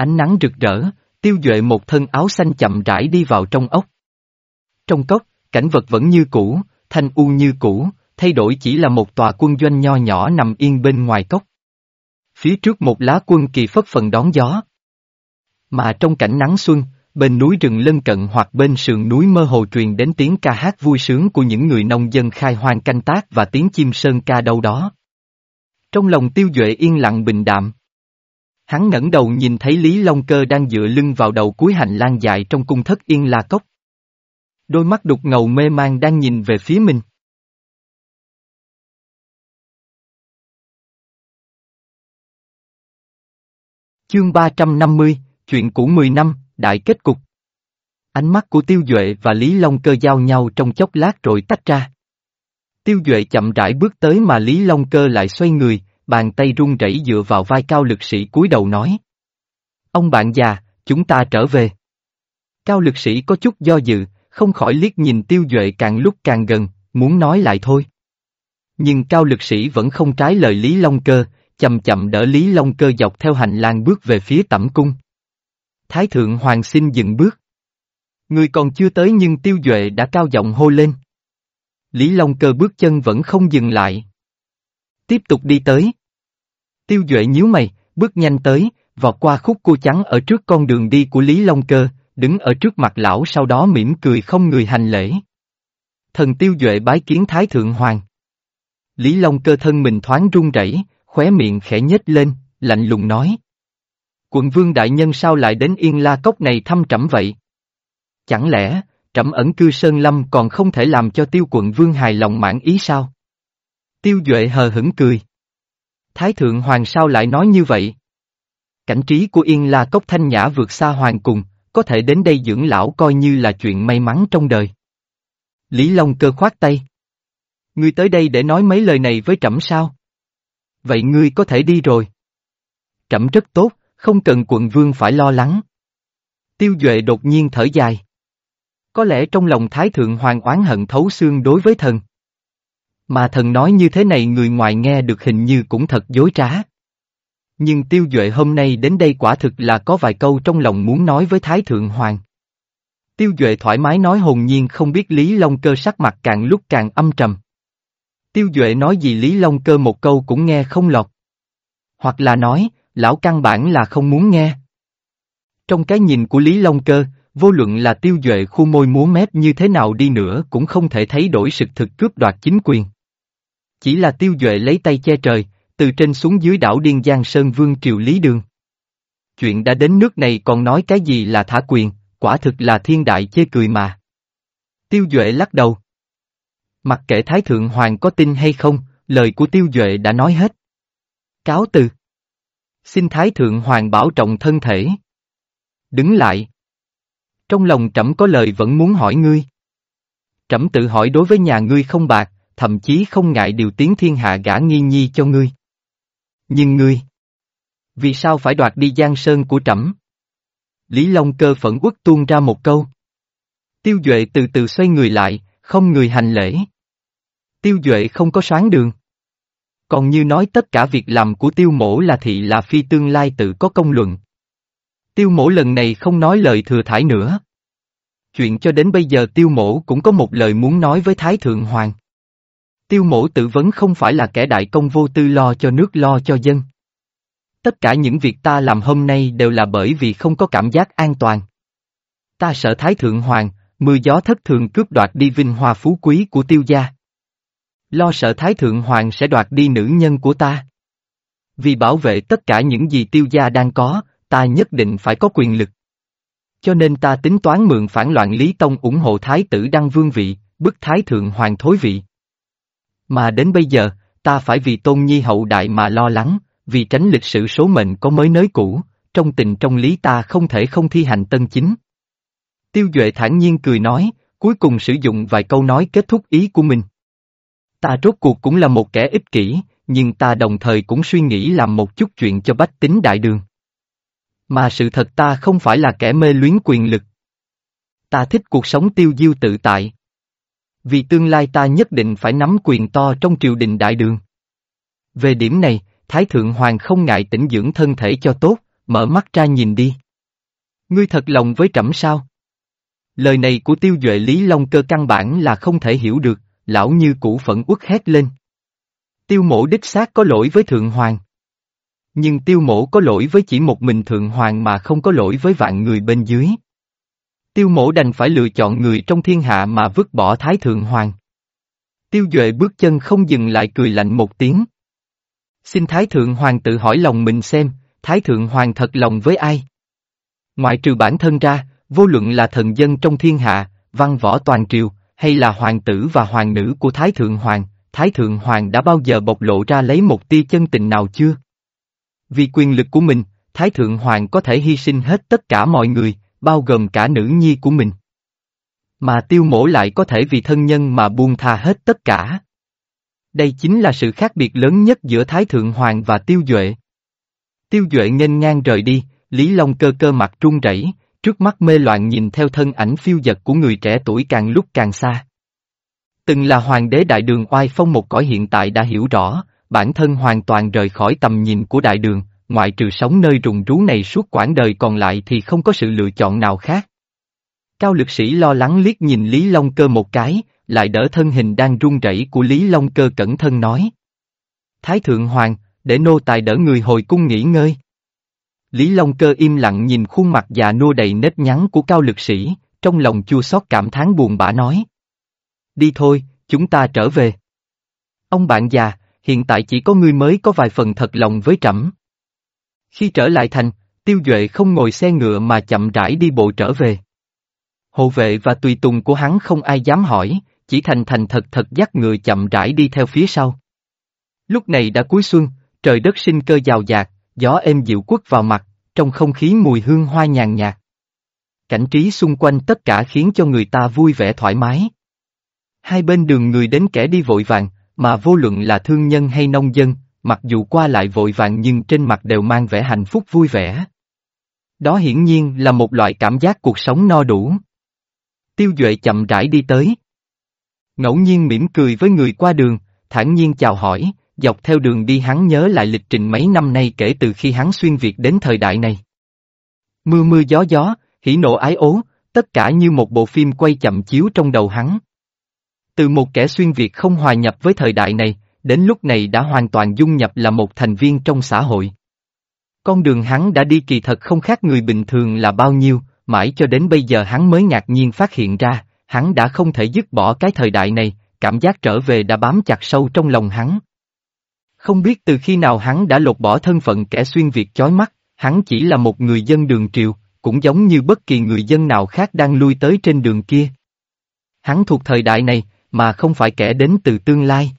A: Ánh nắng rực rỡ, tiêu duệ một thân áo xanh chậm rãi đi vào trong ốc. Trong cốc, cảnh vật vẫn như cũ, thanh u như cũ, thay đổi chỉ là một tòa quân doanh nho nhỏ nằm yên bên ngoài cốc. Phía trước một lá quân kỳ phất phần đón gió. Mà trong cảnh nắng xuân, bên núi rừng lân cận hoặc bên sườn núi mơ hồ truyền đến tiếng ca hát vui sướng của những người nông dân khai hoang canh tác và tiếng chim sơn ca đâu đó. Trong lòng tiêu duệ yên lặng bình đạm. Hắn ngẩng đầu nhìn thấy Lý Long Cơ đang dựa lưng vào đầu cuối hành lang dài trong cung thất yên la cốc. Đôi mắt đục ngầu mê mang đang nhìn về phía mình. Chương 350, chuyện cũ 10 năm, đại kết cục. Ánh mắt của Tiêu Duệ và Lý Long Cơ giao nhau trong chốc lát rồi tách ra. Tiêu Duệ chậm rãi bước tới mà Lý Long Cơ lại xoay người, bàn tay run rẩy dựa vào vai cao lực sĩ cúi đầu nói. Ông bạn già, chúng ta trở về. Cao lực sĩ có chút do dự, không khỏi liếc nhìn Tiêu Duệ càng lúc càng gần, muốn nói lại thôi. Nhưng cao lực sĩ vẫn không trái lời Lý Long Cơ, chậm chậm đỡ Lý Long Cơ dọc theo hành lang bước về phía tẩm cung. Thái thượng hoàng xin dừng bước. Người còn chưa tới nhưng tiêu duệ đã cao giọng hô lên. Lý Long cơ bước chân vẫn không dừng lại. Tiếp tục đi tới. Tiêu duệ nhíu mày, bước nhanh tới, vọt qua khúc cua trắng ở trước con đường đi của Lý Long cơ, đứng ở trước mặt lão sau đó mỉm cười không người hành lễ. Thần tiêu duệ bái kiến Thái Thượng Hoàng. Lý Long cơ thân mình thoáng run rẩy, khóe miệng khẽ nhếch lên, lạnh lùng nói. Quận vương đại nhân sao lại đến Yên La Cốc này thăm trẫm vậy? Chẳng lẽ, trẫm ẩn cư Sơn Lâm còn không thể làm cho tiêu quận vương hài lòng mãn ý sao? Tiêu Duệ hờ hững cười. Thái thượng hoàng sao lại nói như vậy? Cảnh trí của Yên La Cốc thanh nhã vượt xa hoàng cùng, có thể đến đây dưỡng lão coi như là chuyện may mắn trong đời. Lý Long cơ khoát tay. Ngươi tới đây để nói mấy lời này với trẫm sao? Vậy ngươi có thể đi rồi. Trẫm rất tốt, không cần quận vương phải lo lắng. Tiêu Duệ đột nhiên thở dài. Có lẽ trong lòng Thái Thượng Hoàng oán hận thấu xương đối với thần. Mà thần nói như thế này người ngoài nghe được hình như cũng thật dối trá. Nhưng Tiêu Duệ hôm nay đến đây quả thực là có vài câu trong lòng muốn nói với Thái Thượng Hoàng. Tiêu Duệ thoải mái nói hồn nhiên không biết Lý Long Cơ sắc mặt càng lúc càng âm trầm. Tiêu Duệ nói gì Lý Long Cơ một câu cũng nghe không lọt. Hoặc là nói, lão căn bản là không muốn nghe. Trong cái nhìn của Lý Long Cơ, vô luận là tiêu duệ khu môi múa mép như thế nào đi nữa cũng không thể thấy đổi sự thực cướp đoạt chính quyền. Chỉ là tiêu duệ lấy tay che trời, từ trên xuống dưới đảo Điên Giang Sơn Vương Triều Lý Đường. Chuyện đã đến nước này còn nói cái gì là thả quyền, quả thực là thiên đại chê cười mà. Tiêu Duệ lắc đầu. Mặc kệ Thái Thượng Hoàng có tin hay không, lời của Tiêu Duệ đã nói hết. Cáo từ. Xin Thái Thượng Hoàng bảo trọng thân thể. Đứng lại. Trong lòng trẫm có lời vẫn muốn hỏi ngươi. Trẫm tự hỏi đối với nhà ngươi không bạc, thậm chí không ngại điều tiếng thiên hạ gã nghi nhi cho ngươi. Nhưng ngươi, vì sao phải đoạt đi giang sơn của trẫm? Lý Long cơ phẫn quốc tuôn ra một câu. Tiêu Duệ từ từ xoay người lại, không người hành lễ. Tiêu Duệ không có soán đường. Còn như nói tất cả việc làm của tiêu mổ là thị là phi tương lai tự có công luận. Tiêu mổ lần này không nói lời thừa thải nữa. Chuyện cho đến bây giờ tiêu mổ cũng có một lời muốn nói với Thái Thượng Hoàng. Tiêu mổ tự vấn không phải là kẻ đại công vô tư lo cho nước lo cho dân. Tất cả những việc ta làm hôm nay đều là bởi vì không có cảm giác an toàn. Ta sợ Thái Thượng Hoàng, mưa gió thất thường cướp đoạt đi vinh hoa phú quý của tiêu gia. Lo sợ Thái Thượng Hoàng sẽ đoạt đi nữ nhân của ta. Vì bảo vệ tất cả những gì tiêu gia đang có, ta nhất định phải có quyền lực. Cho nên ta tính toán mượn phản loạn Lý Tông ủng hộ Thái tử Đăng Vương vị, bức Thái Thượng Hoàng thối vị. Mà đến bây giờ, ta phải vì tôn nhi hậu đại mà lo lắng, vì tránh lịch sử số mệnh có mới nới cũ, trong tình trong lý ta không thể không thi hành tân chính. Tiêu Duệ thản nhiên cười nói, cuối cùng sử dụng vài câu nói kết thúc ý của mình. Ta rốt cuộc cũng là một kẻ ích kỷ, nhưng ta đồng thời cũng suy nghĩ làm một chút chuyện cho bách tính đại đường. Mà sự thật ta không phải là kẻ mê luyến quyền lực. Ta thích cuộc sống tiêu diêu tự tại. Vì tương lai ta nhất định phải nắm quyền to trong triều đình đại đường. Về điểm này, Thái Thượng Hoàng không ngại tĩnh dưỡng thân thể cho tốt, mở mắt ra nhìn đi. Ngươi thật lòng với trẫm sao? Lời này của tiêu duệ Lý Long cơ căn bản là không thể hiểu được, lão như cũ phẫn uất hét lên. Tiêu mổ đích xác có lỗi với Thượng Hoàng. Nhưng tiêu mổ có lỗi với chỉ một mình Thượng Hoàng mà không có lỗi với vạn người bên dưới. Tiêu mổ đành phải lựa chọn người trong thiên hạ mà vứt bỏ Thái Thượng Hoàng. Tiêu Duệ bước chân không dừng lại cười lạnh một tiếng. Xin Thái Thượng Hoàng tự hỏi lòng mình xem, Thái Thượng Hoàng thật lòng với ai? Ngoại trừ bản thân ra, vô luận là thần dân trong thiên hạ, văn võ toàn triều, hay là hoàng tử và hoàng nữ của Thái Thượng Hoàng, Thái Thượng Hoàng đã bao giờ bộc lộ ra lấy một tia chân tình nào chưa? Vì quyền lực của mình, Thái Thượng Hoàng có thể hy sinh hết tất cả mọi người, bao gồm cả nữ nhi của mình. Mà tiêu mổ lại có thể vì thân nhân mà buông tha hết tất cả. Đây chính là sự khác biệt lớn nhất giữa Thái Thượng Hoàng và Tiêu Duệ. Tiêu Duệ nghênh ngang rời đi, Lý Long cơ cơ mặt trung rẩy, trước mắt mê loạn nhìn theo thân ảnh phiêu dật của người trẻ tuổi càng lúc càng xa. Từng là hoàng đế đại đường oai phong một cõi hiện tại đã hiểu rõ, bản thân hoàn toàn rời khỏi tầm nhìn của đại đường, ngoại trừ sống nơi rùng rú này suốt quãng đời còn lại thì không có sự lựa chọn nào khác. Cao lực sĩ lo lắng liếc nhìn Lý Long Cơ một cái, lại đỡ thân hình đang run rẩy của Lý Long Cơ cẩn thân nói. Thái Thượng Hoàng, để nô tài đỡ người hồi cung nghỉ ngơi. Lý Long Cơ im lặng nhìn khuôn mặt già nua đầy nếp nhắn của cao lực sĩ, trong lòng chua xót cảm thán buồn bã nói. Đi thôi, chúng ta trở về. Ông bạn già, hiện tại chỉ có ngươi mới có vài phần thật lòng với trẫm. Khi trở lại thành, tiêu duệ không ngồi xe ngựa mà chậm rãi đi bộ trở về. Hộ vệ và tùy tùng của hắn không ai dám hỏi, chỉ thành thành thật thật dắt người chậm rãi đi theo phía sau. Lúc này đã cuối xuân, trời đất sinh cơ giàu dạt, gió êm dịu quất vào mặt, trong không khí mùi hương hoa nhàn nhạt. Cảnh trí xung quanh tất cả khiến cho người ta vui vẻ thoải mái. Hai bên đường người đến kẻ đi vội vàng, mà vô luận là thương nhân hay nông dân, mặc dù qua lại vội vàng nhưng trên mặt đều mang vẻ hạnh phúc vui vẻ. Đó hiển nhiên là một loại cảm giác cuộc sống no đủ. Tiêu Duệ chậm rãi đi tới. Ngẫu nhiên mỉm cười với người qua đường, thản nhiên chào hỏi, dọc theo đường đi hắn nhớ lại lịch trình mấy năm nay kể từ khi hắn xuyên Việt đến thời đại này. Mưa mưa gió gió, hỉ nộ ái ố, tất cả như một bộ phim quay chậm chiếu trong đầu hắn. Từ một kẻ xuyên Việt không hòa nhập với thời đại này, đến lúc này đã hoàn toàn dung nhập là một thành viên trong xã hội. Con đường hắn đã đi kỳ thật không khác người bình thường là bao nhiêu, mãi cho đến bây giờ hắn mới ngạc nhiên phát hiện ra, hắn đã không thể dứt bỏ cái thời đại này, cảm giác trở về đã bám chặt sâu trong lòng hắn. Không biết từ khi nào hắn đã lột bỏ thân phận kẻ xuyên Việt chói mắt, hắn chỉ là một người dân đường triều, cũng giống như bất kỳ người dân nào khác đang lui tới trên đường kia. Hắn thuộc thời đại này, mà không phải kẻ đến từ tương lai.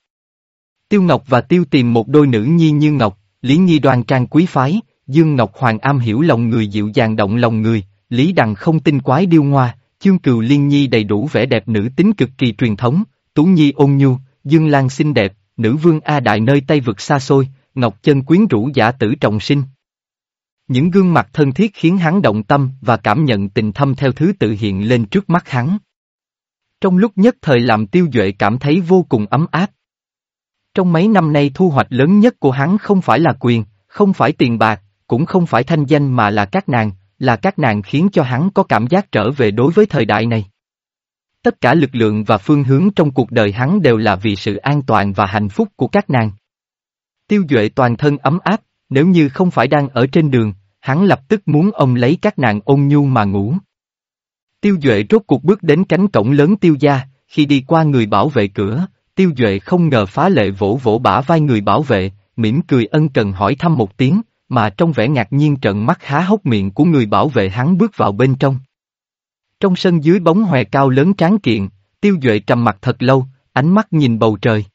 A: Tiêu Ngọc và Tiêu tìm một đôi nữ nhi như Ngọc, Lý Nhi đoan trang quý phái, Dương Ngọc Hoàng am hiểu lòng người dịu dàng động lòng người, Lý Đằng không tin quái điêu ngoa, Chương Cừu Liên Nhi đầy đủ vẻ đẹp nữ tính cực kỳ truyền thống, Tú Nhi ôn nhu, Dương Lan xinh đẹp, nữ vương A Đại nơi Tây vực xa xôi, Ngọc Chân quyến rũ giả tử trọng sinh. Những gương mặt thân thiết khiến hắn động tâm và cảm nhận tình thâm theo thứ tự hiện lên trước mắt hắn. Trong lúc nhất thời làm tiêu duệ cảm thấy vô cùng ấm áp. Trong mấy năm nay thu hoạch lớn nhất của hắn không phải là quyền, không phải tiền bạc, cũng không phải thanh danh mà là các nàng, là các nàng khiến cho hắn có cảm giác trở về đối với thời đại này. Tất cả lực lượng và phương hướng trong cuộc đời hắn đều là vì sự an toàn và hạnh phúc của các nàng. Tiêu Duệ toàn thân ấm áp, nếu như không phải đang ở trên đường, hắn lập tức muốn ông lấy các nàng ôn nhu mà ngủ. Tiêu Duệ rốt cuộc bước đến cánh cổng lớn tiêu gia, khi đi qua người bảo vệ cửa, Tiêu Duệ không ngờ phá lệ vỗ vỗ bả vai người bảo vệ, mỉm cười ân cần hỏi thăm một tiếng, mà trong vẻ ngạc nhiên trận mắt há hốc miệng của người bảo vệ hắn bước vào bên trong. Trong sân dưới bóng hòe cao lớn tráng kiện, Tiêu Duệ trầm mặt thật lâu, ánh mắt nhìn bầu trời.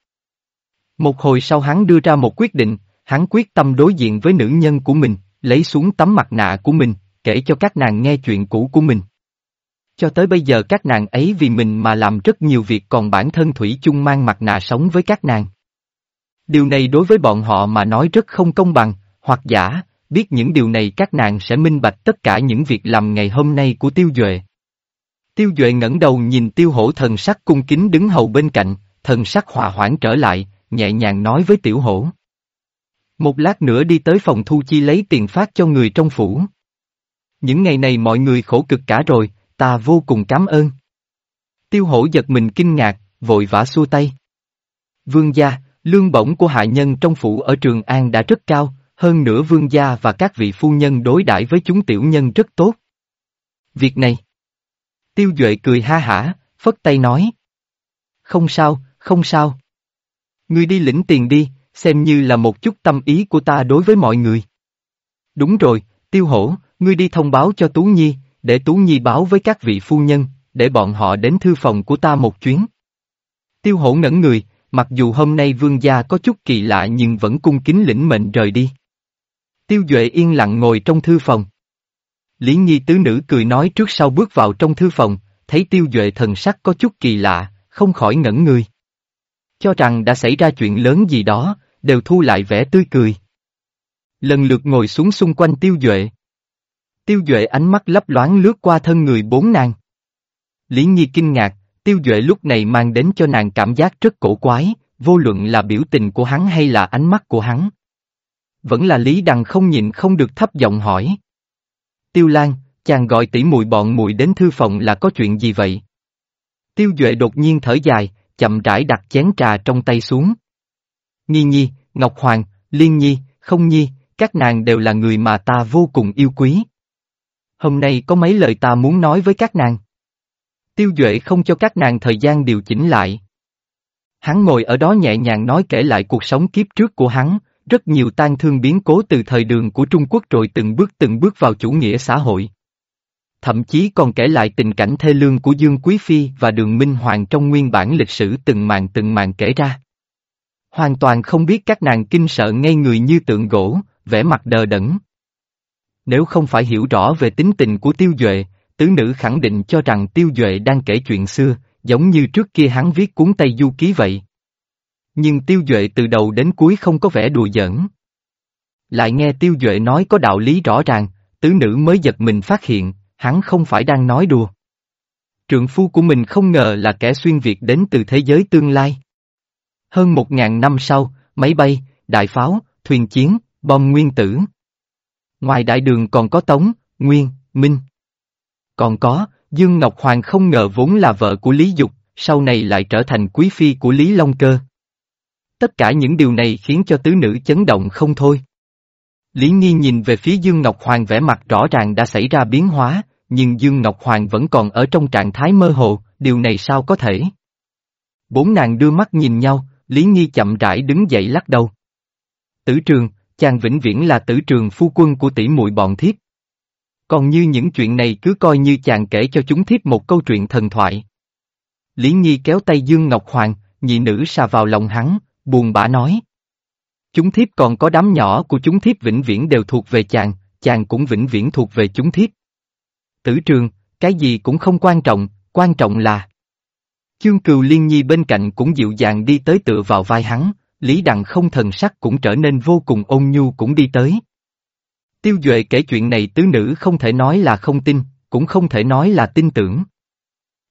A: Một hồi sau hắn đưa ra một quyết định, hắn quyết tâm đối diện với nữ nhân của mình, lấy xuống tấm mặt nạ của mình, kể cho các nàng nghe chuyện cũ của mình. Cho tới bây giờ các nàng ấy vì mình mà làm rất nhiều việc còn bản thân Thủy chung mang mặt nạ sống với các nàng. Điều này đối với bọn họ mà nói rất không công bằng, hoặc giả, biết những điều này các nàng sẽ minh bạch tất cả những việc làm ngày hôm nay của Tiêu Duệ. Tiêu Duệ ngẩng đầu nhìn Tiêu Hổ thần sắc cung kính đứng hầu bên cạnh, thần sắc hòa hoãn trở lại, nhẹ nhàng nói với Tiểu Hổ. Một lát nữa đi tới phòng thu chi lấy tiền phát cho người trong phủ. Những ngày này mọi người khổ cực cả rồi, ta vô cùng cảm ơn. Tiêu hổ giật mình kinh ngạc, vội vã xua tay. Vương gia, lương bổng của hạ nhân trong phủ ở Trường An đã rất cao, hơn nữa vương gia và các vị phu nhân đối đãi với chúng tiểu nhân rất tốt. Việc này. Tiêu Duệ cười ha hả, phất tay nói. Không sao, không sao. Ngươi đi lĩnh tiền đi, xem như là một chút tâm ý của ta đối với mọi người. Đúng rồi, tiêu hổ, ngươi đi thông báo cho Tú Nhi, để Tú Nhi báo với các vị phu nhân, để bọn họ đến thư phòng của ta một chuyến. Tiêu hổ ngẩn người, mặc dù hôm nay vương gia có chút kỳ lạ nhưng vẫn cung kính lĩnh mệnh rời đi. Tiêu Duệ yên lặng ngồi trong thư phòng. Lý Nhi tứ nữ cười nói trước sau bước vào trong thư phòng, thấy Tiêu Duệ thần sắc có chút kỳ lạ, không khỏi ngẩn người. Cho rằng đã xảy ra chuyện lớn gì đó, đều thu lại vẻ tươi cười. Lần lượt ngồi xuống xung quanh Tiêu Duệ. Tiêu Duệ ánh mắt lấp loáng lướt qua thân người bốn nàng. Lý Nhi kinh ngạc, Tiêu Duệ lúc này mang đến cho nàng cảm giác rất cổ quái, vô luận là biểu tình của hắn hay là ánh mắt của hắn. Vẫn là Lý Đằng không nhịn không được thấp giọng hỏi. Tiêu Lan, chàng gọi tỷ mùi bọn mùi đến thư phòng là có chuyện gì vậy? Tiêu Duệ đột nhiên thở dài, chậm rãi đặt chén trà trong tay xuống. Nhi Nhi, Ngọc Hoàng, Liên Nhi, Không Nhi, các nàng đều là người mà ta vô cùng yêu quý. Hôm nay có mấy lời ta muốn nói với các nàng. Tiêu Duệ không cho các nàng thời gian điều chỉnh lại. Hắn ngồi ở đó nhẹ nhàng nói kể lại cuộc sống kiếp trước của hắn, rất nhiều tan thương biến cố từ thời đường của Trung Quốc rồi từng bước từng bước vào chủ nghĩa xã hội. Thậm chí còn kể lại tình cảnh thê lương của Dương Quý Phi và Đường Minh Hoàng trong nguyên bản lịch sử từng màn từng màn kể ra. Hoàn toàn không biết các nàng kinh sợ ngay người như tượng gỗ, vẻ mặt đờ đẫn. Nếu không phải hiểu rõ về tính tình của Tiêu Duệ, tứ nữ khẳng định cho rằng Tiêu Duệ đang kể chuyện xưa, giống như trước kia hắn viết cuốn Tây Du Ký vậy. Nhưng Tiêu Duệ từ đầu đến cuối không có vẻ đùa giỡn. Lại nghe Tiêu Duệ nói có đạo lý rõ ràng, tứ nữ mới giật mình phát hiện, hắn không phải đang nói đùa. Trượng phu của mình không ngờ là kẻ xuyên Việt đến từ thế giới tương lai. Hơn một ngàn năm sau, máy bay, đại pháo, thuyền chiến, bom nguyên tử. Ngoài đại đường còn có Tống, Nguyên, Minh. Còn có, Dương Ngọc Hoàng không ngờ vốn là vợ của Lý Dục, sau này lại trở thành quý phi của Lý Long Cơ. Tất cả những điều này khiến cho tứ nữ chấn động không thôi. Lý nghi nhìn về phía Dương Ngọc Hoàng vẻ mặt rõ ràng đã xảy ra biến hóa, nhưng Dương Ngọc Hoàng vẫn còn ở trong trạng thái mơ hồ, điều này sao có thể? Bốn nàng đưa mắt nhìn nhau, Lý nghi chậm rãi đứng dậy lắc đầu. Tử trường, chàng vĩnh viễn là tử trường phu quân của tỷ muội bọn thiếp. Còn như những chuyện này cứ coi như chàng kể cho chúng thiếp một câu chuyện thần thoại. Lý Nhi kéo tay Dương Ngọc Hoàng, nhị nữ xà vào lòng hắn, buồn bã nói. Chúng thiếp còn có đám nhỏ của chúng thiếp vĩnh viễn đều thuộc về chàng, chàng cũng vĩnh viễn thuộc về chúng thiếp. Tử trường, cái gì cũng không quan trọng, quan trọng là... Chương cừu liên nhi bên cạnh cũng dịu dàng đi tới tựa vào vai hắn, Lý Đặng không thần sắc cũng trở nên vô cùng ôn nhu cũng đi tới. Tiêu Duệ kể chuyện này tứ nữ không thể nói là không tin, cũng không thể nói là tin tưởng.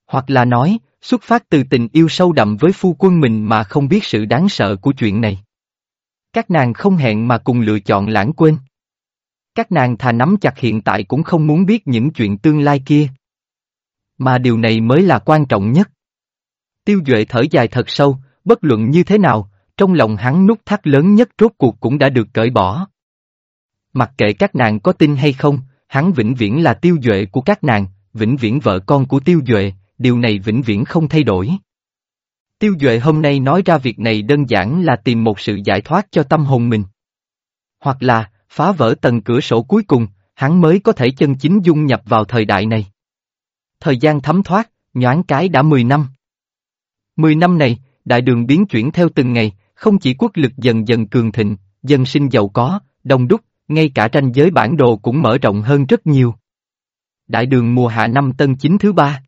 A: Hoặc là nói, xuất phát từ tình yêu sâu đậm với phu quân mình mà không biết sự đáng sợ của chuyện này. Các nàng không hẹn mà cùng lựa chọn lãng quên. Các nàng thà nắm chặt hiện tại cũng không muốn biết những chuyện tương lai kia. Mà điều này mới là quan trọng nhất. Tiêu Duệ thở dài thật sâu, bất luận như thế nào, trong lòng hắn nút thắt lớn nhất rốt cuộc cũng đã được cởi bỏ. Mặc kệ các nàng có tin hay không, hắn vĩnh viễn là tiêu duệ của các nàng, vĩnh viễn vợ con của Tiêu Duệ, điều này vĩnh viễn không thay đổi. Tiêu Duệ hôm nay nói ra việc này đơn giản là tìm một sự giải thoát cho tâm hồn mình. Hoặc là, phá vỡ tầng cửa sổ cuối cùng, hắn mới có thể chân chính dung nhập vào thời đại này. Thời gian thấm thoát, nhoáng cái đã 10 năm. 10 năm này, đại đường biến chuyển theo từng ngày, không chỉ quốc lực dần dần cường thịnh, dân sinh giàu có, đông đúc, ngay cả tranh giới bản đồ cũng mở rộng hơn rất nhiều. Đại đường mùa hạ năm tân chính thứ ba.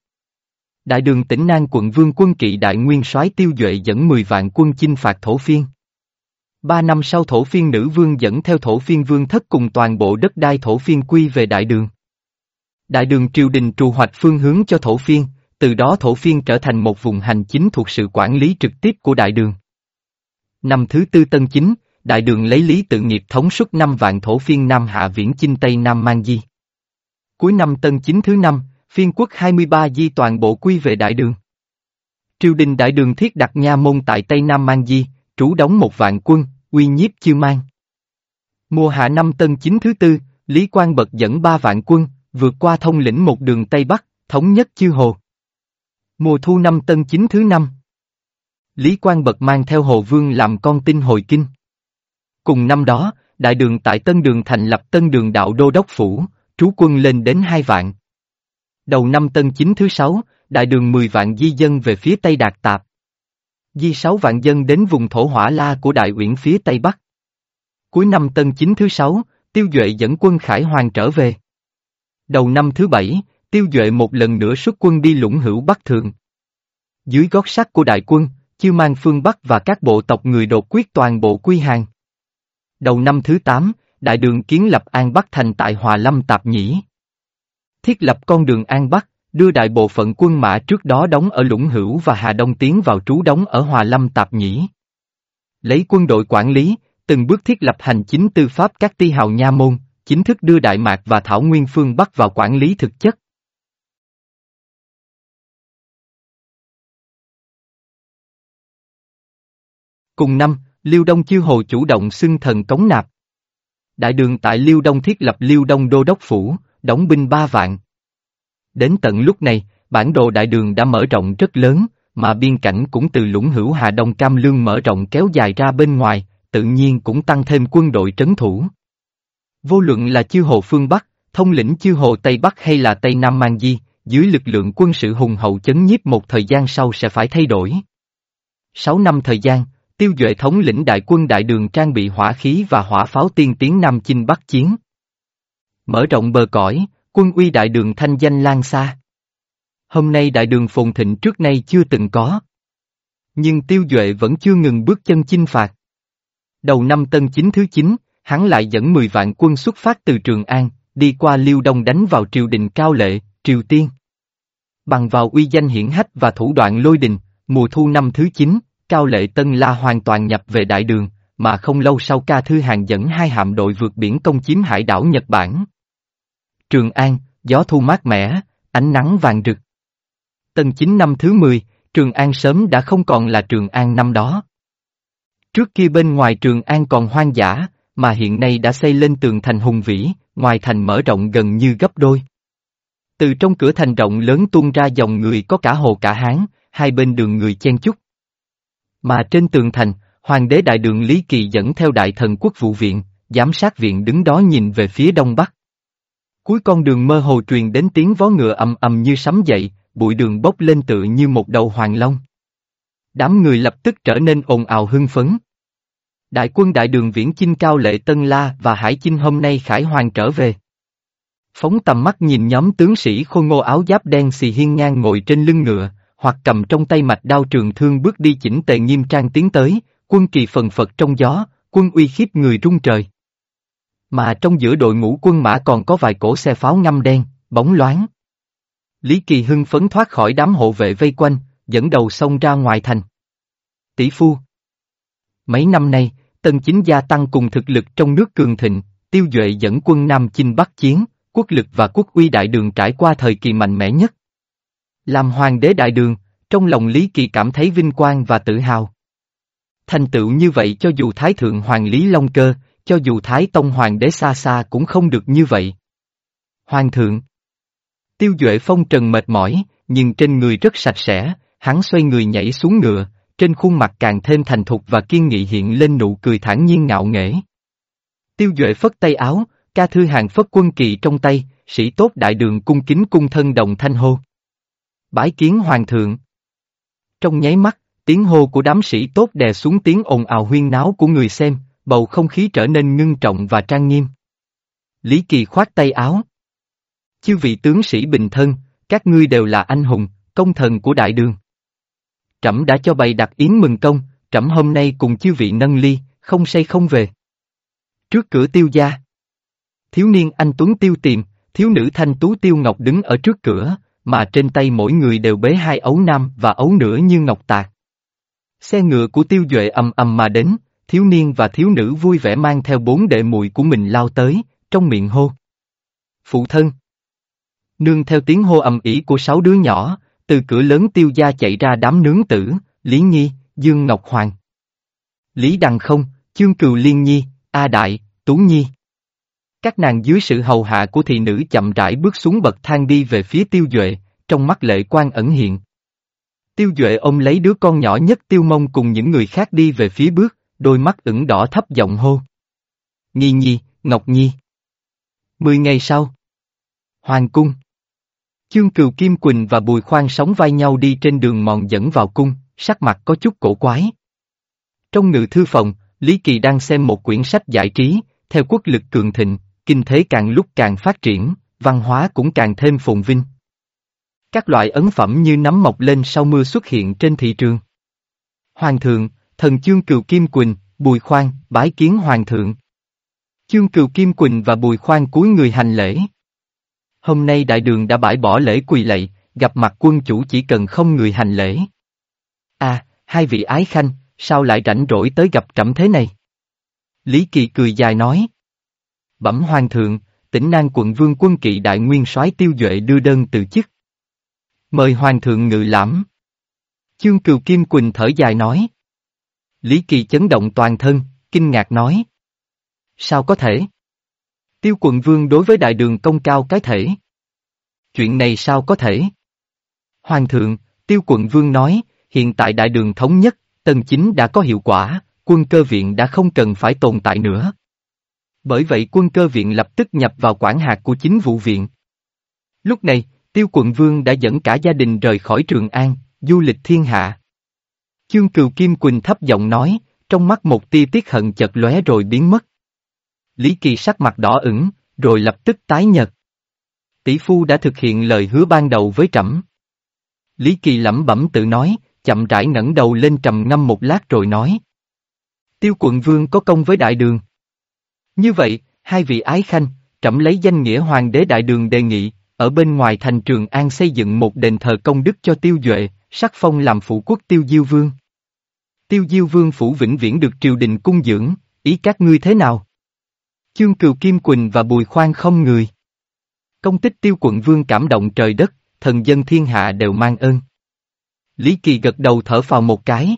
A: Đại đường tỉnh Nang quận vương quân kỵ đại nguyên soái tiêu duệ dẫn 10 vạn quân chinh phạt thổ phiên. Ba năm sau thổ phiên nữ vương dẫn theo thổ phiên vương thất cùng toàn bộ đất đai thổ phiên quy về đại đường. Đại đường triều đình trù hoạch phương hướng cho thổ phiên, từ đó thổ phiên trở thành một vùng hành chính thuộc sự quản lý trực tiếp của đại đường. Năm thứ tư tân chính, đại đường lấy lý tự nghiệp thống suất năm vạn thổ phiên Nam Hạ Viễn Chinh Tây Nam Mang Di. Cuối năm tân chính thứ năm, phiên quốc 23 di toàn bộ quy về đại đường. Triều đình đại đường thiết đặt nha môn tại Tây Nam Mang Di, trú đóng một vạn quân, uy nhiếp chiêu mang. Mùa hạ năm tân chính thứ tư, Lý Quang Bật dẫn ba vạn quân, vượt qua thông lĩnh một đường Tây Bắc, thống nhất chư hồ. Mùa thu năm tân chính thứ năm. Lý Quang Bật mang theo Hồ Vương làm con tin hồi kinh. Cùng năm đó, đại đường tại Tân Đường thành lập Tân Đường đạo đô đốc phủ, trú quân lên đến hai vạn. Đầu năm tân chính thứ sáu, đại đường 10 vạn di dân về phía Tây Đạt Tạp. Di 6 vạn dân đến vùng thổ hỏa la của đại uyển phía Tây Bắc. Cuối năm tân chính thứ sáu, Tiêu Duệ dẫn quân Khải Hoàng trở về. Đầu năm thứ bảy, Tiêu Duệ một lần nữa xuất quân đi lũng hữu Bắc Thượng. Dưới gót sắt của đại quân, Chiêu mang phương Bắc và các bộ tộc người đột quyết toàn bộ quy hàng. Đầu năm thứ tám, đại đường kiến lập An Bắc thành tại Hòa Lâm Tạp Nhĩ. Thiết lập con đường An Bắc, đưa đại bộ phận quân mã trước đó đóng ở Lũng Hữu và Hà Đông tiến vào trú đóng ở Hòa Lâm Tạp Nhĩ. Lấy quân đội quản lý, từng bước thiết lập hành chính tư pháp các ti hào nha môn, chính thức đưa Đại Mạc và Thảo Nguyên phương Bắc vào quản lý thực chất. Cùng năm, Liêu Đông chiêu Hồ chủ động xưng thần cống nạp. Đại đường tại Liêu Đông thiết lập Liêu Đông Đô Đốc Phủ, đóng binh ba vạn. Đến tận lúc này, bản đồ đại đường đã mở rộng rất lớn, mà biên cảnh cũng từ lũng hữu Hà Đông Cam Lương mở rộng kéo dài ra bên ngoài, tự nhiên cũng tăng thêm quân đội trấn thủ. Vô luận là chiêu hồ phương Bắc, thông lĩnh chiêu hồ Tây Bắc hay là Tây Nam Mang Di, dưới lực lượng quân sự hùng hậu chấn nhiếp một thời gian sau sẽ phải thay đổi. Sáu năm thời gian, Tiêu Duệ thống lĩnh đại quân đại đường trang bị hỏa khí và hỏa pháo tiên tiến Nam Chinh Bắc chiến. Mở rộng bờ cõi, quân uy đại đường thanh danh lan xa. Hôm nay đại đường phồn thịnh trước nay chưa từng có. Nhưng Tiêu Duệ vẫn chưa ngừng bước chân chinh phạt. Đầu năm tân chính thứ chín, hắn lại dẫn 10 vạn quân xuất phát từ Trường An, đi qua Liêu Đông đánh vào triều đình Cao Lệ, Triều Tiên. Bằng vào uy danh hiển hách và thủ đoạn lôi đình, mùa thu năm thứ 9, Cao Lệ Tân La hoàn toàn nhập về đại đường, mà không lâu sau ca thư hàng dẫn hai hạm đội vượt biển công chiếm hải đảo Nhật Bản. Trường An, gió thu mát mẻ, ánh nắng vàng rực. Tân chính năm thứ 10, Trường An sớm đã không còn là Trường An năm đó. Trước kia bên ngoài Trường An còn hoang dã, mà hiện nay đã xây lên tường thành hùng vĩ, ngoài thành mở rộng gần như gấp đôi. Từ trong cửa thành rộng lớn tuôn ra dòng người có cả hồ cả hán, hai bên đường người chen chúc. Mà trên tường thành, Hoàng đế đại đường Lý Kỳ dẫn theo đại thần quốc vụ viện, giám sát viện đứng đó nhìn về phía đông bắc. Cuối con đường mơ hồ truyền đến tiếng vó ngựa ầm ầm như sấm dậy, bụi đường bốc lên tự như một đầu hoàng long. Đám người lập tức trở nên ồn ào hưng phấn. Đại quân đại đường viễn chinh cao lệ Tân La và Hải Chinh hôm nay khải hoàng trở về. Phóng tầm mắt nhìn nhóm tướng sĩ khôi ngô áo giáp đen xì hiên ngang ngồi trên lưng ngựa, hoặc cầm trong tay mạch đao trường thương bước đi chỉnh tề nghiêm trang tiến tới, quân kỳ phần phật trong gió, quân uy khiếp người rung trời. Mà trong giữa đội ngũ quân mã còn có vài cổ xe pháo ngâm đen, bóng loáng. Lý Kỳ hưng phấn thoát khỏi đám hộ vệ vây quanh, dẫn đầu xông ra ngoài thành. Tỷ phu Mấy năm nay, tân chính gia tăng cùng thực lực trong nước cường thịnh, tiêu duệ dẫn quân Nam Chinh Bắc chiến, quốc lực và quốc uy đại đường trải qua thời kỳ mạnh mẽ nhất. Làm hoàng đế đại đường, trong lòng Lý Kỳ cảm thấy vinh quang và tự hào. Thành tựu như vậy cho dù Thái Thượng Hoàng Lý Long Cơ, cho dù Thái Tông Hoàng đế xa xa cũng không được như vậy. Hoàng thượng Tiêu Duệ phong trần mệt mỏi, nhưng trên người rất sạch sẽ, hắn xoay người nhảy xuống ngựa, trên khuôn mặt càng thêm thành thục và kiên nghị hiện lên nụ cười thản nhiên ngạo nghễ. Tiêu Duệ phất tay áo, ca thư hàng phất quân kỳ trong tay, sĩ tốt đại đường cung kính cung thân đồng thanh hô. Bái kiến hoàng thượng. Trong nháy mắt, tiếng hô của đám sĩ tốt đè xuống tiếng ồn ào huyên náo của người xem, bầu không khí trở nên ngưng trọng và trang nghiêm. Lý Kỳ khoát tay áo. Chư vị tướng sĩ bình thân, các ngươi đều là anh hùng, công thần của đại đường. Trẫm đã cho bày đặt yến mừng công, trẫm hôm nay cùng chư vị nâng ly, không say không về. Trước cửa tiêu gia. Thiếu niên anh Tuấn tiêu tìm, thiếu nữ thanh tú tiêu ngọc đứng ở trước cửa, mà trên tay mỗi người đều bế hai ấu nam và ấu nữ như ngọc tạc. Xe ngựa của tiêu duệ ầm ầm mà đến, thiếu niên và thiếu nữ vui vẻ mang theo bốn đệ muội của mình lao tới, trong miệng hô. Phụ thân. Nương theo tiếng hô ầm ĩ của sáu đứa nhỏ, từ cửa lớn tiêu gia chạy ra đám nướng tử, Lý Nhi, Dương Ngọc Hoàng. Lý Đằng Không, Chương Cừu Liên Nhi, A Đại, Tú Nhi. Các nàng dưới sự hầu hạ của thị nữ chậm rãi bước xuống bậc thang đi về phía tiêu duệ, trong mắt lệ quan ẩn hiện. Tiêu duệ ôm lấy đứa con nhỏ nhất tiêu mông cùng những người khác đi về phía bước, đôi mắt ửng đỏ thấp giọng hô. Nhi nhi, Ngọc Nhi. Mười ngày sau. Hoàng cung. Chương Cừu Kim Quỳnh và Bùi Khoan sóng vai nhau đi trên đường mòn dẫn vào cung, sắc mặt có chút cổ quái. Trong ngự thư phòng, Lý Kỳ đang xem một quyển sách giải trí, theo quốc lực cường thịnh, kinh thế càng lúc càng phát triển, văn hóa cũng càng thêm phồn vinh. Các loại ấn phẩm như nấm mọc lên sau mưa xuất hiện trên thị trường. Hoàng thượng, thần chương cừu Kim Quỳnh, Bùi Khoan, bái kiến Hoàng thượng. Chương cừu Kim Quỳnh và Bùi Khoan cúi người hành lễ. Hôm nay đại đường đã bãi bỏ lễ quỳ lạy, gặp mặt quân chủ chỉ cần không người hành lễ. À, hai vị ái khanh, sao lại rảnh rỗi tới gặp trẫm thế này? Lý Kỳ cười dài nói. Bẩm hoàng thượng, tỉnh Nan quận vương quân kỵ đại nguyên soái tiêu duệ đưa đơn từ chức. Mời hoàng thượng ngự lãm. Chương Cừu Kim Quỳnh thở dài nói. Lý Kỳ chấn động toàn thân, kinh ngạc nói. Sao có thể? Tiêu quận vương đối với đại đường công cao cái thể. Chuyện này sao có thể? Hoàng thượng, tiêu quận vương nói, hiện tại đại đường thống nhất, tần chính đã có hiệu quả, quân cơ viện đã không cần phải tồn tại nữa. Bởi vậy quân cơ viện lập tức nhập vào quản hạt của chính vụ viện. Lúc này, tiêu quận vương đã dẫn cả gia đình rời khỏi Trường An, du lịch thiên hạ. Chương Cừu Kim Quỳnh thấp giọng nói, trong mắt một tia tiết hận chợt lóe rồi biến mất. Lý Kỳ sắc mặt đỏ ửng, rồi lập tức tái nhật. Tỷ phu đã thực hiện lời hứa ban đầu với trẫm. Lý Kỳ lẩm bẩm tự nói, chậm rãi ngẩng đầu lên trầm ngâm một lát rồi nói. Tiêu quận vương có công với đại đường. Như vậy, hai vị ái khanh, trẫm lấy danh nghĩa hoàng đế đại đường đề nghị, ở bên ngoài thành trường An xây dựng một đền thờ công đức cho tiêu duệ, sắc phong làm phụ quốc tiêu diêu vương. Tiêu diêu vương phủ vĩnh viễn được triều đình cung dưỡng, ý các ngươi thế nào? Chương Cừu Kim Quỳnh và Bùi Khoan không người. Công tích tiêu quận vương cảm động trời đất, thần dân thiên hạ đều mang ơn. Lý Kỳ gật đầu thở phào một cái.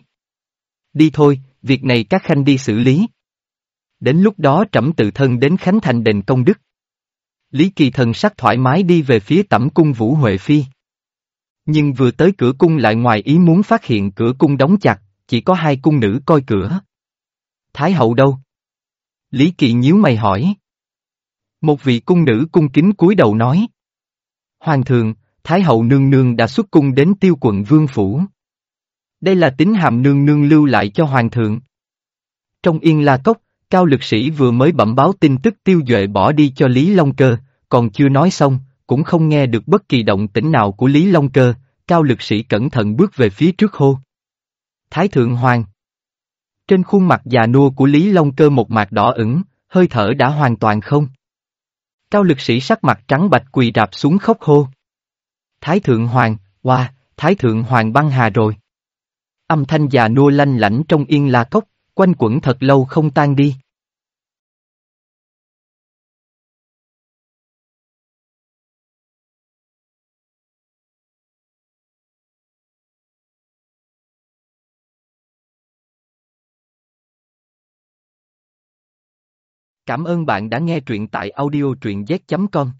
A: Đi thôi, việc này các khanh đi xử lý. Đến lúc đó trẫm tự thân đến Khánh Thành đền công đức. Lý Kỳ thần sắc thoải mái đi về phía tẩm cung Vũ Huệ Phi. Nhưng vừa tới cửa cung lại ngoài ý muốn phát hiện cửa cung đóng chặt, chỉ có hai cung nữ coi cửa. Thái hậu đâu? Lý Kỳ nhíu mày hỏi. Một vị cung nữ cung kính cúi đầu nói. Hoàng thượng, Thái hậu nương nương đã xuất cung đến tiêu quận vương phủ. Đây là tính hàm nương nương lưu lại cho hoàng thượng. Trong yên la cốc, cao lực sĩ vừa mới bẩm báo tin tức tiêu duệ bỏ đi cho Lý Long Cơ, còn chưa nói xong, cũng không nghe được bất kỳ động tĩnh nào của Lý Long Cơ, cao lực sĩ cẩn thận bước về phía trước hô. Thái thượng hoàng. Trên khuôn mặt già nua của Lý Long Cơ một mạc đỏ ửng, hơi thở đã hoàn toàn không. Cao lực sĩ sắc mặt trắng bạch quỳ rạp xuống khóc hô. Thái thượng hoàng, hoa, wow, thái thượng hoàng băng hà rồi. Âm thanh già nua lanh lảnh trong yên la cốc, quanh quẩn thật lâu không tan đi. Cảm ơn bạn đã nghe truyện tại audio truyện z.com.